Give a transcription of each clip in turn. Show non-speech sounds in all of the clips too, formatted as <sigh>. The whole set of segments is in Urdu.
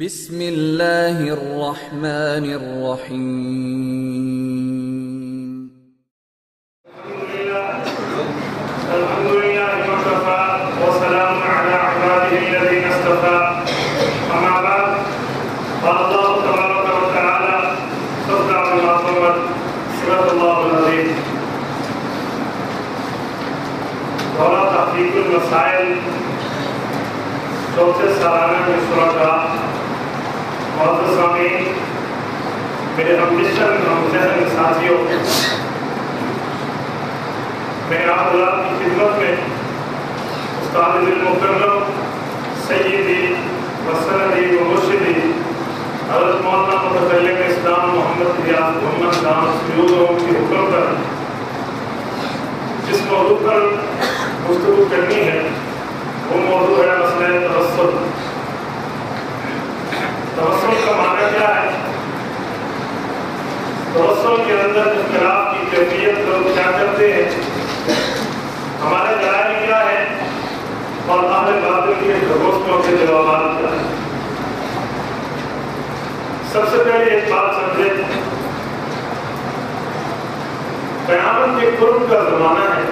بسم الله الرحمن الرحيم الحمد لله وكفى وسلام على عباده الذين اصطفى بعد قال الله تبارك وتعالى صدق صدق الله العظيم المسائل، چوتھے سالانہ میں سنا کا معزز میرے ہم مشن ساتھیوں میں آپ اللہ کی خدمت میں استاد المکرم سیدی وسندی و مرشدی، حضرت مولانا متکلم اسلام محمد ریاض محمد خان سیودوں کے حکم پر جس موضوع پر گفتگو کرنی ہے، وہ موضوع ہے مسئلہ توسل توسل کا معنی کیا ہے توسل کے اندر اختلاف کی کیفیت لوگ کیا کرتے ہیں؟ ہمارے دلائل کیا ہے؟ اور اہل باطل کے گھوسٹوں کے جوابات کیا ہے سب سے پہلے ایک بات سمجھے قیامت کے قرب کا زمانہ ہے۔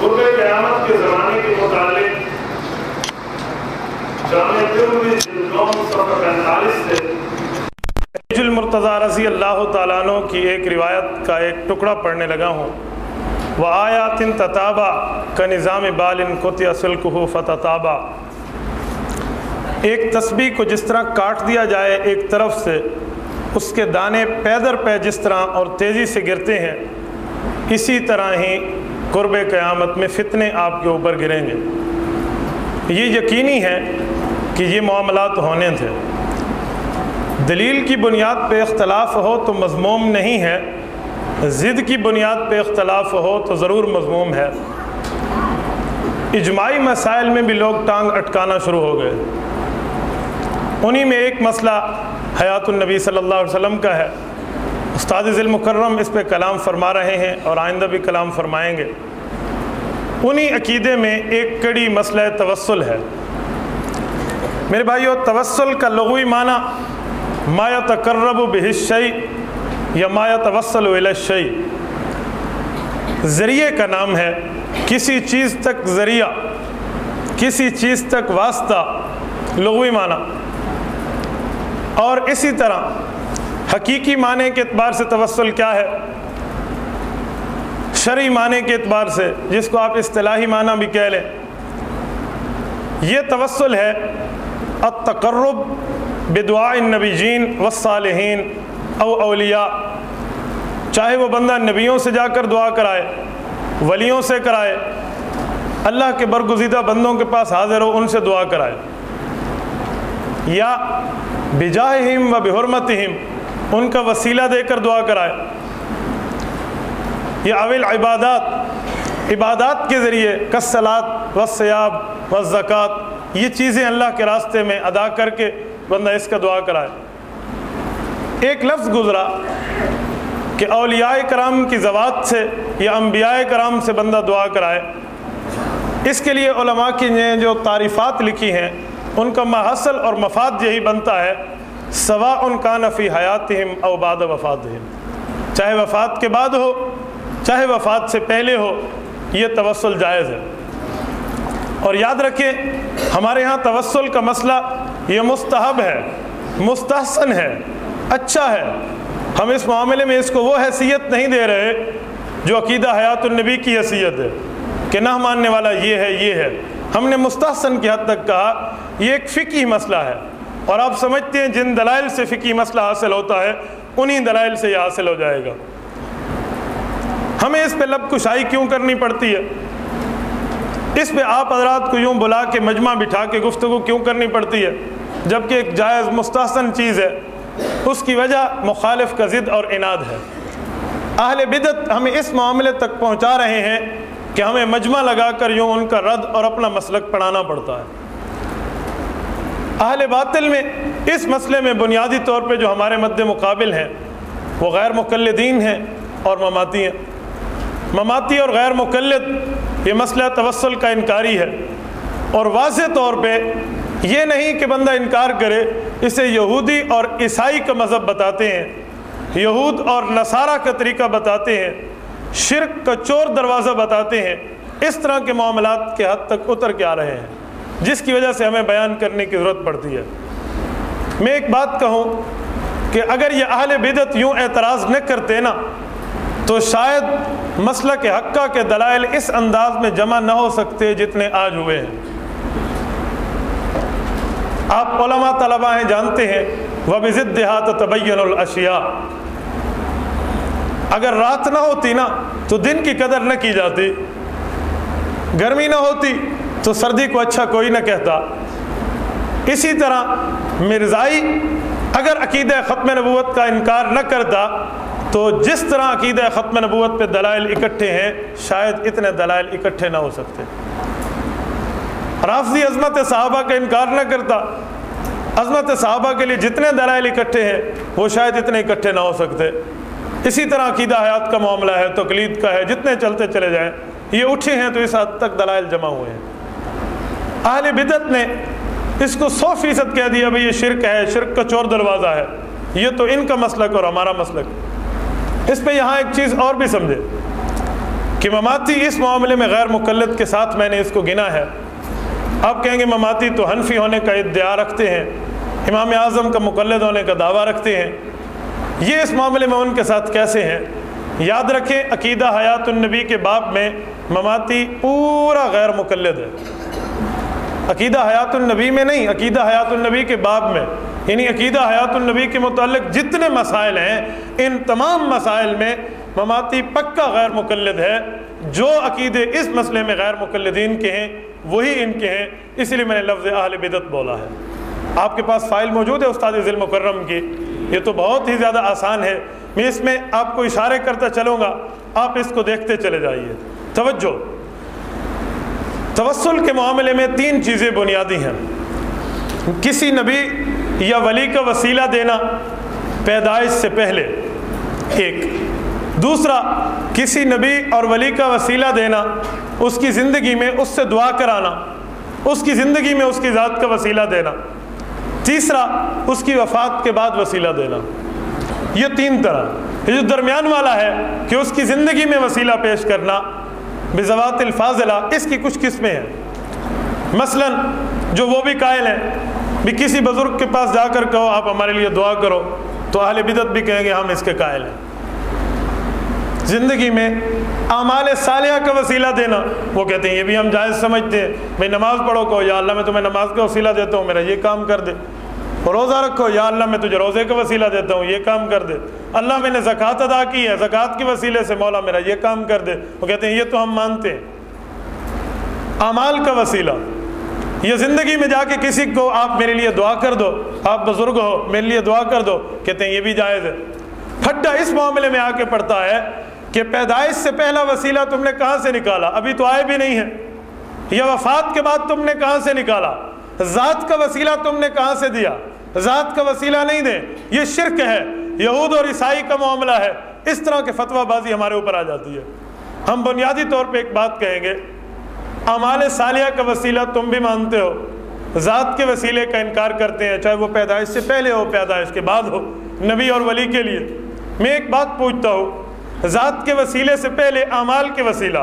قرب قیامت کے زمانے کے متعلق جامع صفحہ پینتالیس سے حج المرتضی رضی اللہ تعالیٰ عنہ کی ایک روایت کا ایک ٹکڑا پڑھنے لگا ہوں۔ وہ آیاتن تتابہ کا نظام بالن قط اصل کو ایک تسبیح کو جس طرح کاٹ دیا جائے ایک طرف سے، اس کے دانے پیدر پہ جس طرح اور تیزی سے گرتے ہیں، اسی طرح ہی قرب قیامت میں فتنے آپ کے اوپر گریں گے۔ یہ یقینی ہے کہ یہ معاملات ہونے تھے۔ دلیل کی بنیاد پہ اختلاف ہو تو مضموم نہیں ہے۔ ضد کی بنیاد پہ اختلاف ہو تو ضرور مضموم ہے۔ اجماعی مسائل میں بھی لوگ ٹانگ اٹکانا شروع ہو گئے۔ انہی میں ایک مسئلہ حیات النبی صلی اللہ علیہ وسلم کا ہے۔ استاد ذیل مکرم اس پہ کلام فرما رہے ہیں اور آئندہ بھی کلام فرمائیں گے۔ انہی عقیدے میں ایک کڑی مسئلہ توسل ہے۔ میرے بھائیو، توسل کا لغوی معنی ما تقرب بحشی یا ما توسل الشی ذریعے کا نام ہے کسی چیز تک ذریعہ، کسی چیز تک واسطہ، لغوی معنی۔ اور اسی طرح حقیقی معنی کے اعتبار سے توسل کیا ہے؟ شرعی معنی کے اعتبار سے، جس کو آپ اصطلاحی معنی بھی کہہ لیں۔ یہ توسل ہے التقرب بدعاء النبیین والصالحین او اولیاء۔ چاہے وہ بندہ نبیوں سے جا کر دعا کرائے، ولیوں سے کرائے، اللہ کے برگزیدہ بندوں کے پاس حاضر ہو، ان سے دعا کرائے۔ یا بجاہم و بحرمتہم، ان کا وسیلہ دے کر دعا کرائے۔ یا اول عبادات عبادات کے ذریعے کسلات و سیاب و زکوٰۃ یہ چیزیں اللہ کے راستے میں ادا کر کے بندہ اس کا دعا کرائے۔ ایک لفظ گزرا کہ اولیاء کرام کی زوات سے یا انبیاء کرام سے بندہ دعا کرائے۔ اس کے لیے علماء کی نے جو تعریفات لکھی ہیں، ان کا محصل اور مفاد یہی بنتا ہے سوا ان کا نفی حیاتہم او بعد وفاتہم۔ چاہے وفات کے بعد ہو، چاہے وفات سے پہلے ہو، یہ توسل جائز ہے۔ اور یاد رکھیں، ہمارے ہاں توسل کا مسئلہ یہ مستحب ہے، مستحسن ہے اچھا ہے۔ ہم اس معاملے میں اس کو وہ حیثیت نہیں دے رہے جو عقیدہ حیات النبی کی حیثیت ہے کہ نہ ماننے والا یہ ہے یہ ہے۔ ہم نے مستحسن کی حد تک کہا، یہ ایک فقی مسئلہ ہے۔ اور آپ سمجھتے ہیں، جن دلائل سے فقی مسئلہ حاصل ہوتا ہے، انہی دلائل سے یہ حاصل ہو جائے گا۔ ہمیں اس پہ لب کشائی کیوں کرنی پڑتی ہے؟ اس پہ آپ حضرات کو یوں بلا کے مجمع بٹھا کے گفتگو کیوں کرنی پڑتی ہے؟ جبکہ ایک جائز مستحسن چیز ہے۔ اس کی وجہ مخالف کا ضد اور اناد ہے۔ اہل بدت ہمیں اس معاملے تک پہنچا رہے ہیں کہ ہمیں مجمع لگا کر یوں ان کا رد اور اپنا مسلک پڑھانا پڑتا ہے۔ اہل باطل میں اس مسئلے میں بنیادی طور پہ جو ہمارے مد مقابل ہیں، وہ غیر مقلدین ہیں اور مماتی ہیں۔ مماتی اور غیر مقلد یہ مسئلہ توسل کا انکاری ہے۔ اور واضح طور پہ یہ نہیں کہ بندہ انکار کرے، اسے یہودی اور عیسائی کا مذہب بتاتے ہیں۔ یہود اور نصارہ کا طریقہ بتاتے ہیں۔ شرک کا چور دروازہ بتاتے ہیں۔ اس طرح کے معاملات کے حد تک اتر کے آ رہے ہیں، جس کی وجہ سے ہمیں بیان کرنے کی ضرورت پڑتی ہے۔ میں ایک بات کہوں کہ اگر یہ اہل بدت یوں اعتراض نہ کرتے نا تو شاید مسئلہ کے حقہ کے دلائل اس انداز میں جمع نہ ہو سکتے جتنے آج ہوئے ہیں۔ آپ علماء طلباء ہیں، جانتے ہیں۔ وہ بھی ضد دیہات تبین الاشیاء اگر رات نہ ہوتی نا، تو دن کی قدر نہ کی جاتی۔ گرمی نہ ہوتی، تو سردی کو اچھا کوئی نہ کہتا۔ اسی طرح مرزائی اگر عقیدہ ختم نبوت کا انکار نہ کرتا تو جس طرح عقیدہ ختم نبوت پہ دلائل اکٹھے ہیں، شاید اتنے دلائل اکٹھے نہ ہو سکتے۔ رافضی عظمت صحابہ کا انکار نہ کرتا۔ عظمت صحابہ کے لیے جتنے دلائل اکٹھے ہیں، وہ شاید اتنے اکٹھے نہ ہو سکتے۔ اسی طرح عقیدہ حیات کا معاملہ ہے، تقلید کا ہے، جتنے چلتے چلے جائیں، یہ اٹھے ہیں تو اس حد تک دلائل جمع ہوئے ہیں۔ اہل بدت نے اس کو سو فیصد کہہ دیا بھائی یہ شرک ہے، شرک کا چور دروازہ ہے۔ یہ تو ان کا مسلک اور ہمارا مسلک۔ اس پہ یہاں ایک چیز اور بھی سمجھے کہ مماتی اس معاملے میں غیر مقلد کے ساتھ میں نے اس کو گنا ہے۔ آپ کہیں گے مماتی تو حنفی ہونے کا ادعا رکھتے ہیں، امام اعظم کا مقلد ہونے کا دعویٰ رکھتے ہیں۔ یہ اس معاملے میں ان کے ساتھ کیسے ہیں؟ یاد رکھیں، عقیدہ حیات النبی کے باب میں مماتی پورا غیر مقلد ہے۔ عقیدہ حیات النبی میں نہیں، عقیدہ حیات النبی کے باب میں۔ یعنی عقیدہ حیات النبی کے متعلق جتنے مسائل ہیں، ان تمام مسائل میں مماتی پکا غیر مقلد ہے۔ جو عقیدے اس مسئلے میں غیر مقلدین کے ہیں، وہی ان کے ہیں۔ اس لیے میں نے لفظ اہل بدت بولا ہے۔ آپ کے پاس فائل موجود ہے استاد ذیل مکرم کی؟ یہ تو بہت ہی زیادہ آسان ہے۔ میں اس میں آپ کو اشارے کرتا چلوں گا۔ آپ اس کو دیکھتے چلے جائیے۔ توجہ۔ توسل کے معاملے میں تین چیزیں بنیادی ہیں۔ کسی نبی یا ولی کا وسیلہ دینا پیدائش سے پہلے ایک۔ دوسرا، کسی نبی اور ولی کا وسیلہ دینا اس کی زندگی میں اس سے دعا کرانا، اس کی زندگی میں اس کی ذات کا وسیلہ دینا۔ تیسرا، اس کی وفات کے بعد وسیلہ دینا۔ یہ تین طرح۔ یہ جو درمیان والا ہے کہ اس کی زندگی میں وسیلہ پیش کرنا بزوات الفاظلہ اس کی کچھ قسمیں ہیں۔ مثلا جو وہ بھی قائل ہیں، بھی کسی بزرگ کے پاس جا کر کہو، آپ ہمارے لیے دعا کرو، تو اہل بدت بھی کہیں گے، ہم اس کے قائل ہیں۔ زندگی میں اعمال صالحہ کا وسیلہ دینا، وہ کہتے ہیں، یہ بھی ہم جائز سمجھتے ہیں۔ بھائی نماز پڑھو کہو، یا اللہ میں تمہیں نماز کا وسیلہ دیتا ہوں، میرا یہ کام کر دے۔ روزہ رکھو، یا اللہ میں تجھے روزے کا وسیلہ دیتا ہوں، یہ کام کر دے۔ اللہ میں نے زکوٰۃ ادا کی ہے، زکوٰۃ کے وسیلے سے مولا میرا یہ کام کر دے۔ وہ کہتے ہیں، یہ تو ہم مانتے ہیں۔ اعمال کا وسیلہ۔ یہ زندگی میں جا کے کسی کو آپ میرے لیے دعا کر دو، آپ بزرگ ہو، میرے لیے دعا کر دو۔ کہتے ہیں، یہ بھی جائز ہے۔ پھٹا اس معاملے میں آ کے پڑتا ہے کہ پیدائش سے پہلا وسیلہ تم نے کہاں سے نکالا؟ ابھی تو آئے بھی نہیں ہے یا وفات کے بعد تم نے کہاں سے نکالا؟ ذات کا وسیلہ تم نے کہاں سے دیا؟ ذات کا وسیلہ نہیں دیں، یہ شرک ہے، یہود اور عیسائی کا معاملہ ہے۔ اس طرح کے فتویٰ بازی ہمارے اوپر آ جاتی ہے۔ ہم بنیادی طور پہ ایک بات کہیں گے، اعمال صالحہ کا وسیلہ تم بھی مانتے ہو۔ ذات کے وسیلے کا انکار کرتے ہیں، چاہے وہ پیدائش سے پہلے ہو، پیدائش کے بعد ہو، نبی اور ولی کے لیے۔ میں ایک بات پوچھتا ہوں، ذات کے وسیلے سے پہلے اعمال کے وسیلہ،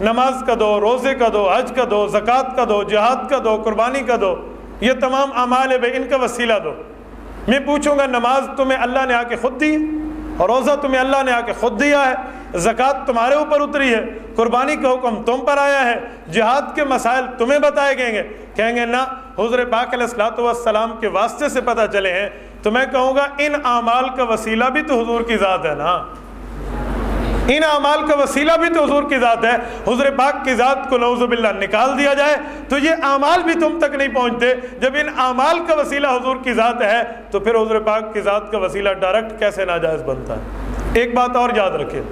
نماز کا دو، روزے کا دو، حج کا دو، زکوٰۃ کا دو، جہاد کا دو، قربانی کا دو یہ تمام اعمال بے ان کا وسیلہ دو۔ میں پوچھوں گا، نماز تمہیں اللہ نے آ کے خود دی، اور روزہ تمہیں اللہ نے آ کے خود دیا ہے، زکوٰۃ تمہارے اوپر اتری ہے، قربانی کا حکم تم پر آیا ہے، جہاد کے مسائل تمہیں بتائے گئیں گے۔ کہیں گے، نہ حضر پاک علیہ السلاۃ والسلام کے واسطے سے پتہ چلے ہیں۔ تو میں کہوں گا، ان اعمال کا وسیلہ بھی تو حضور کی ذات ہے نا۔ ان اعمال کا وسیلہ بھی تو حضور کی ذات ہے، حضور پاک کی ذات کو نعوذ باللہ نکال دیا جائے۔ تو یہ اعمال بھی تم تک نہیں پہنچتے۔ جب ان اعمال کا وسیلہ حضور کی ذات ہے، تو پھر حضور پاک کی ذات کا وسیلہ ڈائریکٹ کیسے ناجائز بنتا؟ ہے ایک بات اور یاد رکھے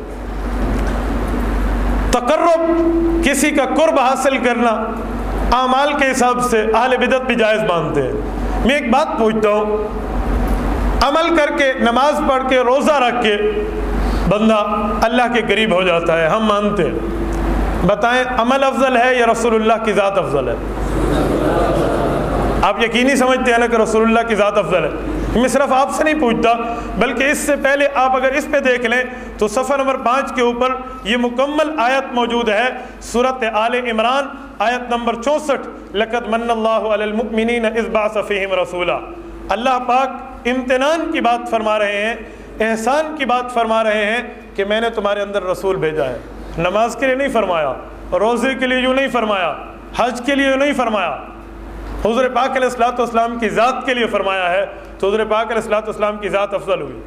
تقرب کسی کا قرب حاصل کرنا اعمال کے حساب سے اہل بدت بھی جائز مانتے ہیں۔ میں ایک بات پوچھتا ہوں۔ عمل کر کے، نماز پڑھ کے، روزہ رکھ کے بندہ اللہ کے قریب ہو جاتا ہے، ہم مانتے ہیں۔ بتائیں عمل افضل ہے یا رسول اللہ کی ذات افضل ہے؟ آپ یقینی سمجھتے ہیں نا کہ رسول اللہ کی ذات افضل ہے۔ میں صرف آپ سے نہیں پوچھتا، بلکہ اس سے پہلے آپ اگر اس پہ دیکھ لیں تو صفحہ نمبر پانچ کے اوپر یہ مکمل آیت موجود ہے۔ صورت آل عمران آیت نمبر چونسٹھ۔ لقد من اللہ علی المؤمنین اذ بعث فیہم اللہ پاک امتنان کی بات فرما رہے ہیں احسان کی بات فرما رہے ہیں کہ میں نے تمہارے اندر رسول بھیجا ہے۔ نماز کے لیے نہیں فرمایا، روزے کے لیے یوں نہیں فرمایا، حج کے لیے یوں نہیں فرمایا۔ حضور پاک علیہ السلاۃ والسلام کی ذات کے لیے فرمایا ہے تو حضور پاک علیہ السلاۃ والسلام کی ذات افضل ہوئی۔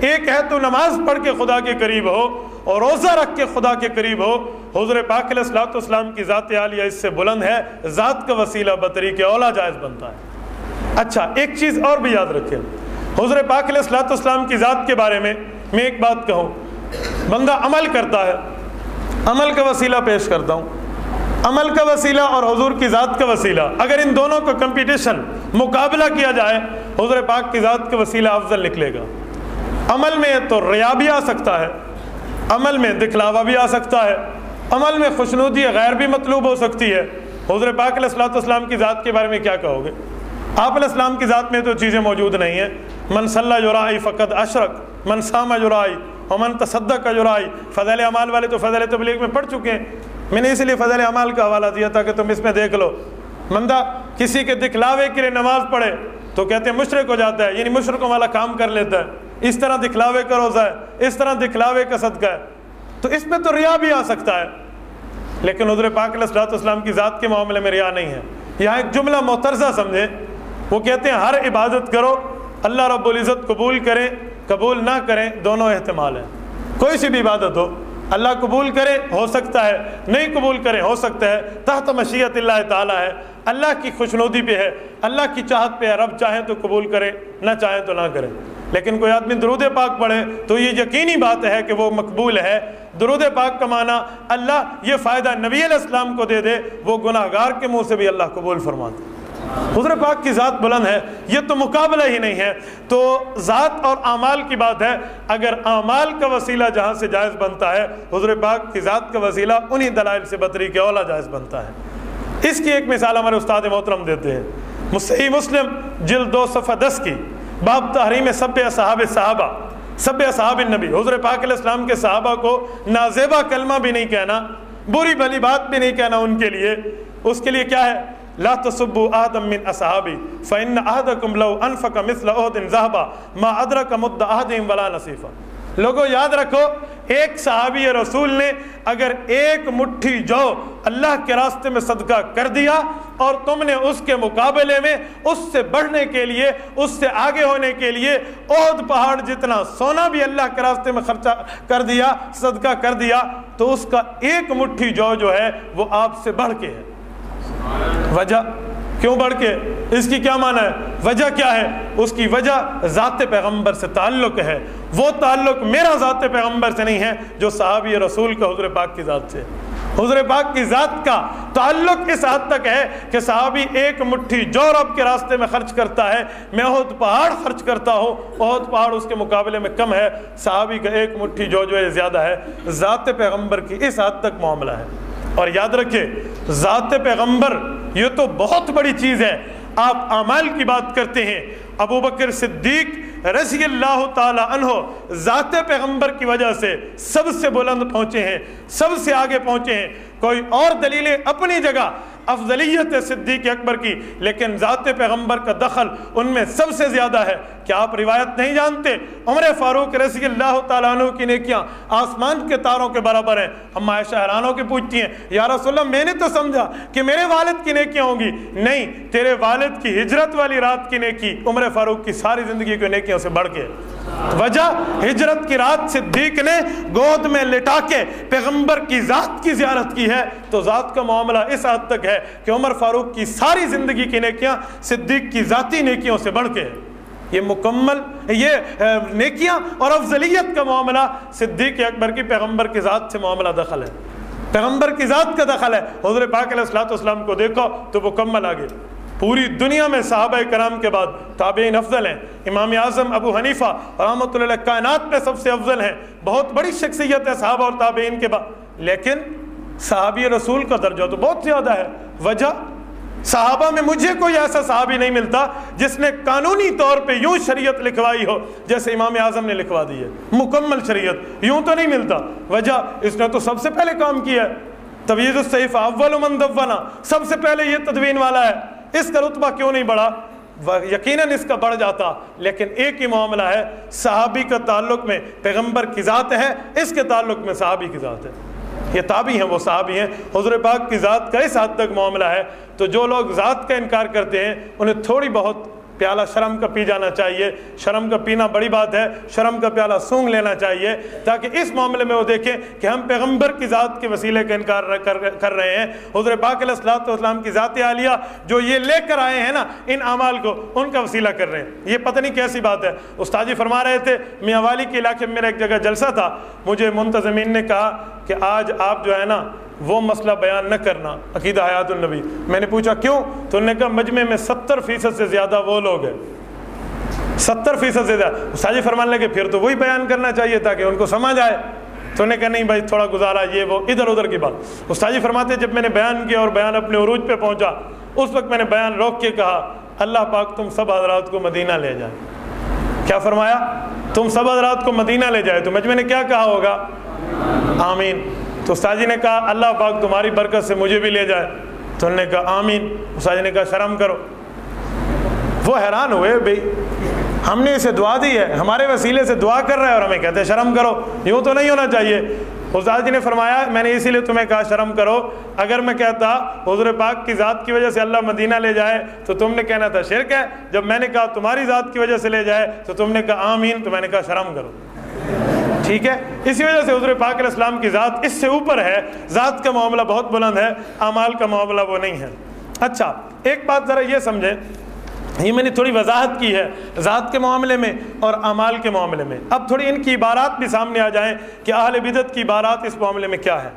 ایک ہے تو نماز پڑھ کے خدا کے قریب ہو اور روزہ رکھ کے خدا کے قریب ہو۔ حضور پاک علیہ السلاۃ والسلام کی ذات عالیہ اس سے بلند ہے، ذات کا وسیلہ بطری کے اولا جائز بنتا ہے۔ اچھا ایک چیز اور بھی یاد رکھیں۔ حضور پاک علیہ السلاۃ والسلام کی ذات کے بارے میں میں ایک بات کہوں۔ بندہ عمل کرتا ہے۔ عمل کا وسیلہ پیش کرتا ہوں۔ عمل کا وسیلہ اور حضور کی ذات کا وسیلہ۔ اگر ان دونوں کا کمپٹیشن مقابلہ کیا جائے حضور پاک کی ذات کا وسیلہ افضل نکلے گا۔ عمل میں تو ریا بھی آ سکتا ہے۔ عمل میں دکھلاوا بھی آ سکتا ہے۔ عمل میں خوشنودی، غیر بھی مطلوب ہو سکتی ہے۔ حضور پاک علیہ السلاۃ والسلام کی ذات کے بارے میں کیا کہو گے؟ آپ علیہ السلام کی ذات میں تو چیزیں موجود نہیں ہیں۔ من صلی جرائی فقط اشرک، من سامہ جرائی ومن تصدق کا جرائی فضل اعمال والے تو فضل تبلیغ میں پڑھ چکے ہیں۔ میں نے اسی لیے فضل اعمال کا حوالہ دیا تھا کہ تم اس میں دیکھ لو۔ مندہ کسی کے دکھلاوے کے لیے نماز پڑھے تو کہتے ہیں مشرق ہو جاتا ہے یعنی مشرقوں والا کام کر لیتا ہے۔ اس طرح دکھلاوے کا روزہ ہے، اس طرح دکھلاوے کا صدقہ ہے۔ تو اس میں تو ریا بھی آ سکتا ہے۔ لیکن حضور پاک علیہ السلاۃ والسلام کی ذات کے معاملے میں ریا نہیں ہے۔ یہاں ایک جملہ محترزہ سمجھے وہ کہتے ہیں ہر عبادت کرو اللہ رب العزت قبول کریں قبول نہ کریں دونوں احتمال ہیں۔ کوئی سی بھی عبادت ہو، اللہ قبول کرے، ہو سکتا ہے۔ نہیں قبول کرے، ہو سکتا ہے۔ تحت مشیت اللہ تعالیٰ ہے۔ اللہ کی خوشنودی پہ ہے۔ اللہ کی چاہت پہ ہے۔ رب چاہیں تو قبول کرے، نہ چاہیں تو نہ کرے۔ لیکن کوئی آدمی درود پاک پڑھے تو یہ یقینی بات ہے کہ وہ مقبول ہے۔ درود پاک کا معنی اللہ یہ فائدہ نبی علیہ السلام کو دے دے، وہ گناہ گار کے منہ سے بھی اللہ قبول فرماتا حضور پاک کی ذات بلند ہے، یہ تو مقابلہ ہی نہیں ہے۔ تو ذات اور اعمال کی بات ہے، اگر اعمال کا وسیلہ جہاں سے جائز بنتا ہے حضور پاک کی ذات کا وسیلہ انہی دلائل سے بطری کے اولا جائز بنتا ہے۔ اس کی ایک مثال ہمارے استاد محترم دیتے ہیں۔ صحیح مسلم جلد دو صفحہ دس کی، باب تحریم سب صحاب صحابہ، سب صحاب النبی۔ حضور پاک علیہ السلام کے صحابہ کو نازیبہ کلمہ بھی نہیں کہنا، بری بھلی بات بھی نہیں کہنا ان کے لیے۔ اس کے لیے کیا ہے؟ لا تصبوا آدم من اصحابی فإن أحدكم لو انفق مثل أحد ذهبا، ما ادرك مد احدهم ولا نصيفا. لوگوں یاد رکھو، ایک صحابی رسول نے اگر ایک مٹھی جو اللہ کے راستے میں صدقہ کر دیا اور تم نے اس کے مقابلے میں اس سے بڑھنے کے لیے، اس سے آگے ہونے کے لیے عہد پہاڑ جتنا سونا بھی اللہ کے راستے میں خرچہ کر دیا، صدقہ کر دیا، تو اس کا ایک مٹھی جو جو ہے، وہ آپ سے بڑھ کے ہے۔ وجہ کیوں بڑھ کے؟ اس کی کیا معنی ہے؟ وجہ کیا ہے؟ اس کی وجہ ذات پیغمبر سے تعلق ہے۔ وہ تعلق میرا ذات پیغمبر سے نہیں ہے، جو صحابی رسول کا حضور پاک کی ذات سے۔ حضور پاک کی ذات کا تعلق اس حد تک ہے کہ صحابی ایک مٹھی جو رب کے راستے میں خرچ کرتا ہے۔ میں عہد پہاڑ خرچ کرتا ہوں عہد پہاڑ اس کے مقابلے میں کم ہے۔ صحابی کا ایک مٹھی جو جو ہے زیادہ ہے، ذات پیغمبر کی اس حد تک معاملہ ہے۔ اور یاد رکھے ذات پیغمبر یہ تو بہت بڑی چیز ہے۔ آپ اعمال کی بات کرتے ہیں، ابو بکر صدیق رضی اللہ تعالی عنہ ذات پیغمبر کی وجہ سے سب سے بلند پہنچے ہیں، سب سے آگے پہنچے ہیں۔ کوئی اور دلیلیں اپنی جگہ افضلیت ہے صدیق اکبر کی، لیکن ذات پیغمبر کا دخل ان میں سب سے زیادہ ہے۔ کیا آپ روایت نہیں جانتے؟ عمر فاروق رضی اللہ تعالیٰ عنہ کی نیکیاں آسمان کے تاروں کے برابر ہیں۔ ہم عائشہ حیرانوں کی پوچھتی ہیں، یا رسول اللہ، میں نے تو سمجھا کہ میرے والد کی نیکیاں ہوں گی۔ نہیں، تیرے والد کی ہجرت والی رات کی نیکی عمر فاروق کی ساری زندگی کی نیکیوں سے بڑھ کے۔ وجہ، ہجرت کی رات صدیق نے گود میں لٹا کے پیغمبر کی ذات کی زیارت کی ہے۔ تو ذات کا معاملہ اس حد تک ہے کہ عمر فاروق کی ساری زندگی کی نیکیاں صدیق کی ذاتی نیکیوں سے بڑھ کے ہیں یہ مکمل، یہ نیکیاں اور افضلیت کا معاملہ صدیق اکبر کی پیغمبر کی ذات سے معاملہ دخل ہے۔ پیغمبر کی ذات کا دخل ہے۔ حضور پاک علیہ السلاۃ والسلام کو دیکھو تو مکمل آگے۔ پوری دنیا میں صحابہ کرام کے بعد تابعین افضل ہیں۔ امام اعظم ابو حنیفہ رحمۃ اللہ کائنات پہ سب سے افضل ہیں۔ بہت بڑی شخصیت ہے صحابہ اور تابعین کے بعد۔ لیکن صحابی رسول کا درجہ تو بہت زیادہ ہے۔ وجہ، صحابہ میں مجھے کوئی ایسا صحابی نہیں ملتا جس نے قانونی طور پہ یوں شریعت لکھوائی ہو، جیسے امام اعظم نے لکھوا دی ہے۔ مکمل شریعت، یوں تو نہیں ملتا۔ وجہ، اس نے تو سب سے پہلے کام کیا ہے۔ طویز الصحیف اول من دوانا سب سے پہلے یہ تدوین والا ہے۔ اس کا رتبہ کیوں نہیں بڑھا؟ یقیناً اس کا بڑھ جاتا، لیکن ایک ہی معاملہ ہے۔ صحابی کا تعلق میں پیغمبر کی ذات ہے، اس کے تعلق میں صحابی کی ذات ہے۔ یہ تابی ہیں، وہ صحابی ہیں۔ حضور پاک کی ذات کا اس حد تک معاملہ ہے۔ تو جو لوگ ذات کا انکار کرتے ہیں، انہیں تھوڑی بہت پیالہ شرم کا پی جانا چاہیے۔ شرم کا پینا بڑی بات ہے۔ شرم کا پیالہ سونگ لینا چاہیے تاکہ اس معاملے میں وہ دیکھیں کہ ہم پیغمبر کی ذات کے وسیلے کا انکار کر رہے ہیں۔ حضور پاک علیہ السلاۃ والسلام کی ذات عالیہ جو یہ لے کر آئے ہیں نا، ان اعمال کو ان کا وسیلہ کر رہے ہیں۔ یہ پتہ نہیں کیسی بات ہے۔ استاذی فرما رہے تھے، میاں والی کے علاقے میں میرا ایک جگہ جلسہ تھا۔ مجھے منتظمین نے کہا کہ آج آپ جو ہے نا وہ مسئلہ بیان نہ کرنا، عقیدہ حیات النبی۔ میں نے پوچھا، کیوں؟ تو انہوں نے کہا، مجمع میں ستر فیصد سے زیادہ وہ لوگ ہیں۔ ستر فیصد سے زیادہ۔ ساجی فرمان لگے، پھر تو وہی بیان کرنا چاہیے تاکہ ان کو سمجھ آئے۔ تو انہیں کہا، نہیں بھائی، تھوڑا گزارا، یہ وہ ادھر ادھر کی بات۔ استاجی فرماتے، جب میں نے بیان کیا اور بیان اپنے عروج پہ پہنچا، اس وقت میں نے بیان روک کے کہا، اللہ پاک تم سب حضرات کو مدینہ لے جائے۔ کیا فرمایا؟ تم سب حضرات کو مدینہ لے جائے۔ تو مجمع نے کیا کہا ہوگا؟ آمین۔ تو استاذی نے کہا، اللہ پاک تمہاری برکت سے مجھے بھی لے جائے۔ تو انہوں نے کہا، آمین۔ استاذی نے کہا، شرم کرو۔ وہ حیران ہوئے بھائی ہم نے اسے دعا دی ہے، ہمارے وسیلے سے دعا کر رہا ہے اور ہمیں کہتے ہیں، شرم کرو۔ یوں تو نہیں ہونا چاہیے۔ استاد جی نے فرمایا، میں نے اسی لیے تمہیں کہا، شرم کرو۔ اگر میں کہتا حضور پاک کی ذات کی وجہ سے اللہ مدینہ لے جائے، تو تم نے کہنا تھا شرک ہے۔ جب میں نے کہا تمہاری ذات کی وجہ سے لے جائے، تو تم نے کہا، آمین۔ تو میں نے کہا، شرم کرو۔ ٹھیک ہے؟ اسی وجہ سے حضور پاک علیہ السلام کی ذات اس سے اوپر ہے۔ ذات کا معاملہ بہت بلند ہے، اعمال کا معاملہ وہ نہیں ہے۔ اچھا ایک بات ذرا یہ سمجھیں۔ یہ میں نے تھوڑی وضاحت کی ہے ذات کے معاملے میں اور اعمال کے معاملے میں۔ اب تھوڑی ان کی عبارات بھی سامنے آ جائیں کہ اہل بدت کی عبارات اس معاملے میں کیا ہے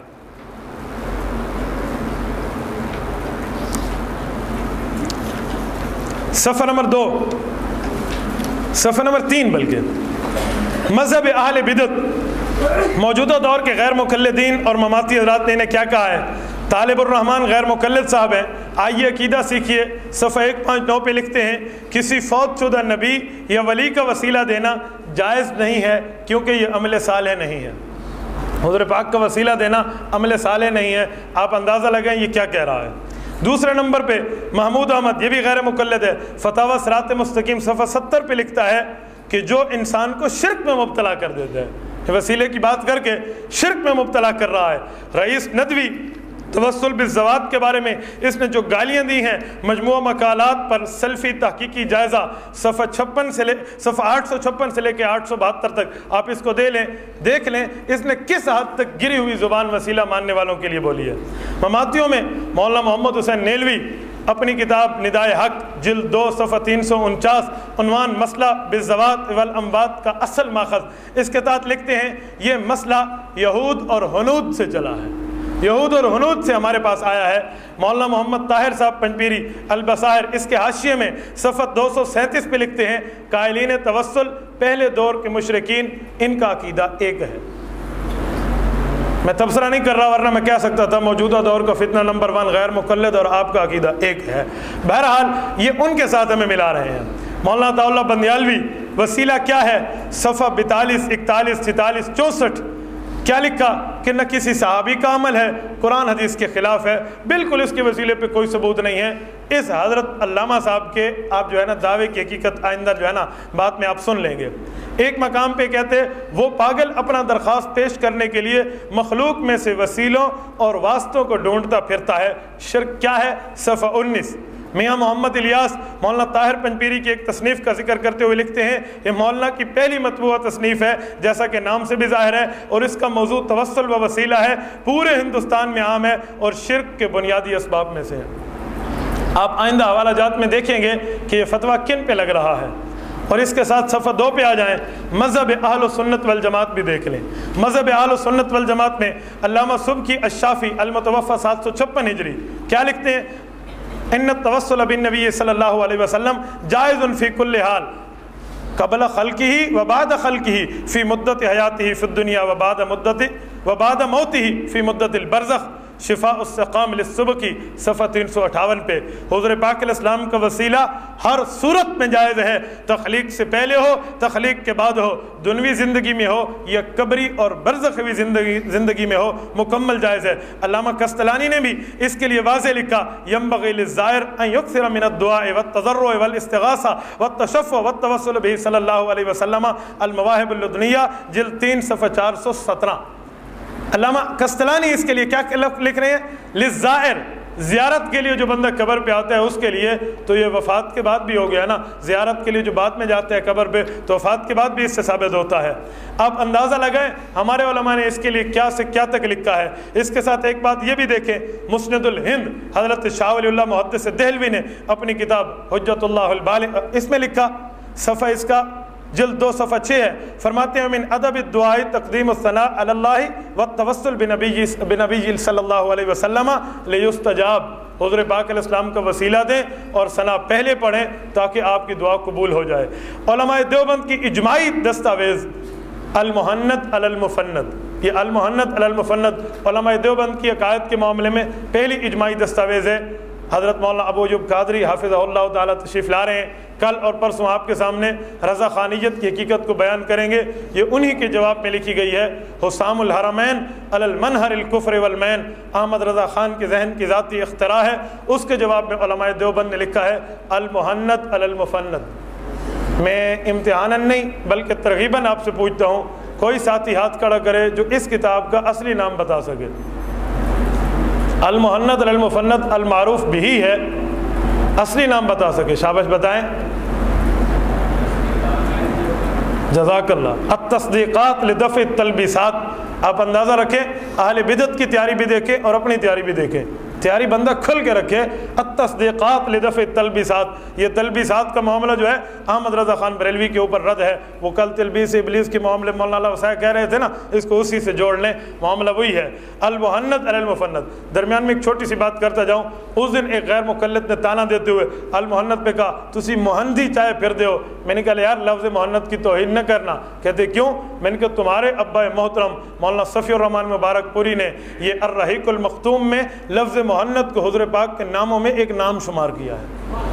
صفحہ نمبر دو۔ صفحہ نمبر تین بلکہ۔ مذہب اہل بدت موجودہ دور کے غیر مقلدین اور مماتی حضرات نے انہیں کیا کہا ہے؟ طالب الرحمن غیر مقلد صاحب ہیں۔ آئیے عقیدہ سیکھیے۔ صفحہ ایک پانچ نو پہ لکھتے ہیں، کسی فوت شدہ نبی یا ولی کا وسیلہ دینا جائز نہیں ہے کیونکہ یہ عمل صالح نہیں ہے۔ حضور پاک کا وسیلہ دینا عمل صالح نہیں ہے۔ آپ اندازہ لگائیں یہ کیا کہہ رہا ہے۔ دوسرے نمبر پہ محمود احمد، یہ بھی غیر مقلد ہے فتح سرات مستقیم صفحہ ستر پہ لکھتا ہے کہ جو انسان کو شرک میں مبتلا کر دیتا ہے وسیلے کی بات کر کے شرک میں مبتلا کر رہا ہے۔ رئیس ندوی توسل بالزوات کے بارے میں اس نے جو گالیاں دی ہیں، مجموعہ مقالات پر سیلفی تحقیقی جائزہ صفحہ چھپن سے لے، صفحہ آٹھ سو چھپن سے لے کے آٹھ سو بہتر تک آپ اس کو دے لیں، دیکھ لیں اس نے کس حد تک گری ہوئی زبان وسیلہ ماننے والوں کے لیے بولی ہے۔ مماتیوں میں مولانا محمد حسین نیلوی اپنی کتاب ندائے حق، جلد دو، صفحہ تین سو انچاس، عنوان مسئلہ بالزوات والانبات کا اصل ماخذ۔ اس کے تحت لکھتے ہیں، یہ مسئلہ یہود اور حنود سے چلا ہے۔ یہود اور حنود سے ہمارے پاس آیا ہے۔ مولانا محمد طاہر صاحب پنپیری البصائر، اس کے حاشیے میں صفت دو سو سینتیس پہ لکھتے ہیں، قائلین توسل، پہلے دور کے مشرقین ان کا عقیدہ ایک ہے۔ میں تبصرہ نہیں کر رہا ورنہ میں کہہ سکتا تھا موجودہ دور کا فتنہ نمبر ون غیر مقلد اور آپ کا عقیدہ ایک ہے۔ بہرحال یہ ان کے ساتھ ہمیں ملا رہے ہیں۔ مولانا تعالیٰ بندیالوی، وسیلہ کیا ہے؟ صفحہ بتالیس اکتالیس ستالیس چونسٹھ۔ کیا لکھا کہ نہ کسی صحابی کا عمل ہے، قرآن حدیث کے خلاف ہے۔ بالکل اس کے وسیلے پہ کوئی ثبوت نہیں ہے۔ اس حضرت علامہ صاحب کے آپ جو ہے نا دعوے کی حقیقت آئندہ جو ہے نا بات میں آپ سن لیں گے۔ ایک مقام پہ کہتے وہ پاگل اپنا درخواست پیش کرنے کے لیے مخلوق میں سے وسیلوں اور واسطوں کو ڈھونڈتا پھرتا ہے۔ شرک کیا ہے؟ صفحہ انیس۔ میاں محمد الیاس مولانا طاہر پنپیری کی ایک تصنیف کا ذکر کرتے ہوئے لکھتے ہیں، یہ مولانا کی پہلی مطبوعہ تصنیف ہے، جیسا کہ نام سے بھی ظاہر ہے، اور اس کا موضوع توسل و وسیلہ ہے، پورے ہندوستان میں عام ہے اور شرک کے بنیادی اسباب میں سے ہے۔ آپ آئندہ حوالہ جات میں دیکھیں گے کہ یہ فتویٰ کن پہ لگ رہا ہے۔ اور اس کے ساتھ صفحہ دو پہ آ جائیں، مذہب اہل و سنت والجماعت بھی دیکھ لیں۔ مذہب اہل و سنت والجماعت میں علامہ صبح کی اشافی المتوفہ سات سو چھپن ہجری، کیا لکھتے ہیں؟ ان توسل بن نبی صلی اللہ علیہ وسلم جائز فی کل حال، قبل خلقی ہی و بعد خلقی ہی، فی مدت حیاتی ہی فی الدنیا و بعد مدت، و بعد موتی ہی فی مدت البرزخ۔ شفا السقام للصبح کی، صفحہ تین سو اٹھاون پہ۔ حضور پاک علیہ السلام کا وسیلہ ہر صورت میں جائز ہے۔ تخلیق سے پہلے ہو، تخلیق کے بعد ہو۔ دنوی زندگی میں ہو، یا قبری اور برزخوی زندگی زندگی میں ہو، مکمل جائز ہے۔ علامہ کستلانی نے بھی اس کے لیے واضح لکھا ينبغي للزائر ان يكثر من الدعاء والتضرع والاستغاثه والتشفع والتوسل به صلی اللہ علیہ وسلم، المواہب اللدنیہ، جلد تین، صفحہ چار سو سترہ۔ علامہ کستلانی اس کے لیے کیا لکھ رہے ہیں؟ للزائر، زیارت کے لیے جو بندہ قبر پہ آتا ہے اس کے لیے تو یہ وفات کے بعد بھی ہو گیا نا۔ زیارت کے لیے جو بعد میں جاتے ہیں قبر پہ تو وفات کے بعد بھی اس سے ثابت ہوتا ہے۔ آپ اندازہ لگائیں ہمارے علماء نے اس کے لیے کیا سے کیا تک لکھا ہے۔ اس کے ساتھ ایک بات یہ بھی دیکھیں، مسند الہند، حضرت شاہ ولی اللہ محدث دہلوی نے اپنی کتاب حجت اللہ البال اس میں لکھا، صفحہ اس کا جلد دو صفحہ چھ ہے۔ فرماتے ہیں من ادب الدعاء تقدیم الثناء علی اللہ والتوسل بنبی بنبی صلی اللہ علیہ وسلم لیستجاب۔ حضور پاک علیہ السلام کا وسیلہ دیں اور ثنا پہلے پڑھیں تاکہ آپ کی دعا قبول ہو جائے۔ علماء دیوبند کی اجماعی دستاویز، المحنت علی یہ المحنت علی المفند علماء دیوبند کی عقائد کے معاملے میں پہلی اجماعی دستاویز ہے۔ حضرت مولانا ابو جب قادری حافظ اللہ تعالیٰ تشریف لا رہے ہیں۔ کل اور پرسوں آپ کے سامنے رضا خانیت کی حقیقت کو بیان کریں گے۔ یہ انہی کے جواب میں لکھی گئی ہے، حسام الحرمین المنہر الکفر والمین۔ احمد رضا خان کے ذہن کی ذاتی اختراع ہے۔ اس کے جواب میں علماء دیوبند نے لکھا ہے، المحنت المفند۔ میں امتحان نہیں، بلکہ ترغیباً آپ سے پوچھتا ہوں، کوئی ساتھی ہاتھ کھڑا کرے جو اس کتاب کا اصلی نام بتا سکے۔ المحنت المفنت المعروف بھی ہے اصلی نام بتا سکے۔ شابش بتائیں۔ جزاک اللہ۔ التصدیقات لدفع التلبیسات۔ آپ اندازہ رکھیں، اہل بدت کی تیاری بھی دیکھیں اور اپنی تیاری بھی دیکھیں۔ تیاری بندہ کھل کے رکھے، التصدیقات لدفع تلبیسات یہ تلبیسات کا معاملہ جو ہے، احمد رضا خان بریلوی کے اوپر رد ہے۔ وہ کل تلبیس ابلیس کے معاملے مولانا وسائے کہہ رہے تھے نا، اس کو اسی سے جوڑ لیں۔ معاملہ وہی ہے۔ المحنت المفنت درمیان میں ایک چھوٹی سی بات کرتا جاؤں۔ اس دن ایک غیر مقلت نے تانا دیتے ہوئے المحنت پہ کہا، تسی مہندی چاہے پھر دے ہو۔ میں نے کہا، یار، لفظ محنت کی توہین نہ کرنا۔ کہتے، کیوں؟ میں نے کہا، تمہارے ابا محترم مولانا صفی الرحمان مبارک پوری نے یہ الرحیق المختوم میں لفظ محنت کو حضر پاک کے ناموں میں ایک نام شمار کیا ہے۔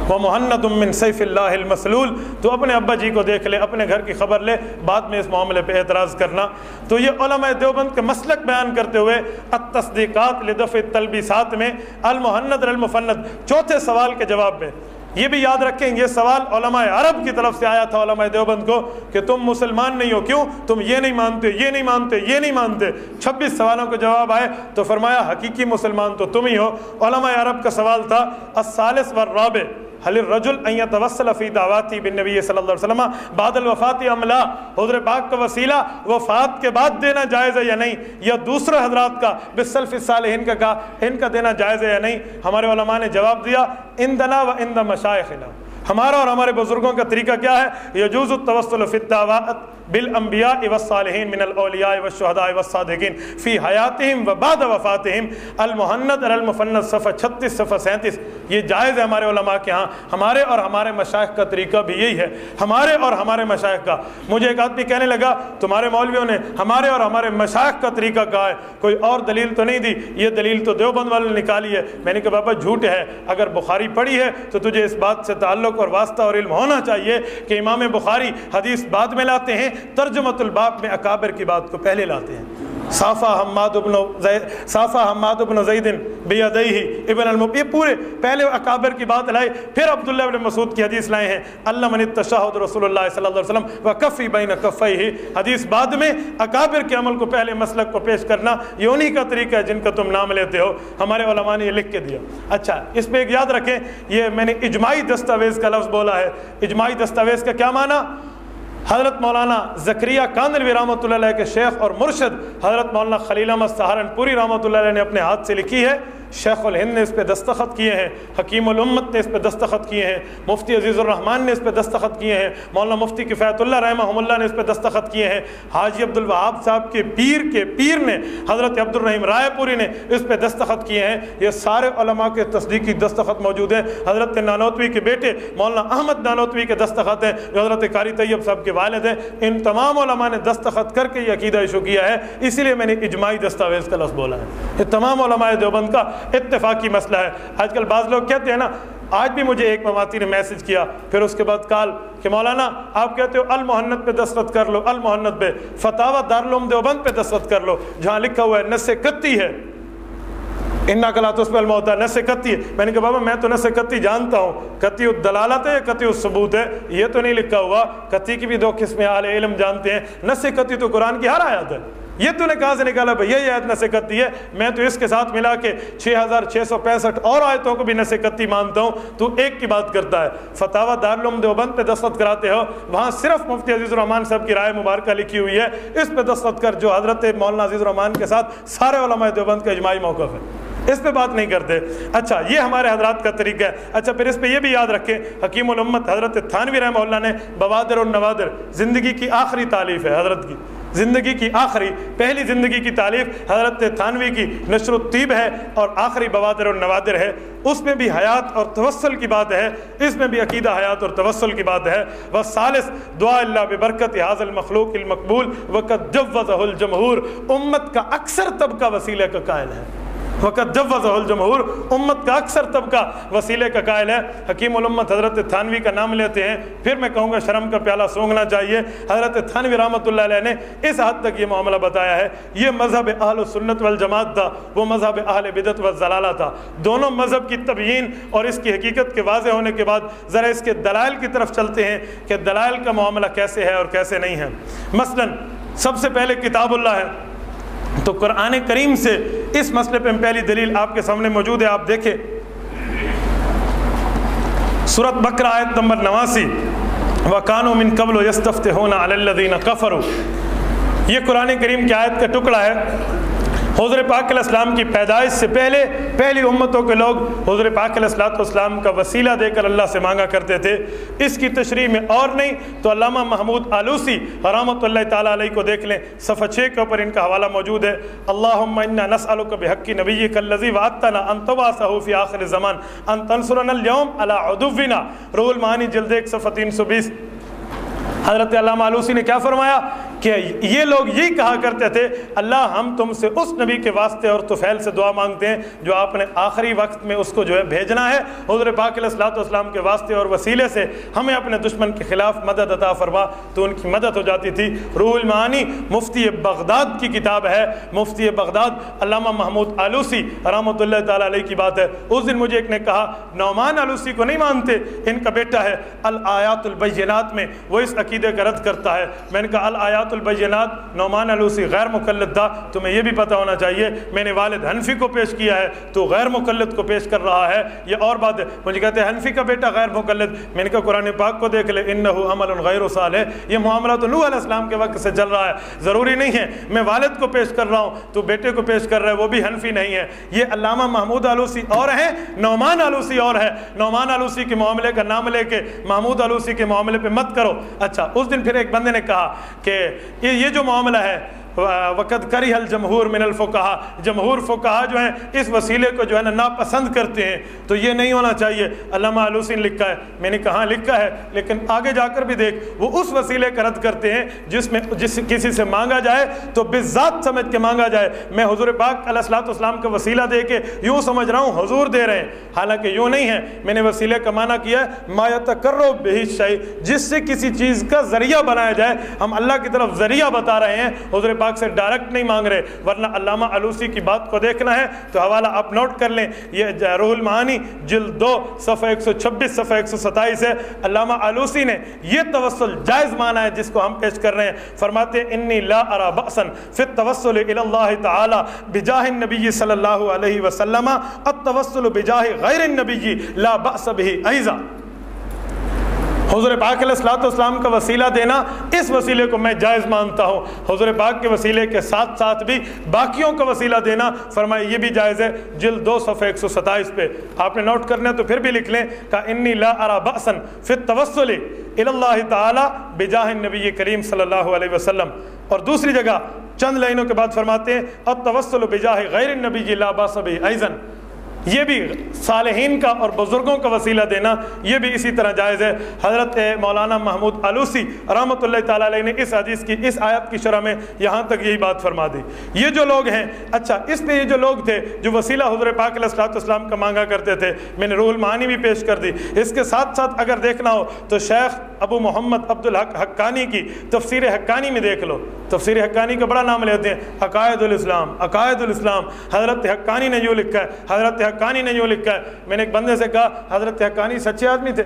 وہ محنت من سیف اللہ المسلول، تو اپنے ابا جی کو دیکھ لے، اپنے گھر کی خبر لے، بعد میں اس معاملے پہ اعتراض کرنا۔ تو یہ علماء دیوبند کے مسلک بیان کرتے ہوئے التصدیقات لدفع تلبیسات میں، المحنت المفنت چوتھے سوال کے جواب میں۔ یہ بھی یاد رکھیں، یہ سوال علماء عرب کی طرف سے آیا تھا، علماء دیوبند کو، کہ تم مسلمان نہیں ہو، کیوں؟ تم یہ نہیں مانتے، یہ نہیں مانتے، یہ نہیں مانتے۔ چھبیس سوالوں کے جواب آئے تو فرمایا، حقیقی مسلمان تو تم ہی ہو۔ علماء عرب کا سوال تھا، الثالث والرابع۔ حل الرجل ان يتوسل فی دعواتی بالنبی صلی اللہ علیہ وسلم بعد الوفات عملہ حضر پاک کا وسیلہ وفات کے بعد دینا جائز ہے یا نہیں؟ یا دوسرے حضرات کا بسلف الصالحین کا کہا ان کا دینا جائز ہے یا نہیں؟ ہمارے علماء نے جواب دیا، اندنا و اند مشائخنا ہمارا اور ہمارے بزرگوں کا طریقہ کیا ہے؟ یجوز التوسل فی الدعوات۔ بالانبیاء والصالحین من الاولیاء والشہداء والصادقین فی حیاتہم و بعد وفاتہم المحنت المفنت صفحہ چھتیس، صفحہ سینتیس۔ یہ جائز ہے ہمارے علماء کے ہاں ہمارے اور ہمارے مشائق کا طریقہ بھی یہی ہے۔ ہمارے اور ہمارے مشائق کا۔ مجھے ایک آدمی کہنے لگا، تمہارے مولویوں نے ہمارے اور ہمارے مشائق کا طریقہ کہا ہے، کوئی اور دلیل تو نہیں دی؟ یہ دلیل تو دیوبند والے نے نکالی ہے۔ میں نے کہا، بابا، جھوٹ ہے۔ اگر بخاری پڑھی ہے تو تجھے اس بات سے تعلق اور واسطہ اور علم ہونا چاہیے کہ امام بخاری حدیث بعد میں لاتے ہیں ترجمت الباب میں اکابر کی بات کو پہلے لاتے ہیں۔ صافہ حماد ابن زید، صافہ حماد ابن زید بیدیہ ابن المب، یہ پورے پہلے اکابر کی بات لائے، پھر عبداللہ ابن مسعود کی حدیث لائے ہیں۔ اللہ من التشہد رسول اللہ صلی اللہ علیہ وسلم وکفی بین کفیہ۔ حدیث بعد میں اکابر کے عمل کو پہلے مسلک کو پیش کرنا یہ انہی کا طریقہ ہے جن کا تم نام لیتے ہو۔ ہمارے علماء نے یہ لکھ کے دیا۔ اچھا اس پہ ایک یاد رکھیں، یہ میں نے اجماعی دستاویز کا لفظ بولا ہے۔ اجماعی دستاویز کا کیا معنی؟ حضرت مولانا زکریہ کاندلوی رحمۃ اللہ علیہ کے شیخ اور مرشد حضرت مولانا خلیل احمد سہارنپوری رحمۃ اللہ علیہ نے اپنے ہاتھ سے لکھی ہے۔ شیخ الہند نے اس پہ دستخط کیے ہیں، حکیم الامت نے اس پہ دستخط کیے ہیں، مفتی عزیز الرحمان نے اس پہ دستخط کیے ہیں، مولانا مفتی کفایت اللہ رحمہ اللہ نے اس پہ دستخط کیے ہیں۔ حاجی عبد الوہاب صاحب کے پیر کے پیر نے، حضرت عبد الرحیم رائے پوری نے اس پہ دستخط کیے ہیں۔ یہ سارے علماء کے تصدیقی دستخط موجود ہیں۔ حضرت نانوتوی کے بیٹے مولانا احمد نانوتوی کے دستخط ہیں۔ جو حضرت قاری طیب صاحب کے والد ہیں۔ ان تمام علماء نے دستخط کر کے یہ عقیدہ ایشو کیا ہے۔ اسی لیے میں نے اجماعی دستاویز کا لفظ بولا ہے۔ یہ تمام علماء دیوبند کا اتفاقی مسئلہ ہے۔ آج کل بعض لوگ کہتے ہیں نا، آج بھی مجھے ایک مواتی نے میسج کیا، پھر اس کے بعد کال کہ مولانا، آپ کہتے ہو المحنت پہ دستخط کر لو، المحنت پہ فتح دارالعلوم دیوبند پہ دستخط کر لو، جہاں لکھا ہوا ہے، نس کتی ہے۔ انا کلا تو اس پہ علم ہوتا ہے، نس کتی ہے۔ میں نے کہا، بابا، میں تو نس کتی جانتا ہوں۔ کتی دلالت ہے یا کتی ثبوت ہے؟ یہ تو نہیں لکھا ہوا۔ کتی کی بھی دو قسمیں اعلی علم جانتے ہیں۔ نس کتی تو قرآن کی ہر آیات ہے۔ یہ تو نے کہاں سے نکالا بھائی؟ یہ آیت نسکتی ہے۔ میں تو اس کے ساتھ ملا کے چھ ہزار چھ سو پینسٹھ اور آیتوں کو بھی نسکتی مانتا ہوں۔ تو ایک کی بات کرتا ہے۔ فتح دارالعلوم دیوبند پہ دستخط کراتے ہو۔ وہاں صرف مفتی عزیز الرحمان صاحب کی رائے مبارکہ لکھی ہوئی ہے۔ اس پہ دستخط کر جو حضرت مولانا عزیز الرحمان کے ساتھ سارے علماء دیوبند کا اجماعی موقف ہے۔ اس پہ بات نہیں کرتے۔ اچھا یہ ہمارے حضرات کا طریقہ ہے۔ اچھا پھر اس پہ یہ بھی یاد رکھیں۔ حکیم الامت حضرت تھانوی رحمہ اللہ نے بوادر النوادر زندگی کی آخری تعلیف ہے حضرت کی۔ زندگی کی آخری، پہلی زندگی کی تعلیف حضرت تھانوی کی نشر الطیب ہے اور آخری بوادر اور نوادر ہے۔ اس میں بھی حیات اور توسل کی بات ہے۔ اس میں بھی عقیدہ حیات اور توسل کی بات ہے۔ وہ سالس دعا اللہ ببرکت حاض المخلوق المقبول وقت جوزہ الجمہور۔ امت کا اکثر طبقہ وسیلے کا قائل ہے۔ وقت جوزہ الجمہور، امت کا اکثر طبقہ وسیلے کا قائل ہے۔ حکیم الامت حضرت تھانوی کا نام لیتے ہیں۔ پھر میں کہوں گا شرم کا پیالہ سونگنا چاہیے۔ حضرت تھانوی رحمۃ اللہ علیہ نے اس حد تک یہ معاملہ بتایا ہے۔ یہ مذہب اہل سنت والجماعت تھا، وہ مذہب اہل بدت والضلالہ تھا۔ دونوں مذہب کی تبیین اور اس کی حقیقت کے واضح ہونے کے بعد ذرا اس کے دلائل کی طرف چلتے ہیں کہ دلائل کا معاملہ کیسے ہے اور کیسے نہیں ہے۔ مثلا، سب سے پہلے کتاب اللہ ہے۔ تو قرآن کریم سے اس مسئلے پہ پہلی دلیل آپ کے سامنے موجود ہے، آپ دیکھیں۔ صورت بکر آیت نمبر نواسی۔ وَقَانُوا مِن قَبْلُ و عَلَى ہونا كَفَرُوا۔ یہ قرآن کریم کی آیت کا ٹکڑا ہے۔ حضور پاک علیہ السلام کی پیدائش سے پہلے پہلی امتوں کے لوگ حضور پاک علیہ السلام والسلام کا وسیلہ دے کر اللہ سے مانگا کرتے تھے۔ اس کی تشریح میں اور نہیں تو علامہ محمود آلوسی رحمۃ اللہ تعالیٰ علیہ کو دیکھ لیں۔ صفحہ چھ کے اوپر ان کا حوالہ موجود ہے۔ اللہ نسل کب حقی نبی کلزی واتنا انتوا صحوفی آخر زمان ان تنسرن اليوم علی عدونا۔ روح المعانی جلد ایک صفحہ تین سو بیس۔ حضرت علامہ آلوسی نے کیا فرمایا؟ کہ یہ لوگ یہی کہا کرتے تھے، اللہ ہم تم سے اس نبی کے واسطے اور توفیل سے دعا مانگتے ہیں جو آپ نے آخری وقت میں اس کو جو ہے بھیجنا ہے۔ حضور پاک علیہ السلاۃ والسلام کے واسطے اور وسیلے سے ہمیں اپنے دشمن کے خلاف مدد عطا فرما۔ تو ان کی مدد ہو جاتی تھی۔ روح المعانی مفتی بغداد کی کتاب ہے۔ مفتی بغداد علامہ محمود آلوسی رحمۃ اللہ تعالیٰ علیہ کی بات ہے۔ اس دن مجھے ایک نے کہا، نعمان آلوسی کو نہیں مانتے، ان کا بیٹا ہے۔ الآیات البینات میں وہ اس عقیدے کا رد کرتا ہے۔ میں نے کہا، الآیات البینات نعمان علوسی غیر مقلد تھا، تمہیں یہ بھی پتہ ہونا چاہیے، میں نے والد حنفی کو پیش کیا ہے، تو غیر مقلد کو پیش کر رہا ہے، یہ اور بات ہے۔ مجھے کہتے ہیں، حنفی کا بیٹا غیر مقلد، میں نے کہا قرآن پاک کو دیکھ لے ان عمل غیر سال ہے۔ یہ معاملہ تو نوح علیہ السلام کے وقت سے چل رہا ہے، ضروری نہیں ہے، میں والد کو پیش کر رہا ہوں، تو بیٹے کو پیش کر رہا ہے، وہ بھی حنفی نہیں ہے۔ یہ علامہ محمود آلوسی اور ہیں، نعمان آلوسی اور ہے۔ نعمان آلوسی کے معاملے کا نام لے کے، محمود آلوسی کے معاملے پہ مت کرو۔ اچھا اس دن پھر ایک بندے نے کہا کہ یہ جو معاملہ ہے وقت کری حل جمہور من الفقہ جمہور فقہ جو ہیں، اس وسیلے کو جو ہے نا ناپسند کرتے ہیں۔ تو یہ نہیں ہونا چاہیے۔ علامہ آلوسی نے لکھا ہے۔ میں نے کہاں لکھا ہے؟ لیکن آگے جا کر بھی دیکھ، وہ اس وسیلے کا رد کرتے ہیں جس میں، جس کسی سے مانگا جائے تو بذات سمجھ کے مانگا جائے۔ میں حضور پاک علیہ السلاۃ والسلام کا وسیلہ دے کے یوں سمجھ رہا ہوں، حضور دے رہے ہیں۔ حالانکہ یوں نہیں ہے۔ میں نے وسیلے کا معنی کیا ہے مایت کرو بے شاہی جس سے کسی چیز کا ذریعہ بنایا جائے، ہم اللہ کی طرف ذریعہ بتا رہے ہیں۔ حضور پاک پاک سے ڈائریکٹ نہیں مانگ رہے، ورنہ علامہ علوسی کی بات کو دیکھنا ہے تو حوالہ آپ نوٹ کر لیں۔ یہ روح المعانی جلد دو، صفحہ ایک سو چھبیس، صفحہ ایک سو ستائیس ہے۔ علامہ علوسی نے یہ توسل جائز مانا ہے جس کو ہم پیش کر رہے ہیں۔ فرماتے ہیں انی لا ارا بأسن فی التوسل اللہ تعالی بجاہ النبی صلی اللہ علیہ وسلم۔ التوسل بجاہ غیر النبی لا بأس به ایزا۔ حضور پاک علیہ السلاۃ والسلام کا وسیلہ دینا اس وسیلے کو میں جائز مانتا ہوں۔ حضور پاک کے وسیلے کے ساتھ ساتھ بھی باقیوں کا وسیلہ دینا فرمائے یہ بھی جائز ہے۔ جلد دو صفحہ ایک سو ستائیس پہ آپ نے نوٹ کرنا ہے تو پھر بھی لکھ لیں۔ کہ انی لا ارا بأسن فی التوسل اللہ تعالی بجاہ نبی کریم صلی اللہ علیہ وسلم۔ اور دوسری جگہ چند لائنوں کے بعد فرماتے ہیں، التوسل بجاہ غیر النبی لا باس بھی ایزن۔ یہ بھی صالحین کا اور بزرگوں کا وسیلہ دینا یہ بھی اسی طرح جائز ہے۔ حضرت مولانا محمود علوسی رحمۃ اللہ تعالیٰ علیہ نے اس حدیث کی، اس آیت کی شرح میں یہاں تک یہی بات فرما دی۔ یہ جو لوگ ہیں اچھا اس میں یہ جو لوگ تھے جو وسیلہ حضور پاک علیہ السلاۃ والسلام کا مانگا کرتے تھے، میں نے روح المعانی بھی پیش کر دی۔ اس کے ساتھ ساتھ اگر دیکھنا ہو تو شیخ ابو محمد عبد الحق حقانی کی تفسیر حقانی میں دیکھ لو۔ تفسیر حقانی کا بڑا نام لیتے ہیں، عقائد الاسلام عقائد الاسلام۔ حضرت حقانی نے جو لکھا ہے، حضرت حقانی نے یوں لکھا ہے۔ میں نے ایک بندے سے کہا، حضرت حقانی سچے آدمی تھے۔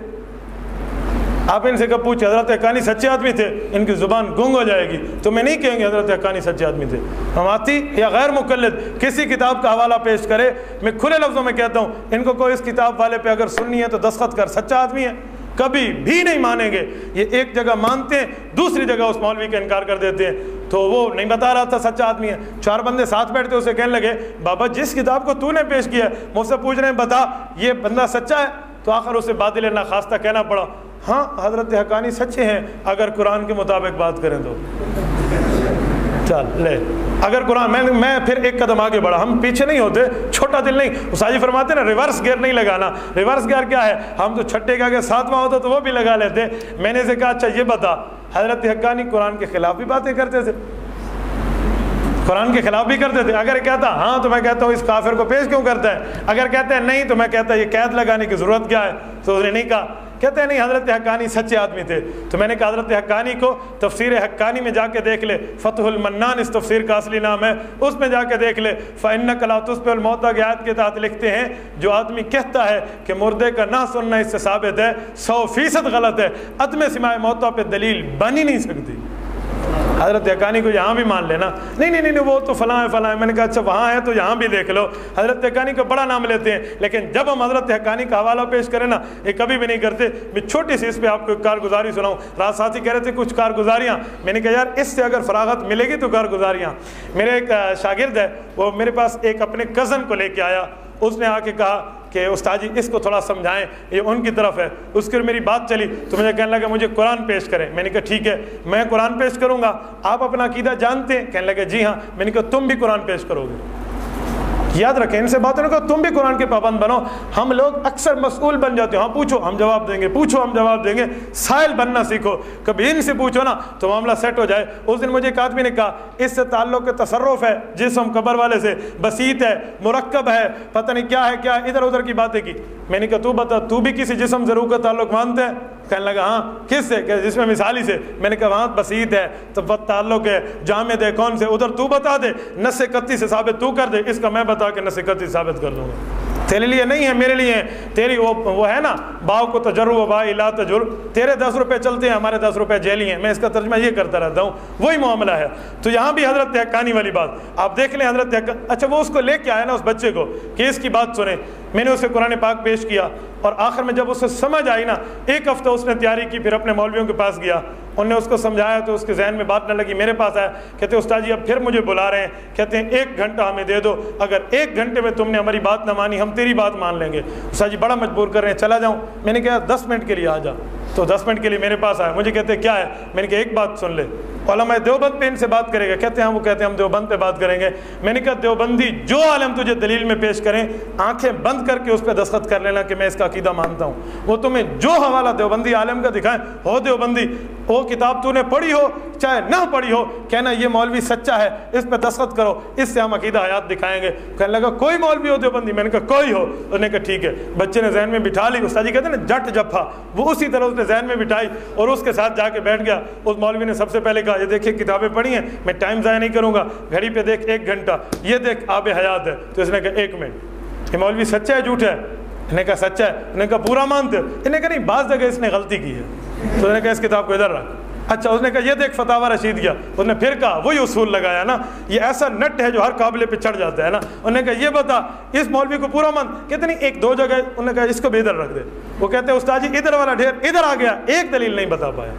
آپ ان سے کب پوچھے حضرت حقانی سچے آدمی تھے؟ ان کی زبان گنگ ہو جائے گی۔ تو میں نہیں کہیں گے حضرت حقانی سچے آدمی تھے۔ ہماتی یا غیر مقلد، کسی کتاب کا حوالہ پیش کرے۔ میں کھلے لفظوں میں کہتا ہوں، ان کو کوئی اس کتاب والے پہ اگر سننی ہے تو دستخط کر، سچا آدمی ہے۔ کبھی بھی نہیں مانیں گے۔ یہ ایک جگہ مانتے ہیں، دوسری جگہ اس مولوی کا انکار کر دیتے ہیں۔ تو وہ نہیں بتا رہا تھا، سچا آدمی ہے۔ چار بندے ساتھ بیٹھتے اسے کہنے لگے، بابا جس کتاب کو تو نے پیش کیا ہے، مجھ سے پوچھ رہے ہیں، بتا، یہ بندہ سچا ہے؟ تو آخر اسے بادل ناخواستہ کہنا پڑا۔ ہاں حضرت حقانی سچے ہیں، اگر قرآن کے مطابق بات کریں تو۔ چل لے۔ اگر قرآن میں میں پھر ایک قدم آگے بڑھا۔ ہم پیچھے نہیں ہوتے، چھوٹا دل نہیں۔ اساجی فرماتے نا ریورس گیئر نہیں لگانا۔ ریورس گیئر کیا ہے؟ ہم تو چھٹے کے آگے ساتواں ہوتا تو وہ بھی لگا لیتے۔ میں نے سے کہا اچھا یہ بتا۔ حضرت حقانی قرآن کے خلاف بھی باتیں کرتے تھے۔ قرآن کے خلاف بھی کرتے تھے۔ اگر کہتا ہاں تو میں کہتا ہوں، اس کافر کو پیش کیوں کرتا ہے؟ اگر کہتے ہیں نہیں تو میں کہتا، یہ قید لگانے کی ضرورت کیا ہے؟ تو اس نے نہیں کہا۔ کہتے ہیں، نہیں، حضرت حقانی سچے آدمی تھے۔ تو میں نے کہا، حضرت حقانی کو تفسیر حقانی میں جا کے دیکھ لے۔ فتح المنان اس تفسیر کا اصلی نام ہے، اس میں جا کے دیکھ لے۔ فن کلاتس پہ الموتا کی آیت کے تحت لکھتے ہیں، جو آدمی کہتا ہے کہ مردے کا نہ سننا اس سے ثابت ہے، سو فیصد غلط ہے۔ عدم سماع موتا پہ دلیل بن ہی نہیں سکتی۔ حضرت حقانی کو یہاں بھی مان لینا۔ نہیں نہیں نہیں وہ تو فلاں ہے فلاں ہے۔ میں نے کہا اچھا وہاں ہے تو یہاں بھی دیکھ لو۔ حضرت حقانی کا بڑا نام لیتے ہیں، لیکن جب ہم حضرت حقانی کا حوالہ پیش کریں نا، یہ کبھی بھی نہیں کرتے۔ میں چھوٹی سی اس پہ آپ کو کارگزاری سناؤں۔ رات ساتھی کہہ رہے تھے کچھ کارگزاریاں۔ میں نے کہا، یار، اس سے اگر فراغت ملے گی تو کارگزاریاں۔ میرے ایک شاگرد ہے، وہ میرے پاس ایک اپنے کزن کو لے کے آیا۔ اس نے آ کے کہا کہ استاد جی اس کو تھوڑا سمجھائیں، یہ ان کی طرف ہے۔ اس کے میری بات چلی تو مجھے کہنے لگا مجھے قرآن پیش کریں۔ میں نے کہا، ٹھیک ہے، میں قرآن پیش کروں گا، آپ اپنا عقیدہ جانتے ہیں۔ کہنے لگے جی ہاں میں نے کہا، تم بھی قرآن پیش کرو گے۔ یاد رکھیں، ان سے باتوں کو تم بھی قرآن کے پابند بنو۔ ہم لوگ اکثر مسئول بن جاتے ہیں۔ ہاں پوچھو، ہم جواب دیں گے، پوچھو، ہم جواب دیں گے۔ سائل بننا سیکھو۔ کبھی ان سے پوچھو نا تو معاملہ سیٹ ہو جائے۔ اس دن مجھے ایک آدمی نے کہا، اس سے تعلق تصرف ہے، جسم قبر والے سے۔ بسیط ہے، مرکب ہے، پتہ نہیں کیا ہے، کیا ادھر ادھر کی باتیں کی۔ میں نے کہا، تو بتا، تو بھی کسی جسم ضرور کا تعلق مانتے ہیں؟ کہنے لگا ہاں کس سے؟ کہ جس میں مثالی سے۔ میں نے کہا، وہاں بسیط ہے، تو بد تعلق ہے۔ جامد ہے کون سے ادھر تو بتا دے، نس کتی سے ثابت تو کر دے۔ اس کا میں بتا کے نس کتی ثابت کر دوں گا۔ تیرے لیے نہیں ہے، میرے لیے۔ تیری وہ وہ ہے نا باؤ کو تجرب با الا تجر۔ تیرے دس روپے چلتے ہیں، ہمارے دس روپے جیلی ہیں۔ میں اس کا ترجمہ یہ کرتا رہتا ہوں، وہی معاملہ ہے۔ تو یہاں بھی حضرت حقانی والی بات۔ آپ دیکھ لیں حضرت حق اچھا وہ اس کو لے کے آیا نا، اس بچے کو، کہ اس کی بات سنیں۔ میں نے اسے قرآن پاک پیش کیا اور آخر میں جب اسے سمجھ آئی نا، ایک ہفتہ اس نے تیاری کی، پھر اپنے مولویوں کے پاس گیا۔ انہوں نے اس کو سمجھایا تو اس کے ذہن میں بات نہ لگی۔ میرے پاس آیا، کہتے استاد جی اب پھر مجھے بلا رہے ہیں۔ کہتے ہیں، ایک گھنٹہ ہمیں دے دو۔ اگر ایک گھنٹے میں تم نے ہماری بات نہ مانی، ہم تیری بات مان لیں گے۔ استاد جی بڑا مجبور کر رہے ہیں، چلا جاؤں۔ میں نے کہا، دس منٹ کے لیے آ جا۔ تو دس منٹ کے لیے میرے پاس آیا مجھے کہتے ہیں، کیا ہے؟ میں نے کہا، ایک بات سن لے۔ علماء دیوبند پہ ان سے بات کرے گا۔ کہتے ہیں وہ کہتے ہیں، ہم دیوبند پہ بات کریں گے۔ میں نے کہا، دیوبندی، جو عالم تجھے دلیل میں پیش کریں، آنکھیں بند کر کے اس پہ دستخط کر لینا کہ میں اس کا عقیدہ مانتا ہوں۔ وہ تمہیں جو حوالہ دیوبندی عالم کا دکھائیں، ہو دیوبندی وہ کتاب تو نے پڑھی ہو، چاہے نہ پڑھی ہو، کہنا یہ مولوی سچا ہے، اس پہ دستخط کرو، اس سے ہم عقیدہ حیات دکھائیں گے۔ کہنے لگا، کوئی مولوی ہو دیوبندی میں نے کہا، کوئی ہو۔ انہوں نے کہا، ٹھیک ہے۔ بچے نے ذہن میں بٹھا لی استاد جی کہتے ہیں نا، جٹ جفا۔ وہ اسی طرح اس نے ذہن میں بٹھائی اور اس کے ساتھ جا کے بیٹھ گیا۔ اس مولوی نے سب سے پہلے کہا، یہ دیکھیے، کتابیں پڑھی ہیں، میں ٹائم ضائع نہیں کروں گا۔ گھڑی پہ دیکھ، ایک گھنٹہ۔ یہ دیکھ، آب حیات ہے۔ تو اس نے کہا، ایک منٹ۔ یہ مولوی سچا ہے جھوٹ ہے؟ انہوں نے کہا، سچا ہے۔ انہوں نے کہا پورا مانتے۔ انہوں نے کہا، نہیں، بعض جگہ اس نے غلطی کی ہے۔ تو نے کہا اس کتاب کو ادھر رکھ۔ اچھا اس نے کہا، یہ دیکھ فتح رشید کیا اس نے پھر کہا، وہی اصول لگایا نا، یہ ایسا نٹ ہے جو ہر قابل پہ چڑھ جاتا ہے نا۔ انہوں نے کہا، یہ بتا، اس مولوی کو پورا من کہتے نہیں ایک دو جگہ، انہوں نے کہا، اس کو بھی ادھر رکھ دے۔ وہ کہتے ہیں استاد جی ادھر والا ڈھیر، ادھر آ گیا، ایک دلیل نہیں بتا پایا۔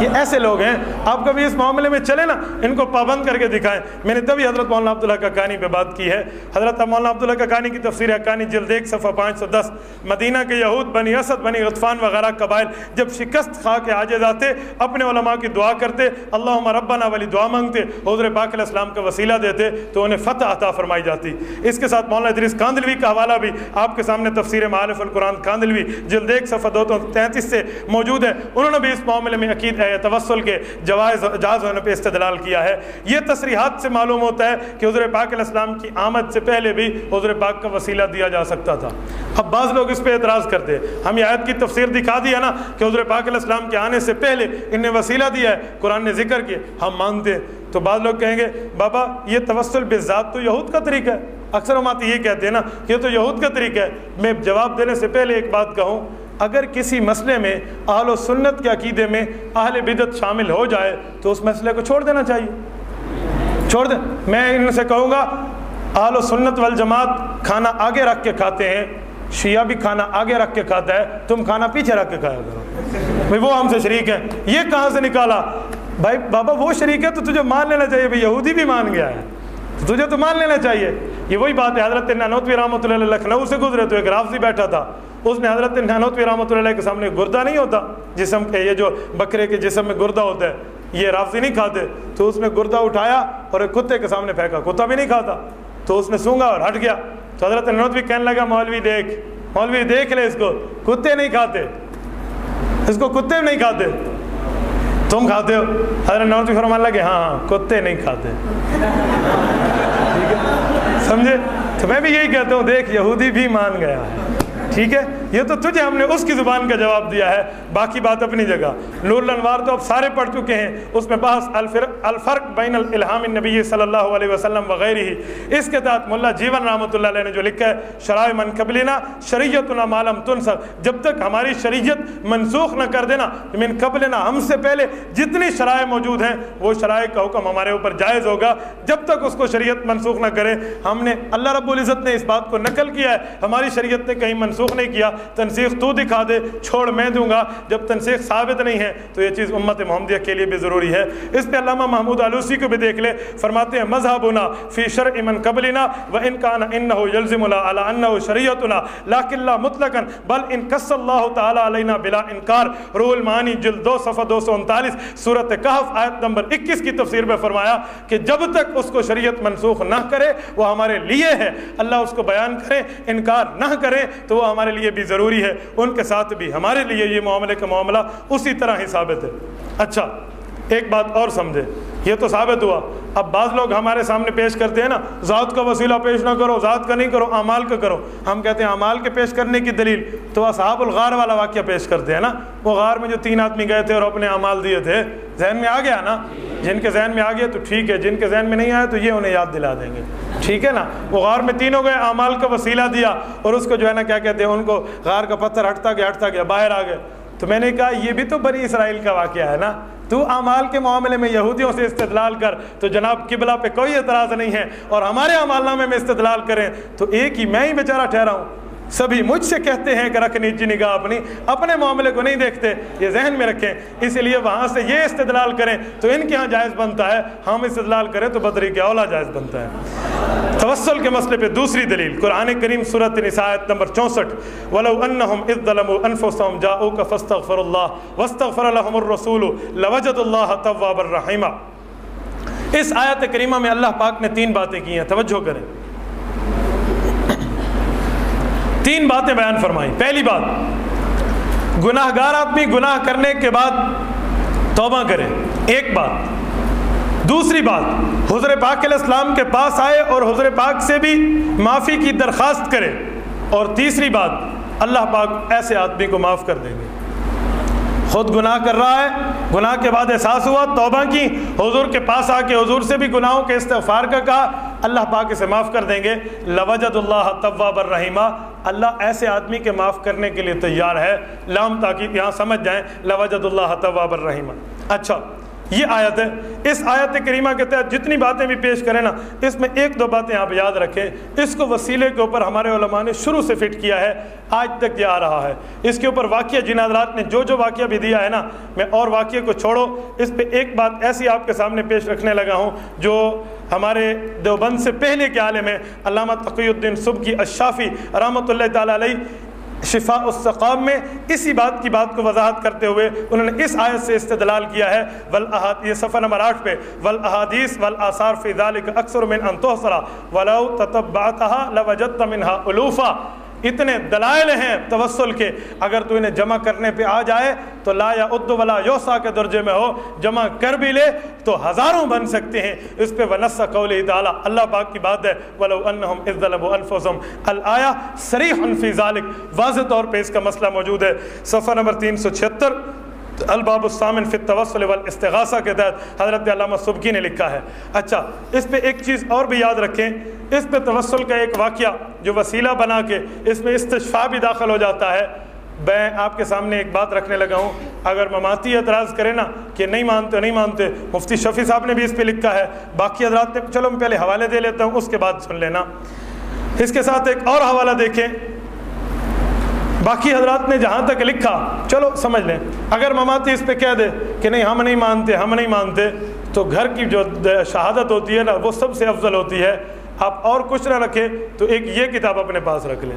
یہ ایسے لوگ ہیں، آپ کبھی اس معاملے میں چلے نا، ان کو پابند کر کے دکھائیں۔ میں نے تبھی حضرت مولانا عبداللہ کا کہانی پہ بات کی ہے۔ حضرت مولانا عبداللہ کا کہانی کی تفسیر ہے کہانی جلد ایک، صفحہ پانچ سو دس۔ مدینہ کے یہود، بنی اسد، بنی غطفان وغیرہ قبائل، جب شکست کھا کے آجے جاتے اپنے علماء کی دعا کرتے اللہ ربنا والی دعا مانگتے، حضور پاک علیہ السلام کا وسیلہ دیتے، تو انہیں فتح عطا فرمائی جاتی۔ اس کے ساتھ مولانا ادریس کاندلوی کا حوالہ بھی آپ کے سامنے تفسیر معالف القرآن کاندلوی، جلد ایک صفحہ دو تینتیس سے موجود ہے۔ انہوں نے بھی اس معاملے میں عقید توسل کے جواز جاز ہونے پہ استدلال کیا ہے۔ یہ تصریحات سے معلوم ہوتا ہے کہ حضور پاک علیہ السلام کی آمد سے پہلے بھی حضور پاک کا وسیلہ دیا جا سکتا تھا۔ اب بعض لوگ اس پہ اعتراض کرتے ہم یہ آیت کی تفسیر دکھا دیا نا کہ حضور پاک علیہ السلام کے آنے سے پہلے انہیں وسیلہ دیا ہے، قرآن نے ذکر کیا، ہم مانتے ہیں۔ تو بعض لوگ کہیں گے، بابا، یہ توسل بذات تو یہود کا طریقہ ہے۔ اکثر ہم آتے یہ کہتے ہیں نا، یہ تو یہود کا طریقہ ہے۔ میں جواب دینے سے پہلے ایک بات کہوں، اگر کسی مسئلے میں اہل و سنت کے عقیدے میں اہل بدت شامل ہو جائے، تو اس مسئلے کو چھوڑ دینا چاہیے۔ چھوڑ دیں میں ان سے کہوں گا، اہل و سنت والجماعت کھانا آگے رکھ کے کھاتے ہیں، شیعہ بھی کھانا آگے رکھ کے کھاتا ہے، تم کھانا پیچھے رکھ کے کھایا کرو۔ بھائی وہ ہم سے شریک ہے یہ کہاں سے نکالا؟ بھائی بابا وہ شریک ہے تو تجھے مان لینا چاہیے۔ بھائی یہودی بھی مان گیا ہے۔ تو تجھے تو مان لینا چاہیے۔ یہ وہی بات ہے، حضرت نانوتوی رحمۃ اللہ لکھنؤ سے گزرے تو ایک رافضی بیٹھا تھا۔ اس نے حضرت نانوتوی رحمۃ اللہ کے سامنے گردہ نہیں ہوتا، جسم کے یہ جو بکرے کے جسم میں گردہ ہوتا ہے، یہ رافضی نہیں کھاتے۔ تو اس نے گردہ اٹھایا اور ایک کتے کے سامنے پھینکا۔ کتا بھی نہیں کھاتا۔ تو اس نے سونگا اور ہٹ گیا۔ تو حضرت نانوتوی کہنے لگا، مولوی دیکھ مولوی دیکھ لے اس کو۔ کتے نہیں کھاتے۔ اس کو کتے نہیں کھاتے۔ تم کھاتے ہو؟ حضرت نوزی فرمان لگے ہاں ہاں کتے نہیں کھاتے۔ سمجھے؟ تو میں بھی یہی کہتا ہوں، دیکھ، یہودی بھی مان گیا ہے۔ ٹھیک ہے؟ یہ تو تجھے ہم نے اس کی زبان کا جواب دیا ہے، باقی بات اپنی جگہ۔ نور الانوار تو اب سارے پڑھ چکے ہیں، اس میں بحث الفرق بین الالہام النبی صلی اللہ علیہ وسلم وغیرہ ہی اس کے تحت ملا جیون رحمۃ اللہ علیہ نے جو لکھا ہے، شرائع من قبلنا شریعتنا معلوم تنسخ جب تک ہماری شریعت منسوخ نہ کر دینا، من قبلنا، ہم سے پہلے جتنی شرائع موجود ہیں، وہ شرائع کا حکم ہمارے اوپر جائز ہوگا۔ جب تک اس کو شریعت منسوخ نہ کرے، ہم نے اللہ رب العزت نے اس بات کو نقل کیا ہے۔ ہماری شریعت نے کہیں منسوخ نہیں کیا۔ تنسیخ تو دکھا دے، چھوڑ میں دوں گا۔ جب تنسیخ ثابت نہیں ہے تو یہ چیز امت محمدیہ کے لیے بھی ضروری ہے۔ اس پہ علامہ محمود آلوسی کو بھی دیکھ لے، فرماتے ہیں، مذہبنا فی شرع من قبلنا و ان کان انه يلزم على انه شریعتنا لكن لا مطلقا، بل ان قص اللہ تعالی علینا بلا انکار۔ روح المعانی جلد دو، صفحہ دو سو انتالیس صورت کہف، آیت نمبر اکیس کی تفسیر میں فرمایا کہ جب تک اس کو شریعت منسوخ نہ کرے، وہ ہمارے لیے ہے۔ اللہ اس کو بیان کرے، انکار نہ کرے، تو وہ ہمارے لیے بھی ضروری ہے، ان کے ساتھ بھی۔ ہمارے لیے یہ معاملے کا معاملہ اسی طرح ہی ثابت ہے۔ اچھا ایک بات اور سمجھے یہ تو ثابت ہوا۔ اب بعض لوگ ہمارے سامنے پیش کرتے ہیں نا، ذات کا وسیلہ پیش نہ کرو، ذات کا نہیں کرو، اعمال کا کرو۔ ہم کہتے ہیں اعمال کے پیش کرنے کی دلیل۔ تو اصحاب الغار والا واقعہ پیش کرتے ہیں نا۔ وہ غار میں جو تین آدمی گئے تھے اور اپنے اعمال دیے تھے، ذہن میں آ گیا نا؟ جن کے ذہن میں آ گیا تو ٹھیک ہے، جن کے ذہن میں نہیں آیا تو یہ انہیں یاد دلا دیں گے۔ ٹھیک ہے نا؟ وہ غار میں تینوں گئے، اعمال کا وسیلہ دیا اور اس کو جو ہے نا، کیا کہتے ہیں، ان کو غار کا پتھر ہٹتا گیا ہٹتا گیا، باہر آ گئے۔ تو میں نے کہا، یہ بھی تو بنی اسرائیل کا واقعہ ہے نا۔ تو اعمال کے معاملے میں یہودیوں سے استدلال کر تو جناب قبلہ پہ کوئی اعتراض نہیں ہے اور ہمارے اعمال نامے میں استدلال کریں تو ایک ہی میں ہی بیچارہ ٹھہرا ہوں۔ سبھی مجھ سے کہتے ہیں کہ رکھ نیچی نگاہ اپنی، اپنے معاملے کو نہیں دیکھتے، یہ ذہن میں رکھیں۔ اس لیے وہاں سے یہ استدلال کریں تو ان کے یہاں جائز بنتا ہے۔ ہم استدلال کریں تو بدری کے اولا جائز بنتا ہے۔ توسل کے مسئلے پہ دوسری دلیل، قرآن کریم صورت نسایت نمبر چونسٹھ۔ ولو انہم اذ ظلموا انفسهم جاؤک فاستغفر اللہ واستغفر لهم الرسول لوجد اللہ تواب الرحیمہ اس آیت کریمہ میں اللہ پاک نے تین باتیں کی ہیں، توجہ کریں۔ تین باتیں بیان فرمائی پہلی بات گناہ گار آدمی گناہ کرنے کے بعد توبہ کرے، ایک بات۔ دوسری بات حضر پاک علیہ السلام کے پاس آئے اور حضر پاک سے بھی معافی کی درخواست کرے۔ اور تیسری بات، اللہ پاک ایسے آدمی کو معاف کر دیں گے خود گناہ کر رہا ہے، گناہ کے بعد احساس ہوا، توبہ کی، حضور کے پاس آ کے حضور سے بھی گناہوں کے استغفار کا کہا۔ اللہ پاک اسے معاف کر دیں گے۔ لوجد اللہ طواب الرحیمہ اللہ ایسے آدمی کے معاف کرنے کے لیے تیار ہے۔ لام تاکہ یہاں سمجھ جائیں۔ لوجد اللہ طواب الرحیمہ اچھا یہ آیت ہے۔ اس آیت کریمہ کے تحت جتنی باتیں بھی پیش کریں نا، اس میں ایک دو باتیں آپ یاد رکھیں۔ اس کو وسیلے کے اوپر ہمارے علماء نے شروع سے فٹ کیا ہے، آج تک یہ آ رہا ہے۔ اس کے اوپر واقعہ جن حضرات نے جو جو واقعہ بھی دیا ہے نا، میں اور واقعے کو چھوڑو اس پہ ایک بات ایسی آپ کے سامنے پیش رکھنے لگا ہوں جو ہمارے دیوبند سے پہلے کے عالم ہیں، علامہ تقی الدین صبقی الشافی رحمۃ اللہ تعالیٰ علیہ، شفاء السقام میں اسی بات کی بات کو وضاحت کرتے ہوئے انہوں نے اس آیت سے استدلال کیا ہے ولاحاد یہ صفحہ نمبر آٹھ پہ والاحادیث والآثار فی ذالک اکثر من ان تحصرا ولو تتبعتها لوجدت منها الوفا اتنے دلائل ہیں توسل کے، اگر تو انہیں جمع کرنے پہ آ جائے تو لا یا اد ولا یوسا کے درجے میں ہو، جمع کر بھی لے تو ہزاروں بن سکتے ہیں۔ اس پہ ونسا قول تعالیٰ، اللہ پاک کی بات ہے، ولو انہم اذ ظلموا انفسهم الایا صریح فی ذلک، واضح طور پہ اس کا مسئلہ موجود ہے۔ صفحہ نمبر 376 الباب السامن فی التوسل والاستغاثہ کے تحت حضرت علامہ سبکی نے لکھا ہے۔ اچھا اس پہ ایک چیز اور بھی یاد رکھیں۔ اس پہ توسل کا ایک واقعہ جو وسیلہ بنا کے اس میں استشفاء بھی داخل ہو جاتا ہے۔ میں آپ کے سامنے ایک بات رکھنے لگا ہوں۔ اگر مماتی اعتراض کرے نا کہ نہیں مانتے نہیں مانتے، مفتی شفیع صاحب نے بھی اس پہ لکھا ہے۔ باقی حضرات نے چلو میں پہلے حوالے دے لیتا ہوں، اس کے بعد سن لینا۔ اس کے ساتھ ایک اور حوالہ دیکھیں۔ باقی حضرات نے جہاں تک لکھا، چلو سمجھ لیں۔ اگر مماتی اس پہ کہہ دے کہ نہیں، ہم نہیں مانتے، ہم نہیں مانتے، تو گھر کی جو شہادت ہوتی ہے نا، وہ سب سے افضل ہوتی ہے۔ آپ اور کچھ نہ رکھیں، تو ایک یہ کتاب اپنے پاس رکھ لیں۔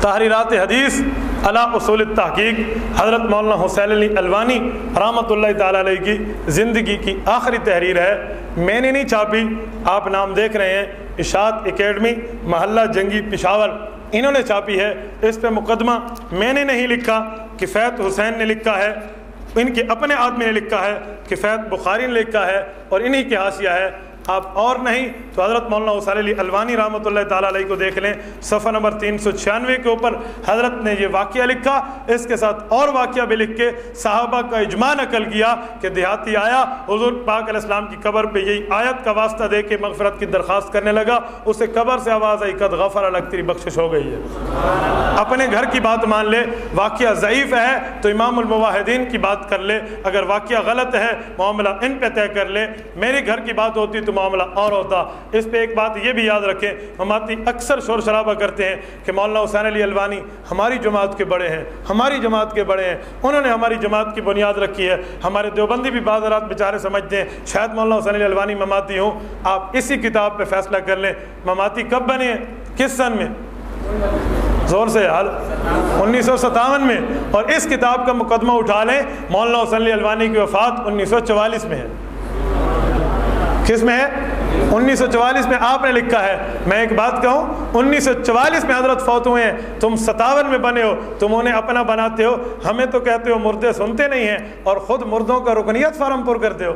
تحریرات حدیث علا اصول التحقیق، حضرت مولانا حسین علی الوانی رحمۃ اللہ تعالیٰ علیہ کی زندگی کی آخری تحریر ہے۔ میں نے نہیں چھاپی، آپ نام دیکھ رہے ہیں، اشاعت اکیڈمی، محلہ جنگی پشاور۔ انہوں نے چھاپی ہے، اس پہ مقدمہ میں نے نہیں لکھا کفیت حسین نے لکھا ہے، ان کے اپنے آدمی نے لکھا ہے کفیت بخاری نے لکھا ہے اور انہی کے حاشیہ ہے۔ آپ اور نہیں تو حضرت مولانا حسین علی الوانی رحمۃ اللہ تعالیٰ علیہ کو دیکھ لیں۔ صفحہ نمبر تین سو چھیانوے کے اوپر حضرت نے یہ واقعہ لکھا۔ اس کے ساتھ اور واقعہ بھی لکھ کے صحابہ کا اجماع نقل کیا کہ دیہاتی آیا۔ حضور پاک علیہ السلام کی قبر پہ یہی آیت کا واسطہ دے کے مغفرت کی درخواست کرنے لگا۔ اسے قبر سے آواز آئی، قد غفر الگ تیری بخشش ہو گئی ہے۔ اپنے گھر کی بات مان لے، واقعہ ضعیف ہے تو امام المواحدین کی بات کر لے۔ اگر واقعہ غلط ہے، معاملہ ان پہ طے کر لے۔ میری گھر کی بات ہوتی تو معاملہ اور ہوتا۔ اس پہ ایک بات یہ بھی یاد رکھیں مماتی اکثر شور شرابہ کرتے ہیں کہ مولانا حسین علی الوانی ہماری جماعت کے بڑے ہیں، ہماری جماعت کے بڑے ہیں، انہوں نے ہماری جماعت کی بنیاد رکھی ہے۔ ہمارے دیوبندی بھی بعض رات بیچارے سمجھتے ہیں، شاید مولانا حسین علی الوانی مماتی ہوں، آپ اسی کتاب پہ فیصلہ کر لیں۔ مماتی کب بنے؟ ہیں کس سن میں؟ زور سے حال۔ انیس سو ستاون میں۔ اور اس کتاب کا مقدمہ اٹھا لیں، مولانا حسین علی الوانی کی وفات انیس سو چوالیس میں ہے۔ کس میں ہے؟ انیس سو چوالیس میں آپ نے لکھا ہے۔ میں ایک بات کہوں، انیس سو چوالیس میں حضرت فوت ہوئے ہیں۔ تم ستاون میں بنے ہو، تم انہیں اپنا بناتے ہو۔ ہمیں تو کہتے ہو، مردے سنتے نہیں ہیں اور خود مردوں کا رکنیت فارم پر کرتے ہو۔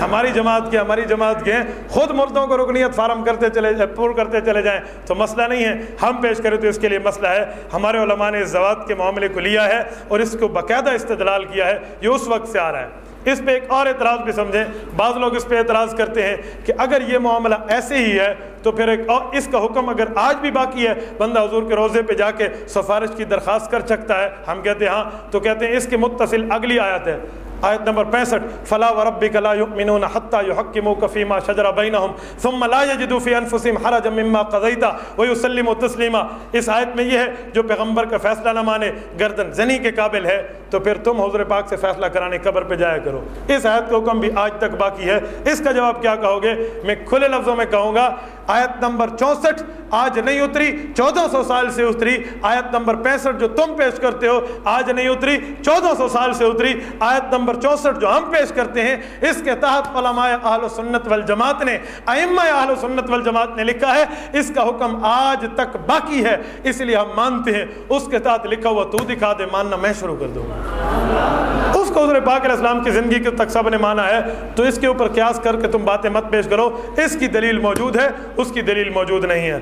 ہماری جماعت کے، ہماری جماعت کے خود مردوں کو رکنیت فارم کرتے چلے پور کرتے چلے جائیں۔ تو مسئلہ نہیں ہے۔ ہم پیش کریں تو اس کے لیے مسئلہ ہے۔ ہمارے علماء نے اس زوات کے معاملے کو لیا ہے اور اس کو باقاعدہ استدلال کیا ہے۔ یہ اس وقت سے آ رہا ہے۔ اس پہ ایک اور اعتراض بھی سمجھیں۔ بعض لوگ اس پہ اعتراض کرتے ہیں کہ اگر یہ معاملہ ایسے ہی ہے تو پھر ایک اور اس کا حکم اگر آج بھی باقی ہے، بندہ حضور کے روزے پہ جا کے سفارش کی درخواست کر سکتا ہے۔ ہم کہتے ہیں ہاں تو کہتے ہیں اس کے متصل اگلی آیت ہے۔ آیت نمبر پینسٹھ، فلا وربک لا یؤمنون حتى يحكموك فيما شجر بينهم ثم لا يجدوا في انفسهم حرجا مما قضيت ويسلموا تسلیما۔ اس آیت میں یہ ہے، جو پیغمبر کا فیصلہ نہ مانے، گردن زنی کے قابل ہے، تو پھر تم حضور پاک سے فیصلہ کرانے قبر پہ جایا کرو۔ اس آیت کا حکم بھی آج تک باقی ہے۔ اس کا جواب کیا کہو گے؟ میں کھلے لفظوں میں کہوں گا آیت نمبر چونسٹھ، آج نہیں اتری، چودہ سو سال سے اتری۔ آیت نمبر پینسٹھ جو تم پیش کرتے ہو، آج نہیں اتری۔ چودہ سو سال سے اتری۔ آیت نمبر چونسٹھ جو ہم پیش کرتے ہیں، اس کے تحت علماء اہل و سنت والجماعت نے، ائمہ اہل و سنت والجماعت نے لکھا ہے، اس کا حکم آج تک باقی ہے۔ اس لیے ہم مانتے ہیں، اس کے تحت لکھا ہوا تو دکھا دے، ماننا میں شروع کر دوں۔ اس کو حضور پاک علیہ السلام کی زندگی کے تک سب نے مانا ہے۔ تو اس کے اوپر قیاس کر کے تم باتیں مت پیش کرو۔ اس کی دلیل موجود ہے۔ اس کی دلیل موجود نہیں ہے۔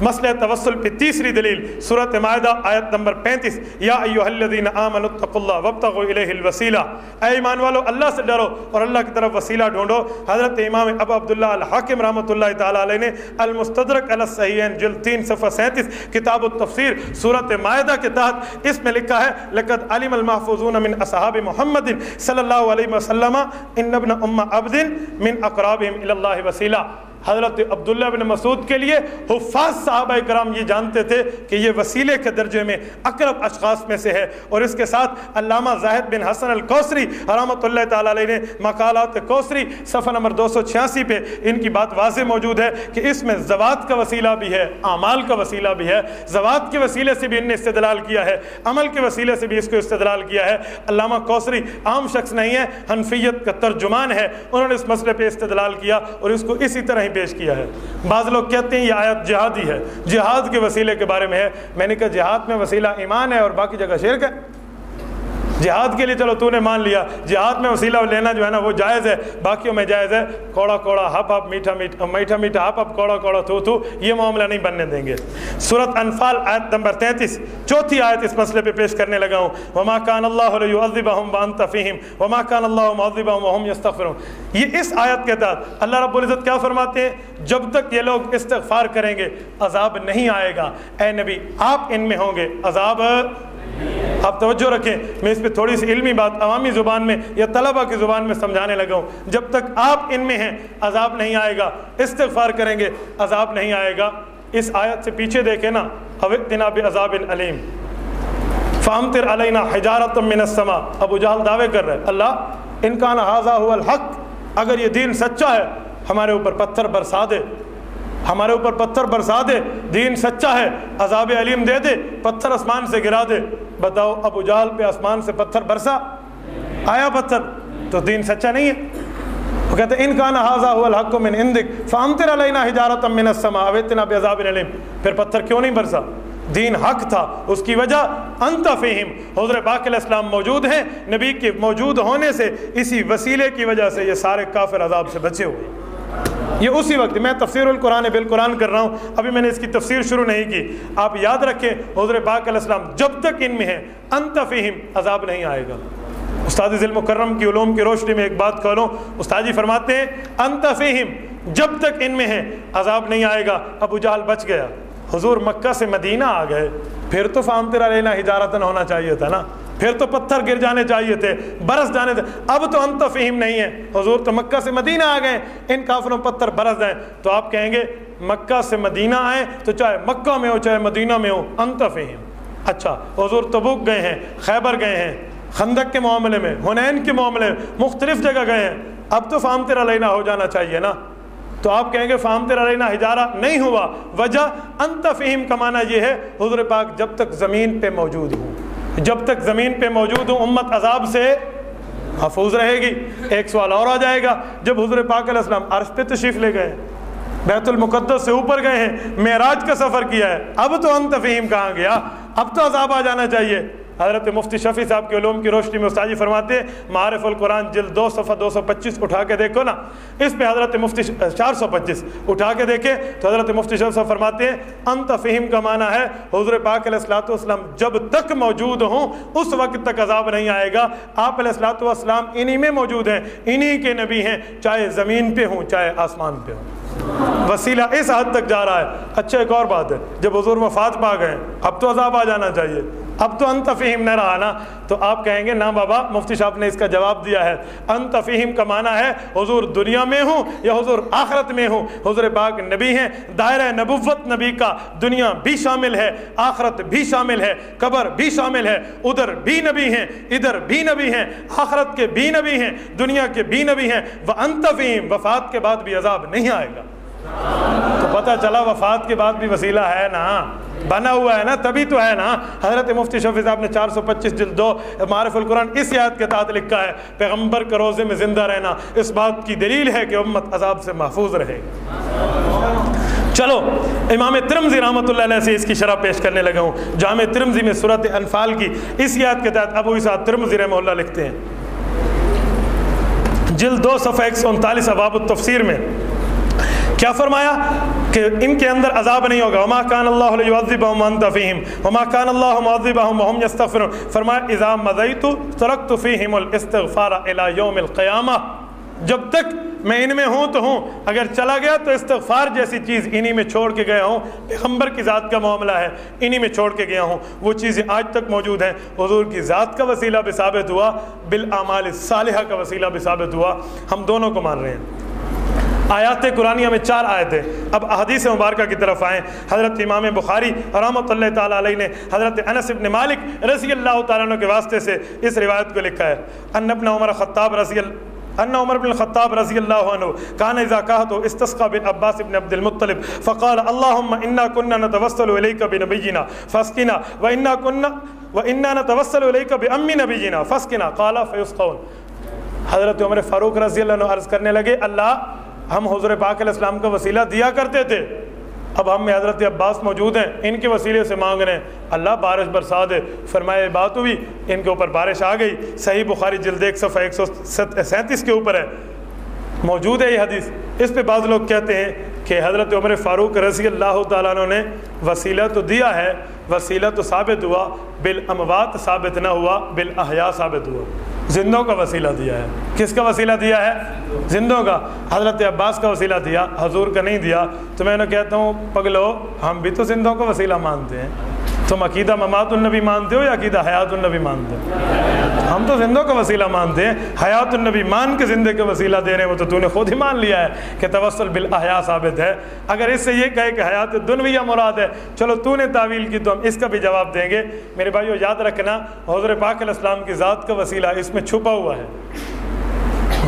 مسئلہ توسل پہ تیسری دلیل، سورۃ مائدہ آیت نمبر پینتیس۔ یا ایوہ الذین آمنوا اتقوا اللہ وابتغوا الیہ الوسیلہ۔ اے ایمان والو، اللہ سے ڈرو اور اللہ کی طرف وسیلہ ڈھونڈو۔ حضرت امام ابو عبداللہ الحاکم رحمۃ اللہ تعالیٰ علیہ نے المستدرک علی الصحیحین جلد تین، صفحہ سینتیس، کتاب التفسیر، سورۃ مائدہ کے تحت اس میں لکھا ہے، لقد علم المحفوظون من اصحاب محمد صلی اللہ علیہ وسلم ان ابن ام عبد من اقرابهم الى اللہ وسیلہ۔ حضرت عبداللہ بن مسعود کے لیے حفاظ صحابہ کرام یہ جانتے تھے کہ یہ وسیلے کے درجے میں اقرب اشخاص میں سے ہے اور اس کے ساتھ علامہ زاہد بن حسن الکوسری رحمۃ اللہ تعالیٰ علیہ نے مقالات کوسری صفحہ نمبر دو سو چھیاسی پہ ان کی بات واضح موجود ہے کہ اس میں زوات کا وسیلہ بھی ہے، اعمال کا وسیلہ بھی ہے۔ زوات کے وسیلے سے بھی ان نے استدلال کیا ہے، عمل کے وسیلے سے بھی اس کو استدلال کیا ہے۔ علامہ کوسری عام شخص نہیں ہے، حنفیت کا ترجمان ہے۔ انہوں نے اس مسئلے پہ استدلال کیا اور اس کو اسی طرح نہیں پیش کیا ہے۔ بعض لوگ کہتے ہیں یہ آیت جہادی ہے۔ جہاد کے وسیلے کے بارے میں ہے۔ میں نے کہا جہاد میں وسیلہ ایمان ہے اور باقی جگہ شرک ہے۔ جہاد کے لیے چلو تو نے مان لیا۔ جہاد میں وسیلہ لینا جو ہے نا وہ جائز ہے، باقیوں میں جائز ہے۔ کوڑا کوڑا، ہپ ہپ، میٹھا میٹھا میٹھا میٹھا، ہپ ہپ، کوڑا کوڑا تھو تھو یہ معاملہ نہیں بننے دیں گے۔ صورت انفال آیت نمبر تینتیس، چوتھی آیت اس مسئلے پہ پیش کرنے لگا ہوں۔ وما کان اللہ لیعذبہم وانت فیہم وما کان اللہ معذبہم وہم یستغفرون یہ اس آیت کے تحت اللہ رب العزت کیا فرماتے ہیں؟ جب تک یہ لوگ استغفار کریں گے، عذاب نہیں آئے گا۔ اے نبی، آپ ان میں ہوں گے۔ عذاب آپ توجہ رکھیں، میں اس پہ تھوڑی سی علمی بات عوامی زبان میں یا طلبہ کی زبان میں سمجھانے لگا ہوں۔ جب تک آپ ان میں ہیں، عذاب نہیں آئے گا، استغفار کریں گے، عذاب نہیں آئے گا۔ اس آیت سے پیچھے دیکھیں نا اوقتنا بعذاب علیم فامطر علینا حجارت من السما ابو جہل دعوے کر رہے اللہ، ان کا نہ هو الحق، اگر یہ دین سچا ہے، ہمارے اوپر پتھر برسا دے۔ ہمارے اوپر پتھر برسا دے، دین سچا ہے، عذاب علیم دے دے، پتھر آسمان سے گرا دے۔ بتاؤ، ابو جال پہ آسمان سے پتھر برسا؟ آیا پتھر؟ تو دین سچا نہیں ہے۔ وہ کہتے ہیں، ان کا نہ ہوا الحق من اندک فامتر علینا حجارت من السما اویتنا بعذاب علیم۔ پھر پتھر کیوں نہیں برسا؟ دین حق تھا، اس کی وجہ انت فہم حضر پاک علیہ السلام موجود ہیں، نبی کے موجود ہونے سے اسی وسیلے کی وجہ سے یہ سارے کافر عذاب سے بچے ہوئے۔ یہ اسی وقت میں تفسیر القرآن بالقرآن کر رہا ہوں۔ ابھی میں نے اس کی تفسیر شروع نہیں کی۔ آپ یاد رکھیں حضر پاک علیہ السلام جب تک ان میں ہیں، انت فہم عذاب نہیں آئے گا۔ استاد ذیل مکرم کی علوم کی روشنی میں ایک بات کہہ لوں۔ استاد جی فرماتے ہیں، انت فہم جب تک ان میں ہیں، عذاب نہیں آئے گا۔ ابو جہل بچ گیا۔ حضور مکہ سے مدینہ آ گئے۔ پھر تو فام تیرا لینا ہجارتن ہونا چاہیے تھا نا۔ پھر تو پتھر گر جانے چاہیے تھے، برس جانے تھے۔ اب تو انت فہم نہیں ہے حضور تو مکہ سے مدینہ آ گئے ان کافروں پتھر برس جائیں۔ تو آپ کہیں گے، مکہ سے مدینہ آئیں تو چاہے مکہ میں ہو، چاہے مدینہ میں ہو انت فہم اچھا حضور تبوک گئے ہیں، خیبر گئے ہیں، خندق کے معاملے میں، ہنین کے معاملے میں، مختلف جگہ گئے ہیں۔ اب تو فام تیرا لینا ہو جانا چاہیے نا۔ تو آپ کہیں گے، فام تیرا لینا ہجارہ نہیں ہوا۔ وجہ انت فہم کا معنی یہ ہے، حضور پاک جب تک زمین پہ موجود ہوں۔ جب تک زمین پہ موجود ہوں، امت عذاب سے محفوظ رہے گی۔ ایک سوال اور آ جائے گا، جب حضور پاک علیہ السلام عرش پہ تشریف لے گئے، بیت المقدس سے اوپر گئے ہیں، معراج کا سفر کیا ہے، اب تو انت فہیم کہاں گیا؟ اب تو عذاب آ جانا چاہیے۔ حضرت مفتی شفیع صاحب کے علوم کی روشنی میں استاجی فرماتے ہیں، معارف القرآن جلد دو صفحہ دو سو پچیس اٹھا کے دیکھو نا۔ اس پہ حضرت مفتی چار سو پچیس اٹھا کے دیکھیں تو حضرت مفتی شفیع صاحب فرماتے ہیں، انت فہم کا معنی ہے، حضور پاک علیہ السلاۃ والسلام جب تک موجود ہوں، اس وقت تک عذاب نہیں آئے گا۔ آپ علیہ السلاۃ والسلام انہی میں موجود ہیں، انہی کے نبی ہیں، چاہے زمین پہ ہوں، چاہے آسمان پہ ہوں۔ وسیلہ اس حد تک جا رہا ہے۔ اچھا ایک اور بات ہے، جب حضور وفات پا گئے، اب تو عذاب آ جانا چاہیے۔ اب تو انتفہم نہ رہا نا، تو آپ کہیں گے، نا بابا، مفتی صاحب نے اس کا جواب دیا ہے۔ انتفہم کا معنی ہے، حضور دنیا میں ہوں یا حضور آخرت میں ہوں۔ حضور پاک نبی ہیں، دائرہ نبوت نبی کا دنیا بھی شامل ہے، آخرت بھی شامل ہے، قبر بھی شامل ہے۔ ادھر بھی نبی ہیں، ادھر بھی نبی ہیں۔ آخرت کے بھی نبی ہیں، دنیا کے بھی نبی ہیں۔ وہ انتفہیم وفات کے بعد بھی عذاب نہیں آئے گا۔ تو پتہ چلا وفات کے بعد بھی وسیلہ ہے نا؟ بنا ہوا ہے نا؟ تبھی تو ہے نا؟ حضرت مفتی شفیع صاحب نے چار سو پچیس جلد دو معرف القرآن اس یاد کے تحت لکھا ہے، پیغمبر کے روزے میں زندہ رہنا اس بات کی دلیل ہے کہ امت عذاب سے محفوظ رہے۔ چلو، امام ترمزی رحمۃ اللہ علیہ سے اس کی شرح پیش کرنے لگا ہوں۔ جامع ترمزی میں صورت انفال کی اس یاد کے تحت ابو اسعد ترمزی رحمہ اللہ لکھتے ہیں۔ جلد دو صفحہ ایک سو انتالیس اباب التفسیر میں کیا فرمایا کہ ان کے اندر عذاب نہیں ہوگا؟ وما کان اللہ لیعذبہم وانت فیہم وما کان اللہ معذبہم وهم یستغفرون فرمایا اذا مضیت ترکت فیہم الاستغفار الى یوم القیامہ جب تک میں ان میں ہوں تو ہوں، اگر چلا گیا تو استغفار جیسی چیز انہی میں چھوڑ کے گیا ہوں، پیغمبر کی ذات کا معاملہ ہے، انہی میں چھوڑ کے گیا ہوں، وہ چیزیں آج تک موجود ہیں۔ حضور کی ذات کا وسیلہ بھی ثابت ہوا بالعمال صالحہ کا وسیلہ بھی ثابت ہوا۔ ہم دونوں کو مان رہے ہیں۔ آیات قرآنیہ میں چار آیتیں۔ اب احادیث مبارکہ کی طرف آئیں۔ حضرت امام بخاری رحمۃ اللہ تعالیٰ علیہ نے حضرت انس ابن مالک رضی اللہ تعالیٰ عنہ کے واسطے سے اس روایت کو لکھا ہے۔ ان ابن عمر خطاب رضی اللہ ان عمر بن الخطاب رضی اللہ عنہ كان اذا كهت استسقى بن عباس بن عبد المطلب فقال اللهم انا كنا نتوسل اليك بنبينا فاسقنا وانا كنا وانا نتوسل اليك بام نبينا فاسقنا قال فيسقون حضرت عمر فاروق رضی اللہ عنہ عرض کرنے لگے، اللہ ہم حضور پاک علیہ السلام کا وسیلہ دیا کرتے تھے۔ اب ہم میں حضرت عباس موجود ہیں، ان کے وسیلے سے مانگ رہے ہیں۔ اللہ بارش برسا دے۔ فرمائے بات ہوئی، ان کے اوپر بارش آ گئی۔ صحیح بخاری جلد ایک صفحہ ایک سو سینتیس کے اوپر ہے۔ موجود ہے یہ حدیث۔ اس پہ بعض لوگ کہتے ہیں کہ حضرت عمر فاروق رضی اللہ تعالیٰ عنہ نے وسیلہ تو دیا ہے، وسیلہ تو ثابت ہوا، بالاموات ثابت نہ ہوا بالاحیاء ثابت ہوا۔ زندوں کا وسیلہ دیا ہے۔ کس کا وسیلہ دیا ہے؟ زندوں کا۔ حضرت عباس کا وسیلہ دیا، حضور کا نہیں دیا۔ تو میں نے کہتا ہوں پگلو ہم بھی تو زندوں کا وسیلہ مانتے ہیں۔ تم عقیدہ ممات النبی مانتے ہو یا عقیدہ حیات النبی مانتے ہو؟ ہم تو زندوں کا وسیلہ مانتے ہیں، حیات النبی مان کے زندے کا وسیلہ دے رہے ہیں، وہ تو تو نے خود ہی مان لیا ہے کہ توسل بالاحیاء ثابت ہے۔ اگر اس سے یہ کہے کہ حیات دنویہ مراد ہے، چلو تو نے تعویل کی تو ہم اس کا بھی جواب دیں گے۔ میرے بھائیو، یاد رکھنا حضور پاک علیہ السلام کی ذات کا وسیلہ اس میں چھپا ہوا ہے۔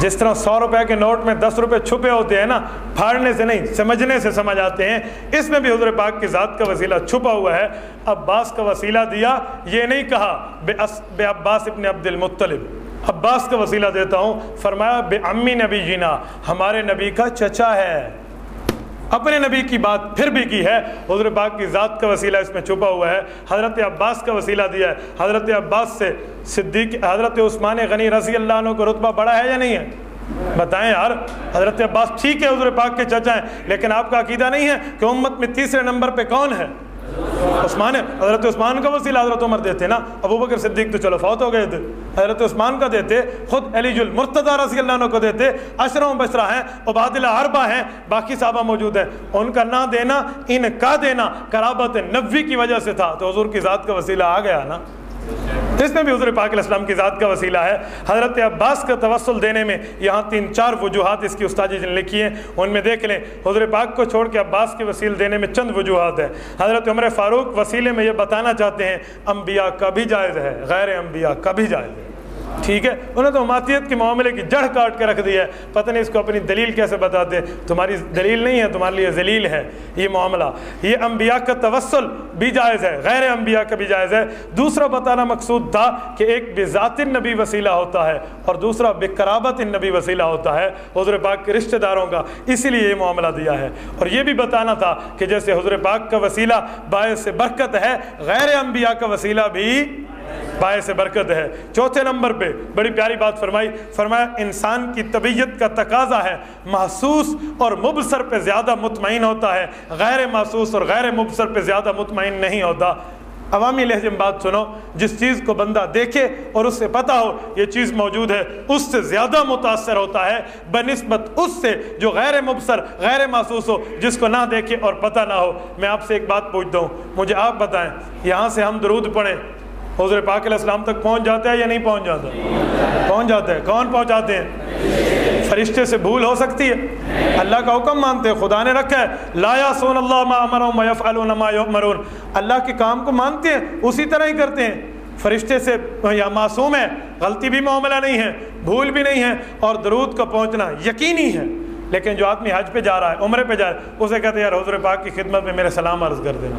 جس طرح سو روپے کے نوٹ میں دس روپے چھپے ہوتے ہیں نا، پھاڑنے سے نہیں، سمجھنے سے سمجھ آتے ہیں۔ اس میں بھی حضور پاک کی ذات کا وسیلہ چھپا ہوا ہے۔ عباس کا وسیلہ دیا، یہ نہیں کہا، بے بے عباس ابن عبد المطلب۔ عباس کا وسیلہ دیتا ہوں، فرمایا، بے امی نبی جینا ہمارے نبی کا چچا ہے۔ اپنے نبی کی بات پھر بھی کی ہے۔ حضور پاک کی ذات کا وسیلہ اس میں چھپا ہوا ہے۔ حضرت عباس کا وسیلہ دیا ہے۔ حضرت عباس سے صدیق، حضرت عثمان غنی رضی اللہ عنہ کو رتبہ بڑا ہے یا نہیں ہے؟ بتائیں یار، حضرت عباس ٹھیک ہے حضور پاک کے چچا ہیں، لیکن آپ کا عقیدہ نہیں ہے کہ امت میں تیسرے نمبر پہ کون ہے؟ عثمان، حضرت عثمان کا وسیلہ حضرت عمر دیتے نا، ابو بکر صدیق تو چلو فوت ہو گئے تھے۔ حضرت عثمان کا دیتے، خود علی المرتضی رضی اللہ عنہ کو دیتے اشرم بشرا ہیں، عبادلہ اربا ہیں، باقی صحابہ موجود ہیں۔ ان کا نہ دینا، ان کا دینا کرابت نبوی کی وجہ سے تھا۔ تو حضور کی ذات کا وسیلہ آ گیا نا۔ اس میں بھی حضور پاک علیہ السلام کی ذات کا وسیلہ ہے، حضرت عباس کا توسل دینے میں یہاں تین چار وجوہات اس کی استاذی جن لکھی ہیں، ان میں دیکھ لیں، حضور پاک کو چھوڑ کے عباس کے وسیل دینے میں چند وجوہات ہیں۔ حضرت عمر فاروق وسیلے میں یہ بتانا چاہتے ہیں، انبیاء کا بھی جائز ہے، غیر انبیاء کا بھی جائز ہے۔ ٹھیک ہے؟ انہوں نے تو ماتیت کے معاملے کی جڑ کاٹ کے رکھ دی ہے۔ پتہ نہیں اس کو اپنی دلیل کیسے بتاتے تمہاری دلیل نہیں ہے، تمہارے لیے ذلیل ہے۔ یہ معاملہ۔ یہ انبیاء کا توسل بھی جائز ہے، غیر انبیاء کا بھی جائز ہے۔ دوسرا بتانا مقصود تھا کہ ایک بذات نبی وسیلہ ہوتا ہے اور دوسرا بے کرابت نبی وسیلہ ہوتا ہے حضور پاک کے رشتہ داروں کا۔ اسی لیے یہ معاملہ دیا ہے۔ اور یہ بھی بتانا تھا کہ جیسے حضور پاک کا وسیلہ باعث برکت ہے، غیر انبیاء کا وسیلہ بھی باعث برکت ہے۔ چوتھے نمبر پہ بڑی پیاری بات فرمائی، فرمایا، انسان کی طبیعت کا تقاضا ہے، محسوس اور مبصر پہ زیادہ مطمئن ہوتا ہے۔ غیر محسوس اور غیر مبصر پہ زیادہ مطمئن نہیں ہوتا۔ عوامی لہجے میں بات سنو، جس چیز کو بندہ دیکھے اور اس سے پتہ ہو یہ چیز موجود ہے، اس سے زیادہ متاثر ہوتا ہے، بنسبت اس سے جو غیر مبصر، غیر محسوس ہو، جس کو نہ دیکھے اور پتہ نہ ہو۔ میں آپ سے ایک بات پوچھتا ہوں، مجھے آپ بتائیں، یہاں سے ہم درود پڑھیں۔ حضور پاک علیہ السلام تک پہنچ جاتا ہے یا نہیں پہنچ جاتا؟ پہنچ جاتا ہے۔ کون پہنچاتے ہیں؟ فرشتے سے بھول ہو سکتی ہے۔ اللہ کا حکم مانتے ہیں، خدا نے رکھا ہے۔ لا سون اللہ ما امرهم ما يؤمرون اللہ کے کام کو مانتے ہیں، اسی طرح ہی کرتے ہیں۔ فرشتے سے یا معصوم ہے غلطی بھی معاملہ نہیں ہے، بھول بھی نہیں ہے اور درود کا پہنچنا یقینی ہے۔ لیکن جو آدمی حج پہ جا رہا ہے، عمرے پہ جا رہا ہے، اسے کہتے ہیں، یار حضور پاک کی خدمت میں میرے سلام عرض کر دینا۔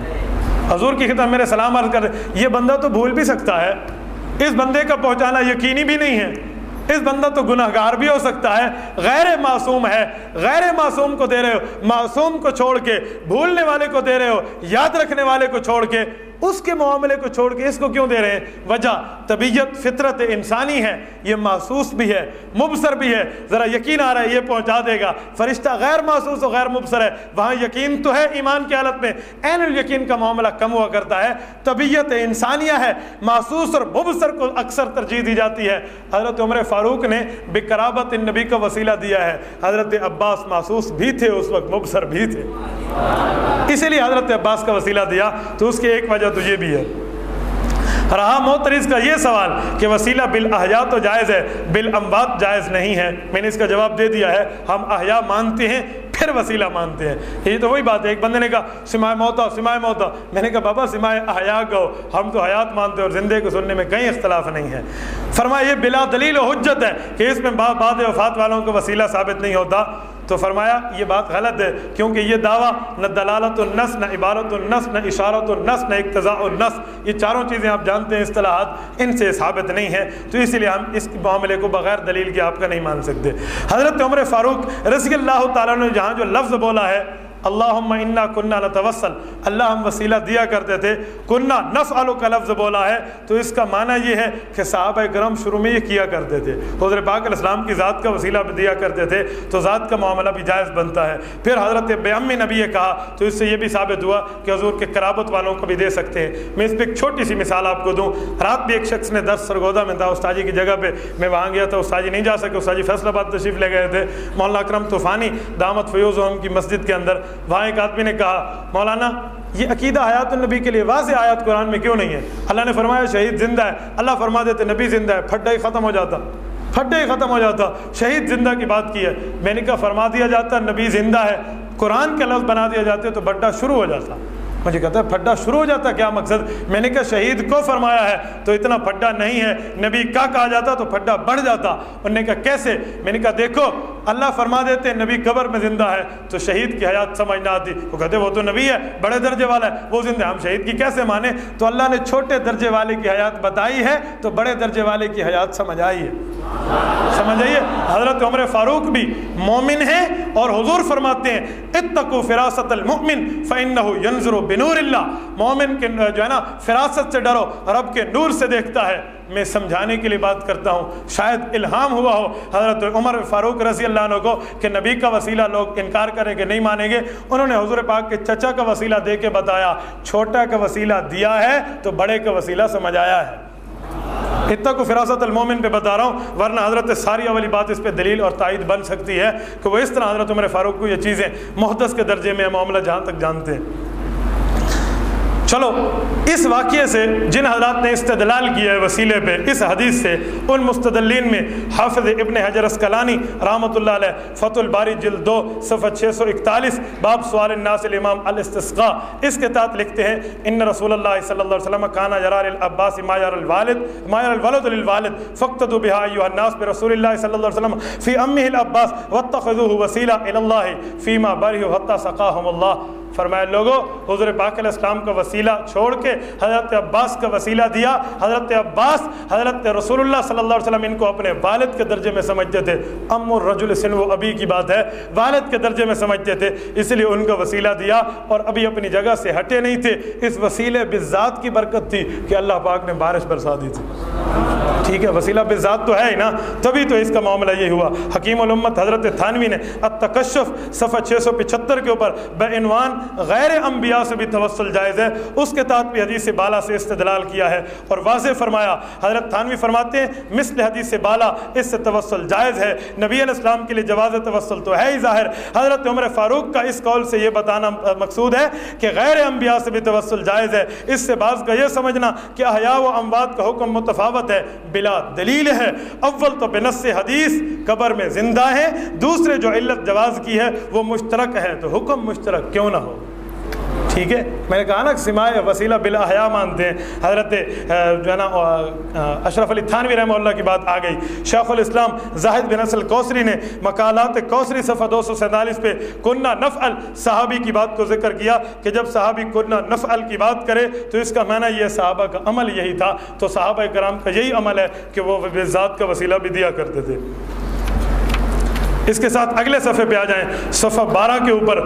حضور کی خدمت میرے سلام عرض کر یہ بندہ تو بھول بھی سکتا ہے۔ اس بندے کا پہنچانا یقینی بھی نہیں ہے۔ اس بندہ تو گناہ گار بھی ہو سکتا ہے۔ غیر معصوم ہے۔ غیر معصوم کو دے رہے ہو۔ معصوم کو چھوڑ کے، بھولنے والے کو دے رہے ہو۔ یاد رکھنے والے کو چھوڑ کے۔ اس کے معاملے کو چھوڑ کے اس کو کیوں دے رہے ہیں؟ وجہ طبیعت، فطرت انسانی ہے، یہ محسوس بھی ہے، مبصر بھی ہے۔ ذرا یقین آ رہا ہے، یہ پہنچا دے گا۔ فرشتہ غیر محسوس و غیر مبصر ہے۔ وہاں یقین تو ہے ایمان کی حالت میں۔ عین الیقین کا معاملہ کم ہوا کرتا ہے۔ طبیعت انسانیہ ہے۔ محسوس اور مبصر کو اکثر ترجیح دی جاتی ہے۔ حضرت عمر فاروق نے بکرابت النبی کا وسیلہ دیا ہے۔ حضرت عباس محسوس بھی تھے، اس وقت مبصر بھی تھے۔ اسی لیے حضرت عباس کا وسیلہ دیا۔ تو اس کی ایک وجہ تو یہ بھی ہے۔ رہا محترز کا یہ سوال کہ وسیلہ بالاحیاء تو جائز ہے، بالاموات جائز نہیں ہے۔ میں نے اس کا جواب دے دیا ہے۔ ہم احیاء مانتے ہیں، پھر وسیلہ مانتے ہیں۔ یہ تو وہی بات ہے، ایک بندے نے کہا، سمائے موتا سمائے موتا میں نے کہا، بابا، سمائے احیاء کہو ہم تو حیات مانتے ہیں اور زندے کو سننے میں کہیں اختلاف نہیں ہے۔ فرمایا، یہ بلا دلیل و حجت ہے کہ اس میں بعد وفات والوں کا وسیلہ ثابت نہیں ہوتا۔ تو فرمایا، یہ بات غلط ہے، کیونکہ یہ دعویٰ نہ دلالت النس نہ عبارت النس نہ اشارت النس نہ اقتضاء النس یہ چاروں چیزیں آپ جانتے ہیں، اصطلاحات ان سے ثابت نہیں ہے تو اسی لیے ہم اس معاملے کو بغیر دلیل کے آپ کا نہیں مان سکتے۔ حضرت عمر فاروق رضی اللہ تعالیٰ نے جہاں جو لفظ بولا ہے اللہ انا کنہ نتوسل اللہ ہم وسیلہ دیا کرتے تھے۔ کنہ نف کا لفظ بولا ہے۔ تو اس کا معنی یہ ہے کہ صحابہ کرم شروع میں یہ کیا کرتے تھے۔ حضرت پاک علیہ السلام کی ذات کا وسیلہ بھی دیا کرتے تھے۔ تو ذات کا معاملہ بھی جائز بنتا ہے۔ پھر حضرت بیام نبی یہ کہا۔ تو اس سے یہ بھی ثابت ہوا کہ حضور کے کرابت والوں کو بھی دے سکتے ہیں۔ میں اس پہ ایک چھوٹی سی مثال آپ کو دوں۔ رات بھی ایک شخص نے دس سرگودا میں تھا۔ استاجی کی جگہ پہ میں وہاں گیا تھا۔ استاجی نہیں جا سکے۔ استاجی فیصل آباد تشریف لے گئے تھے۔ مولانا اکرم طوفانی دامت فیوز کی مسجد کے اندر وہاں ایک آدمی نے کہا، مولانا، یہ عقیدہ حیات النبی کے لیے واضح آیات قرآن میں کیوں نہیں ہے؟ اللہ نے فرمایا، شہید زندہ ہے۔ اللہ فرما دیتے، نبی زندہ ہے۔ پھڈا ہی ختم ہو جاتا۔ پھڈا ہی ختم ہو جاتا۔ شہید زندہ کی بات کی ہے۔ میں نے کہا، فرما دیا جاتا، نبی زندہ ہے۔ قرآن کے لفظ بنا دیا جاتے تو بڈا شروع ہو جاتا۔ مجھے کہتا ہے، پھڈا شروع ہو جاتا کیا مقصد؟ میں نے کہا، شہید کو فرمایا ہے تو اتنا پھڈا نہیں ہے۔ نبی کا کہا جاتا تو پھڈا بڑھ جاتا۔ انہوں نے کہا، کیسے؟ میں نے کہا، دیکھو، اللہ فرما دیتے نبی قبر میں زندہ ہے تو شہید کی حیات سمجھ نہ آتی۔ وہ کہتے وہ تو نبی ہے، بڑے درجے والا ہے، وہ زندہ ہم شہید کی کیسے مانے تو اللہ نے چھوٹے درجے والے کی حیات بتائی ہے تو بڑے درجے والے کی حیات سمجھ آئی ہے۔ سمجھ آئیے حضرت عمر فاروق بھی مومن ہیں اور حضور فرماتے ہیں اتقو فراست المؤمن فإنه ينظر بنور اللہ مومن کے جو ہے نا، فراست سے ڈرو، رب کے نور سے دیکھتا ہے۔ میں سمجھانے کے لیے بات کرتا ہوں۔ شاید الہام ہوا ہو حضرت عمر فاروق رضی اللہ عنہ کو کہ نبی کا وسیلہ لوگ انکار کریں کہ نہیں مانیں گے۔ انہوں نے حضور پاک کے چچا کا وسیلہ دے کے بتایا، چھوٹا کا وسیلہ دیا ہے تو بڑے کا وسیلہ سمجھ آیا ہے۔ اتنا کو فراست المومن پہ بتا رہا ہوں، ورنہ حضرت ساری والی بات اس پہ دلیل اور تائید بن سکتی ہے کہ وہ اس طرح حضرت عمر فاروق کو یہ چیزیں محدث کے درجے میں معاملہ جہاں تک جانتے ہیں۔ چلو، اس واقعے سے جن حضرات نے استدلال کیا ہے وسیلے پہ، اس حدیث سے، ان مستدلین میں حافظ ابن حجر اسکلانی رحمۃ اللہ علیہ، فتح الباری جلد دو، صفحہ چھ سو اکتالیس، باب سوال الناس الامام الاستسقاء، اس کے تحت لکھتے ہیں، ان رسول اللہ صلی اللہ علیہ وسلم کانا یرار العباس ما یار الوالد، ما یار الولد للوالد فقتدوا بها ایها الناس برسول اللہ صلی اللہ علیہ وسلم فی امه العباس واتخذوه وسیلہ الى الله فيما بره حتى سقاهم الله فرمایا لوگوں حضور پاک علیہ السلام کا وسیلہ چھوڑ کے حضرت عباس کا وسیلہ دیا۔ حضرت عباس، حضرت رسول اللہ صلی اللہ علیہ وسلم ان کو اپنے والد کے درجے میں سمجھتے تھے۔ ام الرجل سن و ابی کی بات ہے۔ والد کے درجے میں سمجھتے تھے، اس لیے ان کا وسیلہ دیا اور ابھی اپنی جگہ سے ہٹے نہیں تھے۔ اس وسیلے بذات کی برکت تھی کہ اللہ پاک نے بارش برسا دی تھی۔ ٹھیک ہے، وسیلہ بذات تو ہے ہی نا، تبھی تو اس کا معاملہ یہ ہوا۔ حکیم الامت حضرت تھانوی نے التکشف صفحہ چھ سو پچہتر کے اوپر بے عنوان غیر انبیاء سے بھی توسل جائز ہے۔ اس کے تحت بھی حدیث بالا سے استدلال کیا ہے اور واضح فرمایا۔ حضرت تھانوی فرماتے ہیں، مثل حدیث بالا اس سے توسل جائز ہے۔ نبی علیہ السلام کے لیے جواز توسل تو ہے ہی ظاہر۔ حضرت عمر فاروق کا اس قول سے یہ بتانا مقصود ہے کہ غیر انبیاء سے بھی توسل جائز ہے۔ اس سے بعض کا یہ سمجھنا کہ احیاء و اموات کا حکم متفاوت ہے۔ بلا دلیل ہے۔ اول تو بنس حدیث، قبر میں زندہ ہے۔ دوسرے جو علت جواز کی ہے، وہ مشترک ہے۔ تو حکم مشترک کیوں نہ ہو؟ ٹھیک ہے؟ میں نے کہا نا سمائے وسیلہ بلا حیا مانتے ہیں۔ حضرت جو ہے نا اشرف علی تھانوی رحمہ اللہ کی بات آ گئی۔ شیخ الاسلام زاہد بن اصل کوسری نے مقالات کوسری صفحہ دو سو سینتالیس پہ کنہ نفعل صحابی کی بات کو ذکر کیا کہ جب صحابی کنہ نفعل کی بات کرے تو اس کا معنی یہ صحابہ کا عمل یہی تھا۔ تو صحابہ کرام کا یہی عمل ہے کہ وہ ذات کا وسیلہ بھی دیا کرتے تھے۔ اس کے ساتھ اگلے صفحے پہ آ جائیں۔ صفحہ بارہ کے اوپر۔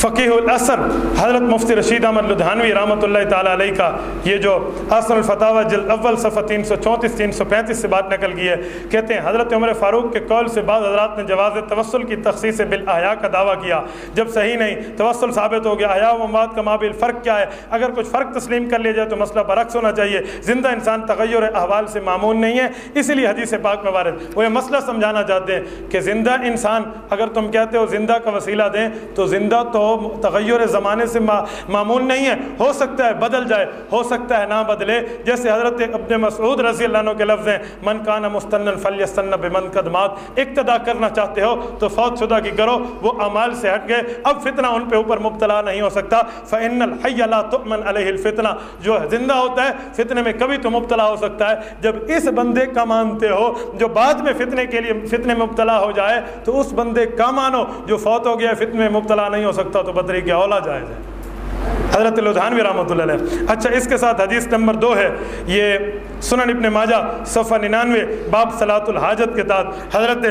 فقیح الاثر حضرت مفتی رشید احمد لدھانوی رحمۃ اللہ تعالیٰ علیہ کا یہ جو حسن الفتاوہ جل اول صفحہ تین سو چونتیس، تین سو پینتیس سے بات نقل کی ہے، کہتے ہیں، حضرت عمر فاروق کے قول سے بعض حضرات نے جواز توسل کی تخصیص بالاحیاء کا دعویٰ کیا۔ جب صحیح نہیں، توسل ثابت ہو گیا حیا و مواد کا مابل فرق کیا ہے؟ اگر کچھ فرق تسلیم کر لیا جائے تو مسئلہ برعکس ہونا چاہیے۔ زندہ انسان تغیر احوال سے معمون نہیں ہے، اسی لیے حدیث پاک میں وارد۔ وہ یہ مسئلہ سمجھانا چاہتے ہیں کہ زندہ انسان، اگر تم کہتے ہو زندہ کا وسیلہ دیں، تو زندہ تو وہ تغیر زمانے سے معمول نہیں ہے۔ ہو سکتا ہے بدل جائے، ہو سکتا ہے نہ بدلے۔ جیسے حضرت ابن مسعود رضی اللہ عنہ کے لفظ ہیں، من کان مستن فلیسن بمن قدمات اقتدا کرنا چاہتے ہو تو فوت شدہ کی کرو، وہ اعمال سے ہٹ گئے۔ اب فتنہ ان پہ اوپر مبتلا نہیں ہو سکتا۔ فعن الحی اللہ تؤمن علیہ الفتنہ جو زندہ ہوتا ہے، فتنے میں کبھی تو مبتلا ہو سکتا ہے۔ جب اس بندے کا مانتے ہو، جو بعد میں فتنے کے لیے فتنے میں مبتلا ہو جائے، تو اس بندے کا مانو۔ جو فوت ہو گیا، فتنے میں مبتلا نہیں ہو سکتا۔ ہوتا تو بدری کیا اولا جائز ہے حضرت لدھانوی رحمۃ اللہ علیہ۔ اچھا اس کے ساتھ حدیث نمبر دو ہے۔ یہ سنن ابن ماجہ، صفحہ ننانوے، باب صلاۃ الحاجت کے تحت۔ حضرت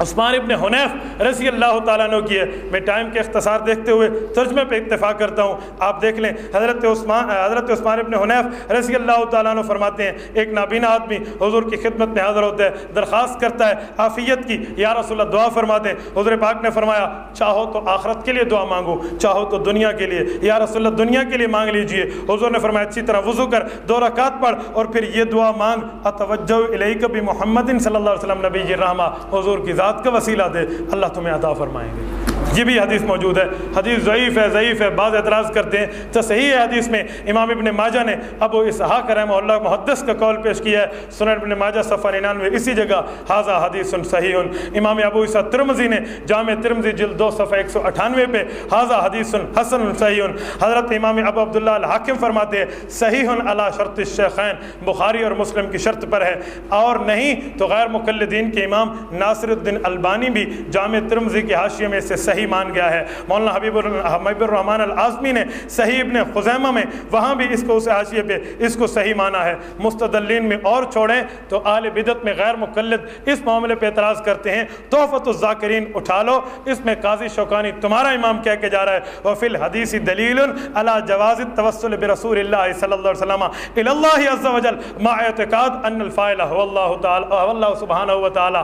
عثمان ابن حنیف رضی اللہ تعالیٰ نے کی ہے۔ میں ٹائم کے اختصار دیکھتے ہوئے ترجمے پہ اتفاق کرتا ہوں۔ آپ دیکھ لیں، حضرت عثمان حضرت عثمان ابن حنیف رضی اللہ تعالیٰ عنہ فرماتے ہیں، ایک نابینا آدمی حضور کی خدمت میں حاضر ہوتا ہے، درخواست کرتا ہے عافیت کی، یا رسول اللہ دعا فرماتے ہیں۔ حضور پاک نے فرمایا، چاہو تو آخرت کے لیے دعا مانگو، چاہو تو دنیا کے لیے، یا رسول اللہ دنیا کے لیے مانگ لیجیے۔ حضور نے فرمایا، اچھی طرح وضو کر، دو رکعت پڑھ اور پھر یہ دعا مانگ، اتوجہ الیک بھی محمد صلی اللہ علیہ وسلم نبی جی رحمہ، حضور کی ذات خیرات کا وسیلہ دے اللہ تمہیں عطا فرمائیں گے۔ یہ بھی حدیث موجود ہے۔ حدیث ضعیف ہے ضعیف ہے، بعض اعتراض کرتے ہیں۔ تو صحیح ہے حدیث میں امام ابن ماجہ نے ابو اسحاق رحمہ اللہ محدث کا قول پیش کیا ہے۔ سنن ابن ماجہ صفحہ ننانوے، اسی جگہ حاضہ حدیث صحیح۔ امام ابو عیسیٰ ترمزی نے جامع ترمزی جلد دو، صفحہ ایک سو اٹھانوے پہ حاضہ حدیث حسن صحیح۔ حضرت امام ابو عبداللہ الحاکم فرماتے ہیں، صحیح علی شرط الشیخین، بخاری اور مسلم کی شرط پر ہے۔ اور نہیں تو غیر مقلدین کے امام ناصر الدین البانی بھی جامع ترمزی کے حاشیے میں سے صحیح صحیح مان گیا ہے۔ مولانا حبیب حبیب الرحمٰن العظمی نے صحیح ابن خزیمہ میں وہاں بھی اس کو اس حاشیے پہ اس کو صحیح مانا ہے۔ مستدلین میں اور چھوڑیں تو اہل بدت میں غیر مقلد اس معاملے پہ اعتراض کرتے ہیں۔ تحفت الزاکرین اٹھا لو۔ اس میں قاضی شوقانی تمہارا امام کہہ کے جا رہا ہے۔ وہ فی الحدیث دلیل علی جواز التوسل برسول اللہ صلی اللہ علیہ وسلم الی اللہ عز وجل ما اعتقاد ان الفاعل هو اللہ تعالی اللہ سبحانہ و تعالی۔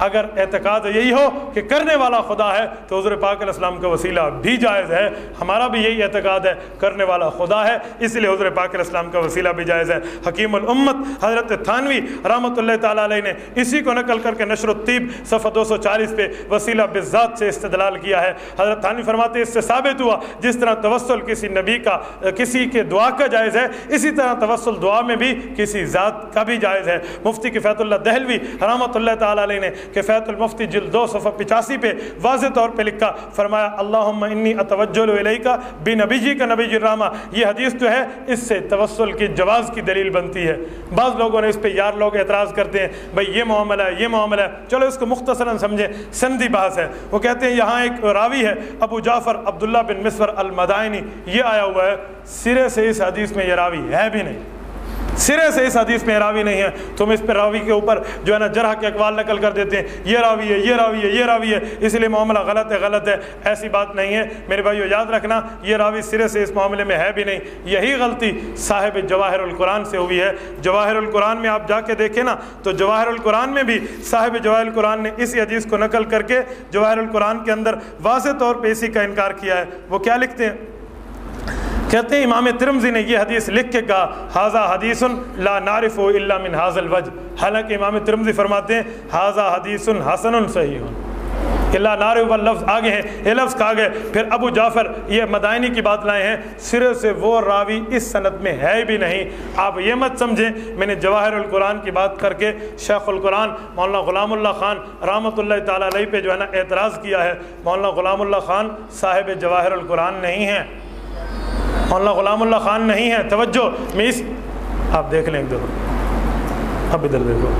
اگر اعتقاد یہی ہو کہ کرنے والا خدا ہے تو حضور پاک علیہ السلام کا وسیلہ بھی جائز ہے، ہمارا بھی یہی اعتقاد ہے، کرنے والا خدا ہے، اس لیے حضور پاک علیہ السلام کا وسیلہ بھی جائز ہے۔ حکیم الامت حضرت تھانوی رحمۃ اللہ تعالیٰ علیہ نے اسی کو نقل کر کے نشر الطیب صفح دو سو چالیس پہ وسیلہ بذات سے استدلال کیا ہے۔ حضرت تھانوی فرماتے ہیں، اس سے ثابت ہوا جس طرح توسل کسی نبی کا، کسی کے دعا کا جائز ہے، اسی طرح توسل دعا میں بھی کسی ذات کا بھی جائز ہے۔ مفتی کفیت اللہ دہلوی رحمۃ اللہ تعالیٰ علیہ نے کفیت المفتی جل دو صفحہ پچاسی پہ واضح طور پہ لکھا، فرمایا، اللہم انی اتوجل کا بے نبی جی کا نبی جرامہ یہ حدیث تو ہے، اس سے توسل کی جواز کی دلیل بنتی ہے۔ بعض لوگوں نے اس پہ یار لوگ اعتراض کرتے ہیں بھئی یہ معاملہ ہے، یہ معاملہ ہے۔ چلو، اس کو مختصراً سمجھیں۔ سندھی بحث ہے۔ وہ کہتے ہیں، یہاں ایک راوی ہے، ابو جعفر عبداللہ بن مصور المدائنی۔ یہ آیا ہوا ہے، سرے سے اس حدیث میں یہ راوی ہے بھی نہیں۔ سرے سے اس حدیث میں راوی نہیں ہے۔ تم اس پہ راوی کے اوپر جو ہے نا جرح کے اقوال نقل کر دیتے ہیں۔ یہ راوی ہے، یہ راوی ہے، یہ راوی ہے۔ اس لیے معاملہ غلط ہے غلط ہے۔ ایسی بات نہیں ہے۔ میرے بھائیو، یاد رکھنا، یہ راوی سرے سے اس معاملے میں ہے بھی نہیں۔ یہی غلطی صاحب جواہر القرآن سے ہوئی ہے۔ جواہر القرآن میں آپ جا کے دیکھیں نا، تو جواہر القرآن میں بھی صاحب جواہر القرآن نے اسی حدیث کو نقل کر کے جواہر القرآن کے اندر واضح طور پہ اسی کا انکار کیا ہے۔ وہ کیا لکھتے ہیں؟ کہتے ہیں امام ترمزی نے یہ حدیث لکھ کے کہا حاضہ حدیث لا نارف الا من حاض الوج حالانکہ امام ترمزی فرماتے ہیں حاضہ حدیث حسن صحیح کہ لا نارف لفظ آگے ہیں یہ لفظ کہا گئے پھر ابو جعفر یہ مدائنی کی بات لائے ہیں، سرے سے وہ راوی اس صنعت میں ہے بھی نہیں۔ آپ یہ مت سمجھیں، میں نے جواہر القرآن کی بات کر کے شیخ القرآن مولانا غلام اللہ خان رحمۃ اللہ تعالیٰ علیہ پہ جو ہے نا اعتراض کیا ہے، مولانا غلام اللہ خان صاحب جواہر القرآن نہیں ہیں۔ مولانا غلام اللہ خان نہیں ہے، توجہ میں اس آپ دیکھ لیں ایک دفعہ اب ادھر دیکھو۔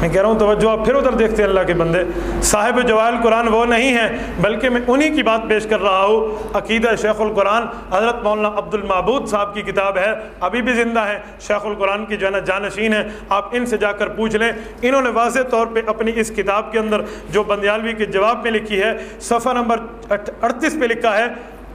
میں کہہ رہا ہوں، توجہ، آپ پھر ادھر دیکھتے ہیں اللہ کے بندے۔ صاحب جوال قرآن وہ نہیں ہیں بلکہ میں انہی کی بات پیش کر رہا ہوں۔ عقیدہ شیخ القرآن، حضرت مولانا عبد المعبود صاحب کی کتاب ہے، ابھی بھی زندہ ہیں۔ شیخ القرآن کی جو ہے نا جانشین ہیں آپ ان سے جا کر پوچھ لیں۔ انہوں نے واضح طور پہ اپنی اس کتاب کے اندر جو بندیالوی کے جواب میں لکھی ہے، صفحہ نمبر اڑتیس پہ لکھا ہے۔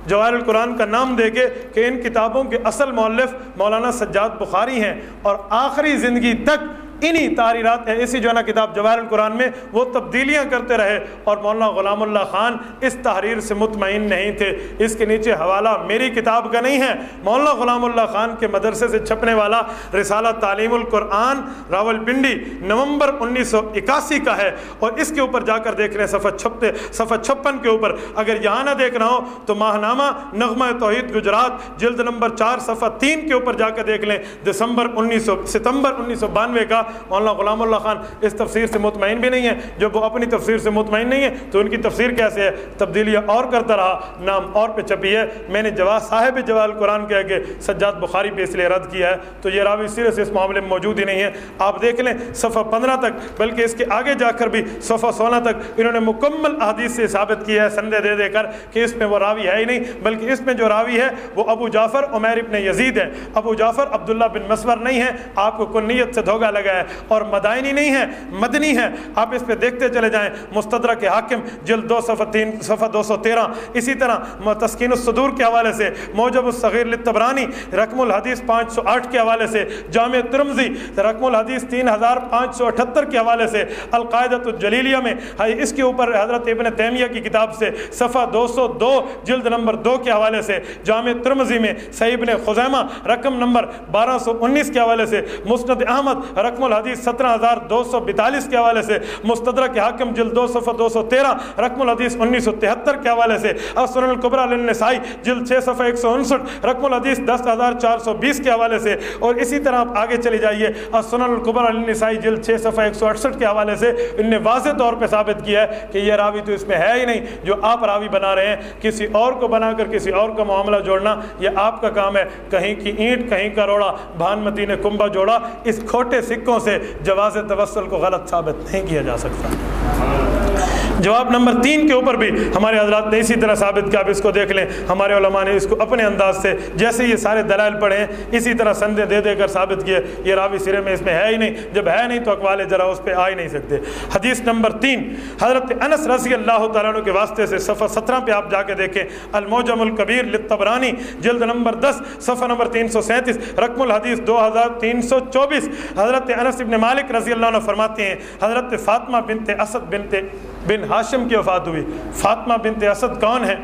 جواہر القرآن کا نام دے کے کہ ان کتابوں کے اصل مؤلف مولانا سجاد بخاری ہیں اور آخری زندگی تک انہی تحریرات ایسی جو ہے نا کتاب جواہر القرآن میں وہ تبدیلیاں کرتے رہے اور مولانا غلام اللہ خان اس تحریر سے مطمئن نہیں تھے۔ اس کے نیچے حوالہ میری کتاب کا نہیں ہے۔ مولانا غلام اللہ خان کے مدرسے سے چھپنے والا رسالہ تعلیم القرآن راول پنڈی نومبر انیس سو اکاسی کا ہے اور اس کے اوپر جا کر دیکھ رہے ہیں صفحہ چھپتے صفحہ چھپن کے اوپر۔ اگر یہاں نہ دیکھ رہا ہو تو ماہنامہ نغمہ توحید گجرات جلد نمبر چار صفحہ تین کے اوپر جا کر دیکھ لیں۔ دسمبر انیس سو ستمبر انیس سو بانوے کا مولانا غلام اللہ خان اس تفسیر سے مطمئن بھی نہیں ہے جب وہ اپنی تفسیر سے مطمئن نہیں ہے تو ان کی تفسیر کیسے ہے؟ تبدیلیاں اور کرتا رہا، نام اور پہ چھپی ہے۔ میں نے جواز صاحب جوال قرآن کہہ کے سجاد بخاری پہ اس لیے رد کیا ہے۔ تو یہ راوی سیرے سے اس معاملے میں موجود ہی نہیں ہے آپ دیکھ لیں، صفحہ پندرہ تک، بلکہ اس کے آگے جا کر بھی صفحہ سولہ تک انہوں نے مکمل احادیث سے ثابت کیا ہے، سندے دے دے کر کہ اس میں وہ راوی ہے ہی نہیں، بلکہ اس میں جو راوی ہے، وہ ابو جعفر عمیر ابن یزید ہے۔ ابو جعفر عبداللہ بن مسور نہیں ہے۔ آپ کو کنیت سے دھوگا لگا ہے اور مدائنی نہیں ہے، مدنی ہے۔ آپ اس پہ دیکھتے چلے جائیں۔ مستدرہ کے حاکم، جلد دو صفحہ تین، صفحہ دو سو تیرہ۔ اسی طرح تسکین الصدور کے حوالے سے، موجب الصغیر لطبرانی رقم الحدیث پانچ سو آٹھ کے حوالے سے۔ جامع ترمزی رقم الحدیث تین ہزار پانچ سو اٹھتر کے حوالے سے۔ القاعدۃ الجلیلیہ میں اس کے اوپر حضرت ابن تیمیہ کی کتاب سے۔ صفحہ دو سو دو، جلد نمبر دو کے حوالے سے۔ جامع ترمزی میں سعید ابن خزیمہ، رقم نمبر بارہ سو انیس کے حوالے سے۔ مسند احمد، رقم الحدیث سترہ ہزار دو سو بیتالیس کے حوالے سے مستدرہ کے حاکم جلد دو صفحہ دو سو تیرہ، رقم الحدیث انیس سو تہتر کے حوالے سے۔ اسن القبرہ للنسائی جلد چھ صفحہ ایک سو انسٹھ، رقم الحدیث دس ہزار چار سو بیس کے حوالے سے۔ اور اسی طرح آپ آگے چلی جائیے۔ اسن القبرہ للنسائی جلد چھ صفحہ ایک سو اڑسٹھ کے حوالے سے ان نے واضح طور پہ ثابت کیا ہے کہ یہ راوی تو اس میں ہے ہی نہیں، جو آپ راوی بنا رہے ہیں، کسی اور کو بنا کر، کسی اور کا معاملہ جوڑنا، یہ آپ کا کام ہے۔ کہیں کی اینٹ، کہیں کا روڑا، بھانمتی نے کنبا جوڑا، اس کھوٹے سکوں سے جواز توسل کو غلط ثابت نہیں کیا جا سکتا۔ جواب نمبر تین کے اوپر بھی ہمارے حضرات نے اسی طرح ثابت کیا، آپ اس کو دیکھ لیں۔ ہمارے علماء نے اس کو اپنے انداز سے جیسے یہ سارے دلائل پڑھے ہیں، اسی طرح سندے دے دے کر ثابت کیے۔ یہ راوی سرے میں اس میں ہے ہی نہیں۔ جب ہے نہیں تو اقوال ذرا اس پہ آ ہی نہیں سکتے۔ حدیث نمبر تین، حضرت انس رضی اللہ تعالیٰ عنہ کے واسطے سے صفحہ سترہ پہ آپ جا کے دیکھیں۔ الموجم الکبیر لطبرانی جلد نمبر دس، صفحہ نمبر تین سو سینتیس، رقم الحدیث دو ہزار تین سو چوبیس۔ حضرت انس ابن مالک رضی اللہ عنہ فرماتے ہیں، حضرت فاطمہ بنت اسد بنت بن ہاشم کی وفات ہوئی۔ فاطمہ بنت اسد کون ہے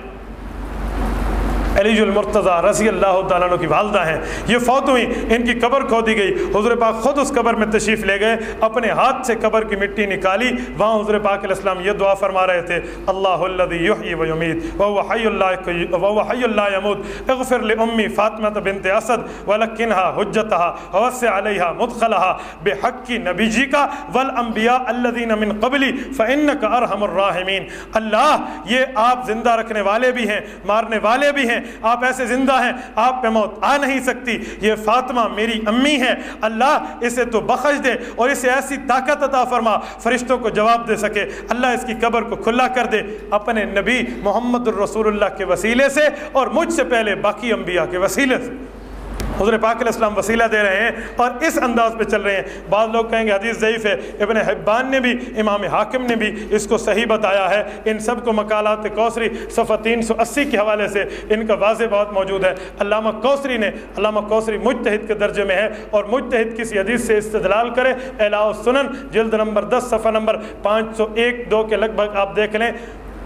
علی المرتضیٰ رضی اللہ تعالیٰ عنہ کی والدہ ہیں۔ یہ فوت ہوئی ان کی قبر کھودی گئی۔ حضور پاک خود اس قبر میں تشریف لے گئے، اپنے ہاتھ سے قبر کی مٹی نکالی۔ وہاں حضور پاک علیہ السلام یہ دعا فرما رہے تھے، اللہ الذی یحیی و یمیت وهو حی اللہ وهو حی لا يموت اغفر لأمی فاطمہ بنت اسد ولکنها حجتها ووسع علیها مدخلها بحق نبی جی کا والانبیاء الذین من قبلی فانک ارحم الراحمین۔ اللہ، یہ آپ زندہ رکھنے والے بھی ہیں، مارنے والے بھی ہیں آپ ایسے زندہ ہیں، آپ پہ موت آ نہیں سکتی۔ یہ فاطمہ میری امی ہے۔ اللہ اسے تو بخش دے اور اسے ایسی طاقت عطا فرما، فرشتوں کو جواب دے سکے۔ اللہ اس کی قبر کو کھلا کر دے اپنے نبی محمد الرسول اللہ کے وسیلے سے اور مجھ سے پہلے باقی انبیاء کے وسیلے سے۔ حضور پاک علیہ السلام وسیلہ دے رہے ہیں اور اس انداز پہ چل رہے ہیں۔ بعض لوگ کہیں گے حدیث ضعیف ہے۔ ابن حبان نے بھی، امام حاکم نے بھی اس کو صحیح بتایا ہے۔ ان سب کو مقالات کوسری صفحہ تین سو اسی کے حوالے سے ان کا واضح بہت موجود ہے۔ علامہ کوسری نے، علامہ کوسری مجتہد کے درجے میں ہے اور مجتہد کسی حدیث سے استدلال کرے اعلاء السنن جلد نمبر دس، صفحہ نمبر پانچ سو ایک دو کے لگ بھگ آپ دیکھ لیں۔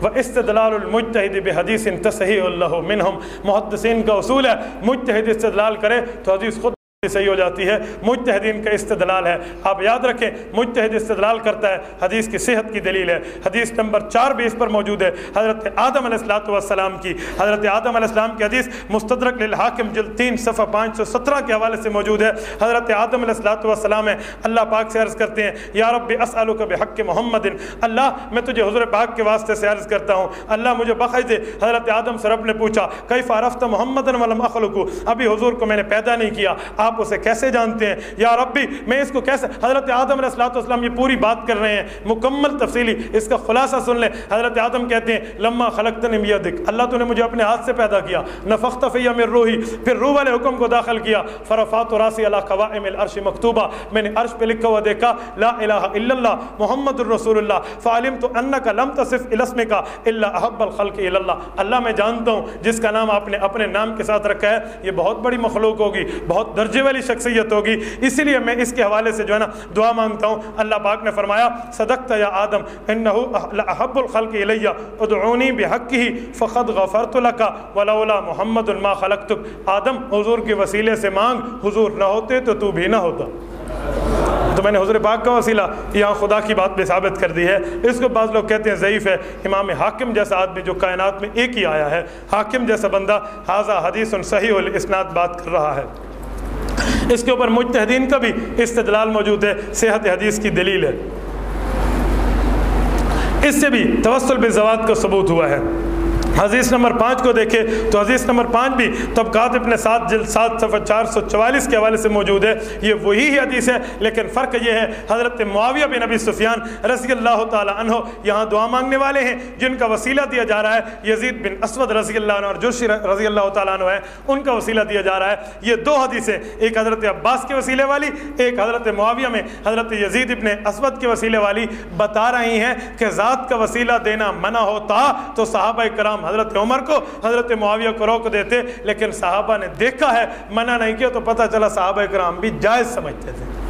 و استدلال المجتہد بحدیث تصحیح اللہ منہم محدثین کا اصول ہے، مجتہد استدلال کرے تو حدیث خود صحیح ہو جاتی ہے۔ مجتہدین کا استدلال ہے۔ آپ یاد رکھیں، مجتہد استدلال کرتا ہے۔ حدیث کی صحت کی دلیل ہے۔ حدیث نمبر چار بھی اس پر موجود ہے۔ حضرت آدم علیہ السلاۃ والسلام کی، حضرت آدم علیہ السلام کی حدیث مستدرک للحاکم جلد تین، صفحہ پانچ سو سترہ کے حوالے سے موجود ہے۔ حضرت آدم علیہ السلاۃ والسلام ہے۔ اللہ پاک سے عرض کرتے ہیں، یا رب اسالو کا بحق محمد، اللہ میں تجھے حضور پاک کے واسطے سے عرض کرتا ہوں۔ اللہ مجھے بخش دے۔ حضرت آدم سے رب نے پوچھا کئی فارفت محمد ولم اخلقو ابھی حضور کو میں نے پیدا نہیں کیا۔ آپ اسے کیسے جانتے ہیں؟ یا ربی، میں اس کو کیسے؟ حضرت آدم علیہ السلاۃ والسلام یہ پوری بات کر رہے ہیں، مکمل تفصیلی، اس کا خلاصہ سن لیں۔ حضرت آدم کہتے ہیں، لما خلقت دکھ اللہ تو نے مجھے اپنے ہاتھ سے پیدا کیا۔ نفخت فیہ من روحی۔ پھر روح والے حکم کو داخل کیا۔ فرفات راسی اللہ قوائم العرش مکتوبہ۔ میں نے عرش پہ لکھا ہوا دیکھا، لا الہ الا اللہ، محمد الرسول اللہ فعلم تو انکا لم تصف الاسم کا الا احب الخلق الا اللہ۔ اللہ، میں جانتا ہوں، جس کا نام آپ نے اپنے نام کے ساتھ رکھا ہے، یہ بہت بڑی مخلوق ہوگی، بہت درجہ درجے والی شخصیت ہوگی۔ اسی لیے میں اس کے حوالے سے جو ہے نا دعا مانگتا ہوں۔ اللہ پاک نے فرمایا، صدقت یا آدم، انہو احب الخلق الیہ، ادعونی بحقی فقد غفرت لکا ولولا محمد ما خلقتک۔ آدم، حضور کے وسیلے سے مانگ، حضور نہ ہوتے تو تو بھی نہ ہوتا۔ تو میں نے حضور پاک کا وسیلہ یہاں خدا کی بات پہ ثابت کر دی ہے۔ اس کو بعض لوگ کہتے ہیں ضعیف ہے۔ امام حاکم جیسا آدمی جو کائنات میں ایک ہی آیا ہے، حاکم جیسا بندہ حاضہ حدیث صحیح الاسناد بات کر رہا ہے۔ اس کے اوپر مجتہدین کا بھی استدلال موجود ہے، صحت حدیث کی دلیل ہے۔ اس سے بھی توسل زوات کا ثبوت ہوا ہے۔ حدیث نمبر پانچ کو دیکھے تو حدیث نمبر پانچ بھی طبقات اپنے سات جلد سات صفحہ چار سو چوالیس کے حوالے سے موجود ہے۔ یہ وہی ہی حدیث ہے، لیکن فرق یہ ہے، حضرت معاویہ بن نبی سفیان رضی اللہ تعالیٰ عنہ یہاں دعا مانگنے والے ہیں۔ جن کا وسیلہ دیا جا رہا ہے، یزید بن اسود رضی اللہ عنہ اور جرشی رضی اللہ تعالیٰ عنہ ہے ان کا وسیلہ دیا جا رہا ہے۔ یہ دو حدیثیں، ایک حضرت عباس کے وسیلے والی، ایک حضرت معاویہ میں۔ حضرت یزید ابن اسود کے وسیلے والی بتا رہی ہیں کہ ذات کا وسیلہ دینا منع ہوتا تو صحابہ کرام حضرت عمر کو، حضرت معاویہ کو روک دیتے، لیکن صحابہ نے دیکھا ہے، منع نہیں کیا تو پتہ چلا صحابہ کرام بھی جائز سمجھتے تھے۔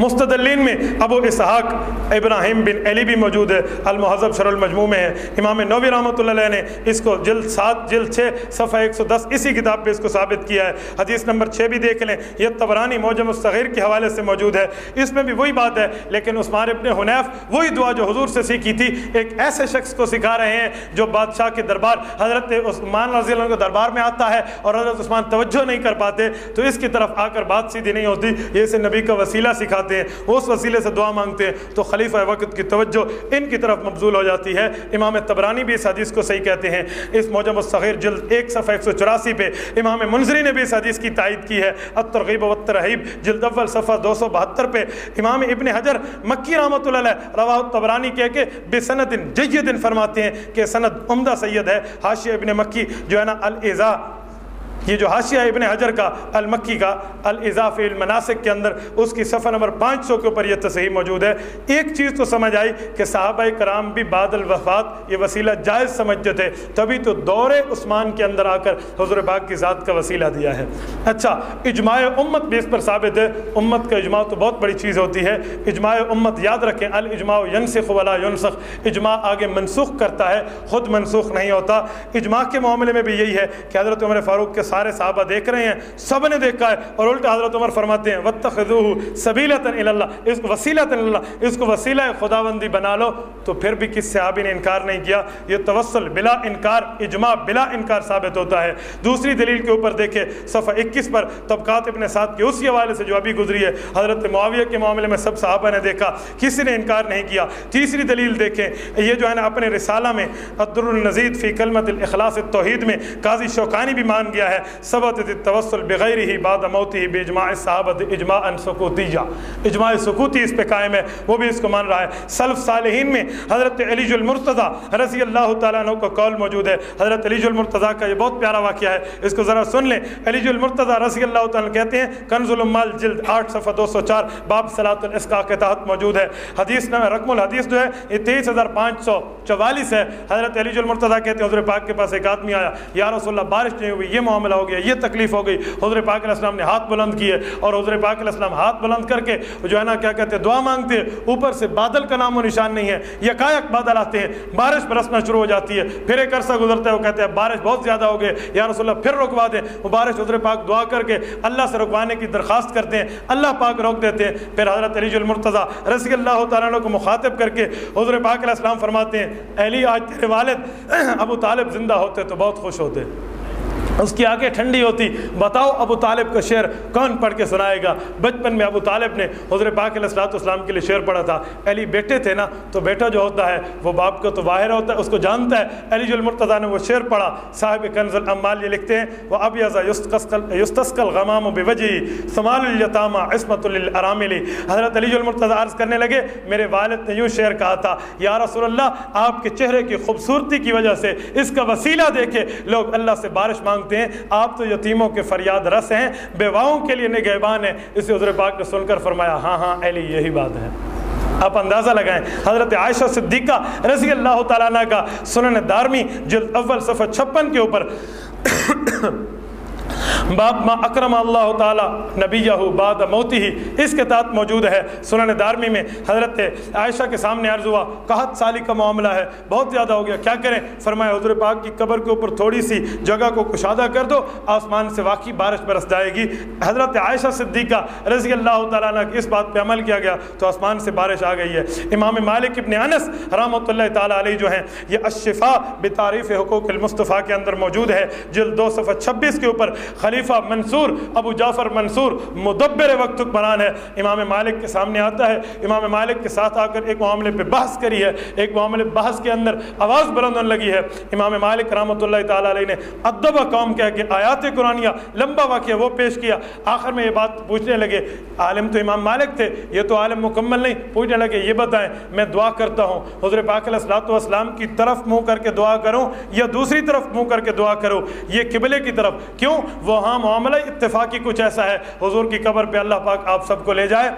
مستدلین میں ابو اسحاق ابراہیم بن علی بھی موجود ہے المحضب شر المجموع میں ہے۔ امام نووی رحمۃ اللہ علیہ نے اس کو جلد سات، جلد چھ، صفحہ ایک سو دس اسی کتاب پہ اس کو ثابت کیا ہے۔ حدیث نمبر چھ بھی دیکھ لیں۔ یہ تبرانی موجم الصغیر کے حوالے سے موجود ہے۔ اس میں بھی وہی بات ہے، لیکن عثمان ابن حنیف وہی دعا جو حضور سے سیکھی تھی، ایک ایسے شخص کو سکھا رہے ہیں جو بادشاہ کے دربار، حضرت عثمان رضی اللہ عنہ کے دربار میں آتا ہے اور حضرت عثمان توجہ نہیں کر پاتے۔ تو اس کی طرف آ کر بات سیدھی نہیں ہوتی۔ یہ اسے نبی کا وسیلہ سکھاتے ہیں، اس وسیلے سے دعا مانگتے ہیں، تو خلیفہ وقت کی توجہ ان کی طرف مبزول ہو جاتی ہے۔ امام تبرانی بھی اس حدیث کو صحیح کہتے ہیں۔ اس موجم الصغیر جلد ایک صفحہ ایک سو چوراسی پہ امام منظری نے بھی اس حدیث کی تائید کی ہے۔ الترغیب و الترحیب جلد اول صفحہ دو سو بہتر پہ امام ابن حجر مکی رحمۃ اللہ علیہ روا تبرانی کہہ کے بے سند جیدن فرماتے ہیں کہ سند عمدہ سید ہے۔ حاشیہ ابن مکی جو ہے نا الزا یہ جو حاشیہ ابن حجر کا، المکی کا، الاضاف المناسک کے اندر اس کی صفحہ نمبر پانچ سو کے اوپر یہ تصحیح موجود ہے۔ ایک چیز تو سمجھ آئی کہ صحابہ کرام بھی بعد الوفات یہ وسیلہ جائز سمجھتے تھے۔ تبھی تو دور عثمان کے اندر آ کر حضور باغ کی ذات کا وسیلہ دیا ہے۔ اچھا اجماع امت بھی اس پر ثابت ہے۔ امت کا اجماع تو بہت بڑی چیز ہوتی ہے۔ اجماع امت یاد رکھیں، الاجماع ینسخ ولا ینسخ۔ اجماع آگے منسوخ کرتا ہے، خود منسوخ نہیں ہوتا۔ اجماع کے معاملے میں بھی یہی ہے کہ حضرت عمر فاروق کے سارے صحابہ دیکھ رہے ہیں، سب نے دیکھا ہے۔ اور الٹا حضرت عمر فرماتے ہیں، وَاتَّخِذُوهُ سَبِيلَةً إِلَى اللَّهِ۔ اس کو وسیلۃ اللہ اس کو وسیلہ خداوندی بنا لو۔ تو پھر بھی کس صحابی نے انکار نہیں کیا؟ یہ توسل بلا انکار، اجماع بلا انکار ثابت ہوتا ہے۔ دوسری دلیل کے اوپر دیکھیں، صفحہ اکیس پر طبقات ابن سعد کے اسی حوالے سے جو ابھی گزری ہے، حضرت معاویہ کے معاملے میں سب صحابہ نے دیکھا۔ کسی نے انکار نہیں کیا۔ تیسری دلیل دیکھیں، یہ جو ہے نا اپنے رسالہ میں عبدالر النزید فی کلمت الاخلاص التوحید میں، قاضی شوکانی بھی مان گیا ہے۔ ثبت التوسل بغیر ہی بعد موتی بے اجماع صحابت اجماع ان سکوتیجا اجماع سکوتی اس پہ قائم ہے، وہ بھی اس کو مان رہا ہے۔ سلف صالحین میں حضرت علی المرتضی رضی اللہ تعالیٰ عنہ کا قول موجود ہے۔ حضرت علی المرتضی کا یہ بہت پیارا واقعہ ہے۔ اس کو ذرا سن لیں۔ علی المرتضی رضی اللہ تعالیٰ کہتے ہیں، کنز المال جلد آٹھ صفحہ دو سو چار باب صلاۃ الاسقا کے تحت موجود ہے۔ حدیث نام رقم الحدیث جو ہے، یہ تیئیس ہزار پانچ سو چوالیس ہے۔ حضرت علی المرتضی کہتے ہیں، حضور پاک کے پاس ایک آدمی آیا، یا رسول اللہ، بارش نہیں ہوئی، یہ معاملہ ہو گیا، یہ تکلیف ہو گئی۔ حضور پاک علیہ السلام نے ہاتھ بلند کیے اور حضور پاک علیہ السلام ہاتھ بلند کر کے جو ہے نا، کیا کہتے ہیں، دعا مانگتے ہیں۔ اوپر سے بادل کا نام و نشان نہیں ہے یکایک بادل آتے ہیں۔ بارش برسنا شروع ہو جاتی ہے۔ پھر ایک عرصہ گزرتا ہے، وہ کہتے ہیں بارش بہت زیادہ ہو گئے یا رسول اللہ، پھر رکوا دیں۔ وہ بارش حضور پاک دعا کر کے اللہ سے رکوانے کی درخواست کرتے ہیں۔ اللہ پاک روک دیتے ہیں۔ پھر حضرت علی المرتضی رضی اللہ تعالیٰ عنہ کو مخاطب کر کے حضور پاک علیہ السلام فرماتے ہیں علی آج تیرے والد <clears throat> ابو طالب زندہ ہوتے تو بہت خوش ہوتے۔ اس کی آنکھیں ٹھنڈی ہوتی۔ بتاؤ ابو طالب کا شعر کون پڑھ کے سنائے گا؟ بچپن میں ابو طالب نے حضرت پاک علیہ السلاۃ والسلام کے لیے شعر پڑھا تھا۔ علی بیٹے تھے نا، تو بیٹا جو ہوتا ہے، وہ باپ کا تو باہر ہوتا ہے، اس کو جانتا ہے۔ علی جو المرتضیٰ نے وہ شعر پڑھا۔ صاحب کنز العمال یہ لکھتے ہیں، وہ اب یزا یستسقل غمام و بے وجہ سمال الیتامہ عصمت للاراملی حضرت علی جو المرتضیٰ عرض کرنے لگے، میرے والد نے یوں شعر کہا تھا، یا رسول اللہ، آپ کے چہرے کی خوبصورتی کی وجہ سے اس کا وسیلہ دیکھے، لوگ اللہ سے بارش مانگ مانگتے ہیں، آپ تو یتیموں کے فریاد رس ہیں، بیواؤں کے لیے نگہبان ہیں۔ اسے حضرت پاک نے سن کر فرمایا ہاں ہاں علی یہی بات ہے۔ آپ اندازہ لگائیں، حضرت عائشہ صدیقہ رضی اللہ تعالیٰ عنہ کا سنن دارمی جلد اول صفحہ چھپن کے اوپر باب ما اکرم اللہ تعالیٰ نبی بعد موتی ہی اس کے تحت موجود ہے۔ سنن دارمی میں حضرت عائشہ کے سامنے عرض ہوا قحط سالی کا معاملہ ہے، بہت زیادہ ہو گیا، کیا کریں؟ فرمایا، حضور پاک کی قبر کے اوپر تھوڑی سی جگہ کو کشادہ کر دو، آسمان سے واقعی بارش برس جائے گی۔ حضرت عائشہ صدیقہ رضی اللہ تعالیٰ عنہ اس بات پہ عمل کیا گیا تو آسمان سے بارش آ گئی ہے۔ امام مالک ابن انس رحمۃ اللہ تعالیٰ علیہ جو ہیں، یہ اشفا بتعریف حقوق المصطفیٰ کے اندر موجود ہے۔ جلد دو صفحہ چھبیس کے اوپر خلیفہ منصور، ابو جعفر منصور مدبر وقت حکمران ہے۔ امام مالک کے سامنے آتا ہے۔ امام مالک کے ساتھ آ کر ایک معاملے پہ بحث کری ہے۔ ایک معاملے بحث کے اندر آواز بلند ہونے لگی ہے۔ امام مالک رحمۃ اللہ تعالیٰ علیہ نے ادبہ قوم کہہ کے آیات قرآنیہ لمبا واقعہ وہ پیش کیا۔ آخر میں یہ بات پوچھنے لگے، عالم تو امام مالک تھے، یہ تو عالم مکمل نہیں۔ پوچھنے لگے، یہ بتائیں، میں دعا کرتا ہوں۔ حضرت پاک علیہ السلاۃ والسلام کی طرف منہ کر کے دعا کروں یا دوسری طرف منہ کر کے دعا کروں؟ یہ قبلے کی طرف۔ کیوں؟ وہ وہاں معاملہ اتفاقی کچھ ایسا ہے۔ حضور کی قبر پہ اللہ پاک آپ سب کو لے جائے۔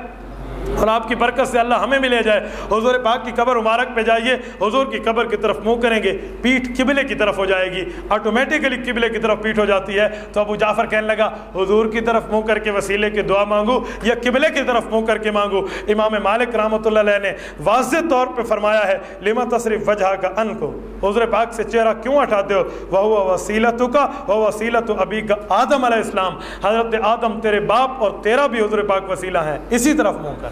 اور آپ کی برکت سے اللہ ہمیں بھی لے جائے۔ حضور پاک کی قبر مبارک پہ جائیے۔ حضور کی قبر کی طرف منہ کریں گے۔ پیٹھ قبلے کی طرف ہو جائے گی۔ آٹومیٹکلی قبلے کی طرف پیٹھ ہو جاتی ہے۔ تو ابو جعفر کہنے لگا، حضور کی طرف منہ کر کے وسیلے کی دعا مانگو یا قبلے کی طرف منہ کر کے مانگو؟ امام مالک رحمۃ اللہ علیہ نے واضح طور پہ فرمایا ہے، لما تصریف وجہ کا ان کو حضور پاک سے چہرہ کیوں ہٹاتے ہو؟ وہ وسیلت کا وہ وسیلت ابھی کا آدم علیہ السلام۔ حضرت آدم تیرے باپ اور تیرا بھی حضور پاک وسیلہ ہیں اسی طرف منہ کر۔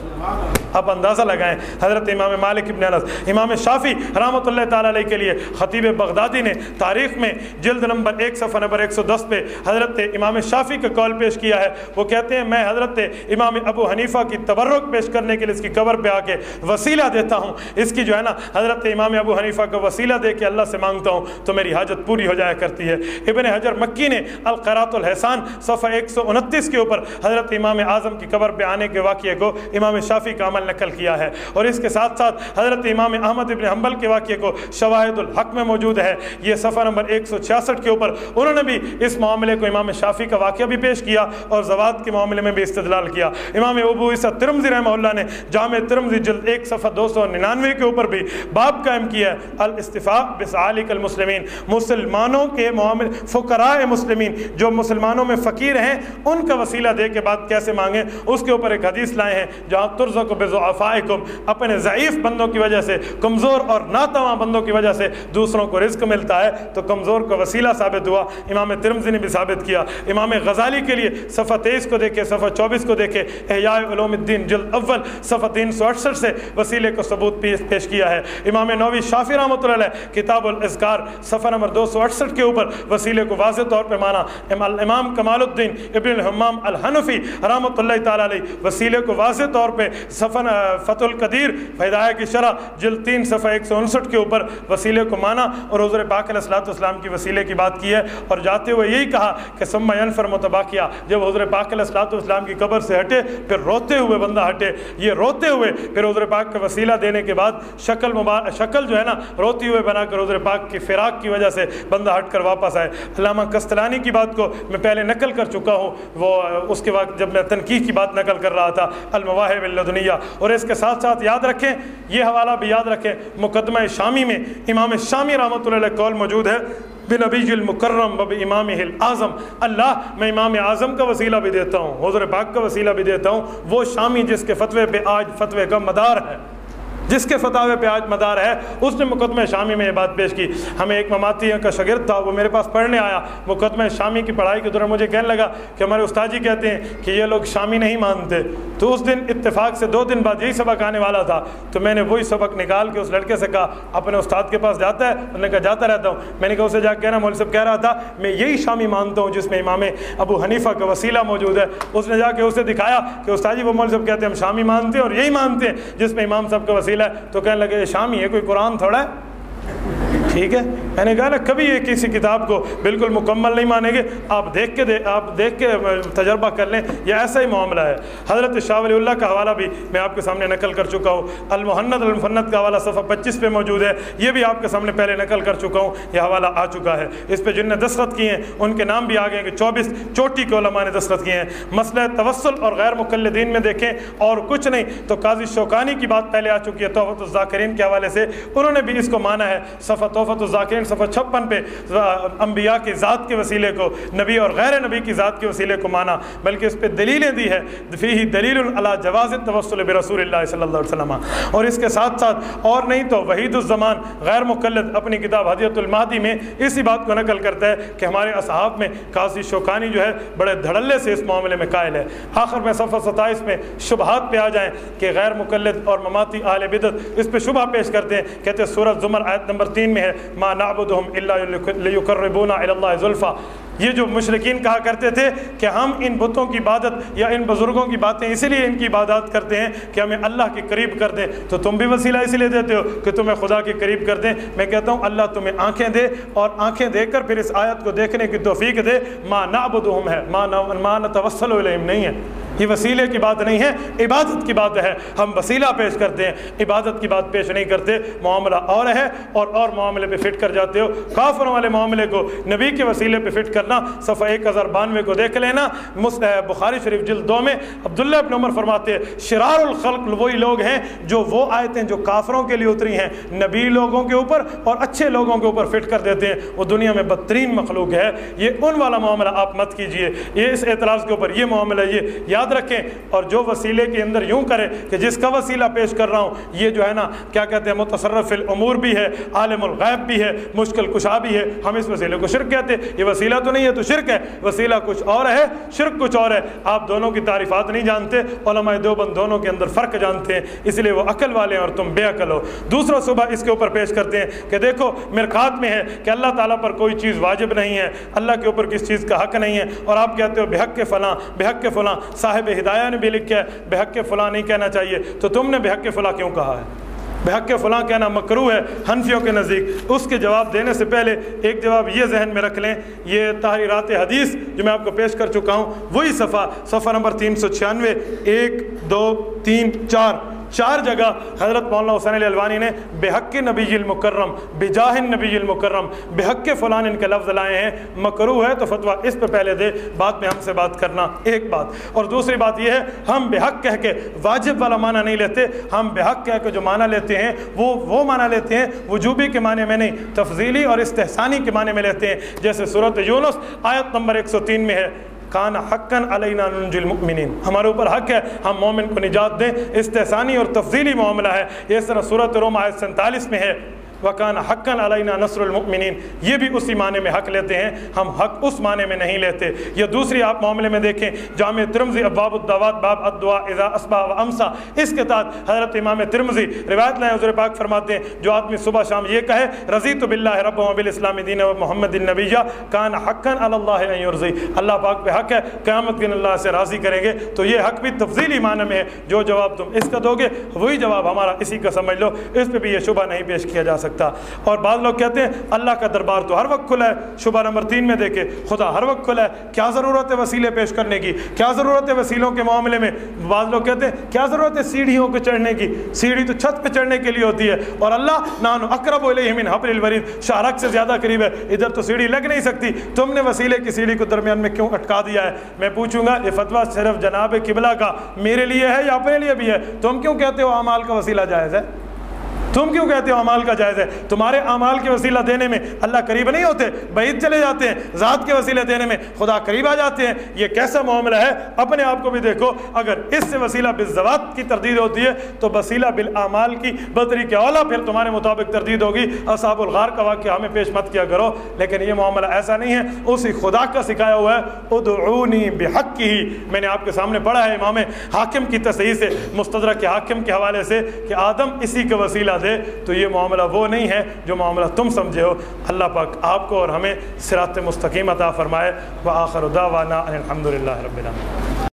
آپ اندازہ لگائیں۔ حضرت امام مالک ابن انس، امام شافی رحمۃ اللہ تعالیٰ علیہ کے لیے خطیب بغدادی نے تاریخ میں جلد نمبر ایک، صفحہ نمبر ایک سو دس پہ حضرت امام شافی کا کال پیش کیا ہے۔ وہ کہتے ہیں، میں حضرت امام ابو حنیفہ کی تبرک پیش کرنے کے لیے اس کی قبر پہ آ کے وسیلہ دیتا ہوں۔ اس کی جو ہے نا، حضرت امام ابو حنیفہ کا وسیلہ دے کے اللہ سے مانگتا ہوں، تو میری حاجت پوری ہو جایا کرتی ہے۔ ابن حجر مکی نے القرات الحسان، صفحہ ایک سو انتیس کے اوپر حضرت امام اعظم کی قبر پہ آنے کے واقعے کو امام امام شافی کا عمل نقل کیا ہے اور اس کے ساتھ ساتھ حضرت امام احمد ابن حنبل کے واقعے کو شواہد الحق میں موجود ہے۔ یہ صفحہ نمبر ایک سو چھیاسٹھ کے اوپر انہوں نے بھی اس معاملے کو امام شافی کا واقعہ بھی پیش کیا اور زوات کے معاملے میں بھی استدلال کیا۔ امام ابو عیسیٰ ترمزی رحمہ اللہ نے جامع ترمزی جلد ایک صفحہ دو سو ننانوے کے اوپر بھی باب قائم کیا ہے۔ الاستفاع بسعالک المسلمین، مسلمانوں کے معامل، فقراء مسلمین جو مسلمانوں میں فقیر ہیں، ان کا وسیلہ دے کے بعد کیسے مانگیں؟ اس کے اوپر ایک حدیث لائے ہیں جو جہاں ترز کو بے اپنے ضعیف بندوں کی وجہ سے، کمزور اور ناتواں بندوں کی وجہ سے دوسروں کو رزق ملتا ہے، تو کمزور کا وسیلہ ثابت ہوا، امام ترمزی نے بھی ثابت کیا۔ امام غزالی کے لیے صفحہ تیئیس کو دیکھے صفحہ چوبیس کو دیکھے احیاء علوم الدین، جلد اول، صفحہ تین سو اڑسٹھ سے وسیلے کو ثبوت پیش کیا ہے۔ امام نووی شافی رحمۃ اللہ علیہ، کتاب الاذکار، صفحہ نمبر دو سو اڑسٹھ کے اوپر وسیلے کو واضح طور پہ مانا۔ امام کمال الدین ابن الحمام الحنفی رحمۃ اللہ تعالیٰ علیہ، وسیلے کو واضح طور پہ صفحہ فتح القدیر فیدایہ کی شرح، جلد تین صفحہ ایک سو انسٹھ کے اوپر وسیلے کو مانا اور حضور پاک علیہ السلاۃ والسلام کی وسیلے کی بات کی ہے اور جاتے ہوئے یہی کہا کہ سما ینفر متبا کیا جب حضور پاک علیہ السلاۃ والسلام کی قبر سے ہٹے، پھر روتے ہوئے بندہ ہٹے، یہ روتے ہوئے پھر حضور پاک کا وسیلہ دینے کے بعد شکل مبار شکل جو ہے نا، روتی ہوئے بنا کر حضور پاک کی فراق کی وجہ سے بندہ ہٹ کر واپس آئے۔ علامہ کستلانی کی بات کو میں پہلے نقل کر چکا ہوں، وہ اس کے بعد جب میں تنقید کی بات نقل کر رہا تھا المواہب اللدنیہ اور اس کے ساتھ ساتھ یاد رکھیں، یہ حوالہ بھی یاد رکھیں، مقدمہ شامی میں امام شامی رحمۃ اللہ علیہ قول موجود ہے۔ بنبی المکرم بب امام اعظم اللہ، میں امام اعظم کا وسیلہ بھی دیتا ہوں حضر پاک کا وسیلہ بھی دیتا ہوں۔ وہ شامی جس کے فتوے پہ آج فتوے کا مدار ہے۔ جس کے فتح پہ آج مدار ہے، اس نے مقدمہ شامی میں یہ بات پیش کی۔ ہمیں ایک مماتی کا شاگرد تھا، وہ میرے پاس پڑھنے آیا۔ مقدمہ شامی کی پڑھائی کے دوران مجھے کہنے لگا کہ ہمارے استاد جی کہتے ہیں کہ یہ لوگ شامی نہیں مانتے۔ تو اس دن اتفاق سے دو دن بعد یہی سبق آنے والا تھا۔ تو میں نے وہی سبق نکال کے اس لڑکے سے کہا، اپنے استاد کے پاس جاتا ہے۔ انہوں نے کہا، جاتا رہتا ہوں۔ میں نے کہا، اسے جا کے کہنا مول صاحب کہہ رہا تھا، میں یہی شامی مانتا ہوں جس میں امام ابو حنیفہ کا وسیلہ موجود ہے۔ اس نے جا کے اسے دکھایا کہ استاد جی وہ مول صاحب کہتے ہیں، ہم شامی مانتے ہیں اور یہی مانتے ہیں جس میں امام صاحب کا وسیلہ ہے تو کہنے لگے شام شامی ہے کوئی قرآن تھوڑا ہے؟ ٹھیک ہے؟ میں نے کہا نا، کبھی یہ کسی کتاب کو بالکل مکمل نہیں مانیں گے۔ آپ دیکھ کے دے، آپ دیکھ کے تجربہ کر لیں، یہ ایسا ہی معاملہ ہے۔ حضرت شاہ ولی اللہ کا حوالہ بھی میں آپ کے سامنے نقل کر چکا ہوں۔ المحنت المفنت کا حوالہ صفحہ پچیس پہ موجود ہے۔ یہ بھی آپ کے سامنے پہلے نقل کر چکا ہوں۔ یہ حوالہ آ چکا ہے۔ اس پہ جن نے دستخط کیے ہیں، ان کے نام بھی آ گئے کہ چوبیس چوٹی کے علماء نے دستخط کیے ہیں۔ مسئلہ توسل اور غیر مقلدین میں دیکھیں اور کچھ نہیں۔ تو قاضی شوکانی کی بات پہلے آ چکی ہے توفت الذاکرین کے حوالے سے۔ انہوں نے بھی اس کو مانا ہے۔ صفحہ توفت الذاکرین صفحہ چھپن پہ انبیاء کی ذات کے وسیلے کو، نبی اور غیر نبی کی ذات کے وسیلے کو مانا، بلکہ اس پہ دلیلیں دی ہے فی دلیل اللہ جواز توسل برسول اللہ صلی اللہ علیہ وسلم۔ اور اس کے ساتھ ساتھ اور نہیں تو وحید الزمان غیر مقلد اپنی کتاب حدیت المہدی میں اسی بات کو نقل کرتا ہے کہ ہمارے اصحاب میں قاضی شوکانی جو ہے بڑے دھڑلے سے اس معاملے میں قائل ہے۔ آخر میں صفحہ ستائیس میں شبہات پہ آ جائیں کہ غیر مقلد اور مماتی اہل بدت اس پہ شبہ پیش کرتے ہیں۔ کہتے ہیں سورج زمر آیت نمبر تین میں ہے۔ ما نعبدهم الا ليقربونا الى الله زلفا یہ جو مشرقین کہا کرتے تھے کہ ہم ان بتوں کی عبادت یا ان بزرگوں کی باتیں اسی لیے ان کی عبادت کرتے ہیں کہ ہمیں اللہ کے قریب کر دیں، تو تم بھی وسیلہ اسی لیے دیتے ہو کہ تمہیں خدا کے قریب کر دیں۔ میں کہتا ہوں اللہ تمہیں آنکھیں دے اور آنکھیں دے کر پھر اس آیت کو دیکھنے کی توفیق دے۔ ما نعبدهم ہے، ما ما نتوسل الیہم نہیں ہے۔ یہ وسیلے کی بات نہیں ہے، عبادت کی بات ہے۔ ہم وسیلہ پیش کرتے ہیں، عبادت کی بات پیش نہیں کرتے۔ معاملہ اور ہے اور اور معاملے پہ فٹ کر جاتے ہو۔ کافروں والے معاملے کو نبی کے وسیلے پہ فٹ کر کرنا، صفحہ ایک ہزار بانوے کو دیکھ لینا۔ بخاری شریف جلد دو میں عبداللہ ابن عمر فرماتے ہیں، شرار الخلق وہی لوگ ہیں جو وہ آیتیں جو کافروں کے لیے اتری ہیں، نبی لوگوں کے اوپر اور اچھے لوگوں کے اوپر فٹ کر دیتے ہیں۔ وہ دنیا میں بدترین مخلوق ہے۔ یہ ان والا معاملہ آپ مت کیجیے۔ یہ اس اعتراض کے اوپر یہ معاملہ یہ یاد رکھیں۔ اور جو وسیلے کے اندر یوں کرے کہ جس کا وسیلہ پیش کر رہا ہوں، یہ جو ہے نا، کیا کہتے ہیں، متصرف الامور بھی ہے، عالم الغیب بھی ہے، مشکل کشا بھی ہے، ہم اس وسیلے کو شرک کہتے ہیں۔ یہ وسیلہ تو نہیں ہے تو شرک ہے۔ وسیلہ کچھ اور ہے، شرک کچھ اور ہے۔ آپ دونوں کی تعریفات نہیں جانتے، علماء دیوبند دونوں کے اندر فرق جانتے ہیں، اس لیے وہ عقل والے ہیں اور تم بے عقل ہو۔ دوسرا صبح اس کے اوپر پیش کرتے ہیں کہ دیکھو مرخات میں ہے کہ اللہ تعالیٰ پر کوئی چیز واجب نہیں ہے۔ اللہ کے اوپر کس چیز کا حق نہیں ہے۔ اور آپ کہتے ہو، بحق کے فلاں، بحق کے فلاں، صاحب ہدایہ نے بھی لکھا ہے، بحق کے فلاں نہیں کہنا چاہیے۔ تو تم نے بحق کے فلاں کیوں کہا ہے؟ بحق فلاں کہنا مکرو ہے، حنفیوں کے نزدیک۔ اس کے جواب دینے سے پہلے ایک جواب یہ ذہن میں رکھ لیں، یہ تحریرات حدیث جو میں آپ کو پیش کر چکا ہوں، وہی صفحہ صفحہ نمبر تین سو چھیانوے، ایک، دو، تین، چار۔ چار جگہ حضرت مولانا حسین علی الوانی نے بے حق نبی المکرم، بجاہ نبی المکرم بے حق فلان ان کے لفظ لائے ہیں مکرو ہے تو فتویٰ اس پہ پہلے دے، بعد میں ہم سے بات کرنا ایک بات۔ اور دوسری بات یہ ہے، ہم بے حق کہہ کے واجب والا معنی نہیں لیتے، ہم بے حق کہہ کے جو معنی لیتے ہیں، وہ وہ معنی لیتے ہیں، وجوبی کے معنی میں نہیں، تفضیلی اور استحسانی کے معنی میں لیتے ہیں۔ جیسے صورت یونس آیت نمبر ایک سو تین میں ہے کان حقن علینا ننجی المؤمنین۔ ہمارے اوپر حق ہے، ہم مومن کو نجات دیں۔ استحسانی اور تفضیلی معاملہ ہے۔ یہ طرح صورت روم آیت سینتالیس میں ہے۔ وکان حقن علینا نصر المؤمنین۔ یہ بھی اسی معنی میں حق لیتے ہیں، ہم حق اس معنی میں نہیں لیتے۔ یہ دوسری آپ معاملے میں دیکھیں، جامع ترمزی اباب الدعوات، باب الدعا اذا اسبا و امسا۔ اس کے تحت حضرت امام ترمزی روایت لائیں حضور پاک فرماتے ہیں، جو آدمی صبح شام یہ کہے رضی تو بلّہ رب و بالاسلام دین و محمد النبیہ، کان حقن اللہ یرضی۔ اللہ پاک پہ حق ہے، قیامت دن اللہ سے راضی کریں گے۔ تو یہ حق بھی تفضیلی معنی میں ہے، جو جواب تم اس کا دو گے، وہی جواب ہمارا اسی کا سمجھ لو۔ اس پہ بھی یہ شبہ نہیں پیش کیا جا سکتا۔ اور بعض لوگ کہتے ہیں، اللہ کا دربار تو ہر وقت کھلا ہے، شبہ نمبر تین میں دیکھے خدا ہر وقت کھلا ہے۔ کیا ضرورت ہے وسیلے پیش کرنے کی؟ کیا ضرورت ہے وسیلوں کے معاملے میں؟ بعض لوگ کہتے ہیں، کیا ضرورت ہے سیڑھیوں کو چڑھنے کی؟ سیڑھی تو چھت پہ چڑھنے کے لیے ہوتی ہے۔ اور اللہ نان اکرب من حبل الورید شارک سے زیادہ قریب ہے۔ ادھر تو سیڑھی لگ نہیں سکتی۔ تم نے وسیلے کی سیڑھی کو درمیان میں کیوں اٹکا دیا ہے؟ میں پوچھوں گا، یہ فتویٰ صرف جناب قبلہ کا میرے لیے ہے یا اپنے لیے بھی ہے؟ تم کیوں کہتے ہو اعمال کا وسیلہ جائز ہے؟ تم کیوں کہتے ہو اعمال کا جائز ہے؟ تمہارے اعمال کے وسیلہ دینے میں اللہ قریب نہیں ہوتے، بعید چلے جاتے ہیں، ذات کے وسیلے دینے میں خدا قریب آ جاتے ہیں۔ یہ کیسا معاملہ ہے؟ اپنے آپ کو بھی دیکھو، اگر اس سے وسیلہ بالزوات کی تردید ہوتی ہے، تو وسیلہ بالعمال کی بطری کے اولا پھر تمہارے مطابق تردید ہوگی۔ اصحاب الغار کا واقعہ ہمیں پیش مت کیا کرو، لیکن یہ معاملہ ایسا نہیں ہے۔ اسی خدا کا سکھایا ہوا ہے، ادعونی بحق کی ہی میں نے آپ کے سامنے پڑھا ہے امام حاکم کی تصحیح سے، مستدرک کے حاکم کے حوالے سے کہ آدم اسی کا وسیلہ دے، تو یہ معاملہ وہ نہیں ہے جو معاملہ تم سمجھے ہو۔ اللہ پاک آپ کو اور ہمیں سرات مستقیم عطا فرمائے۔ وآخر دعوانا الحمد للہ رب العالمین۔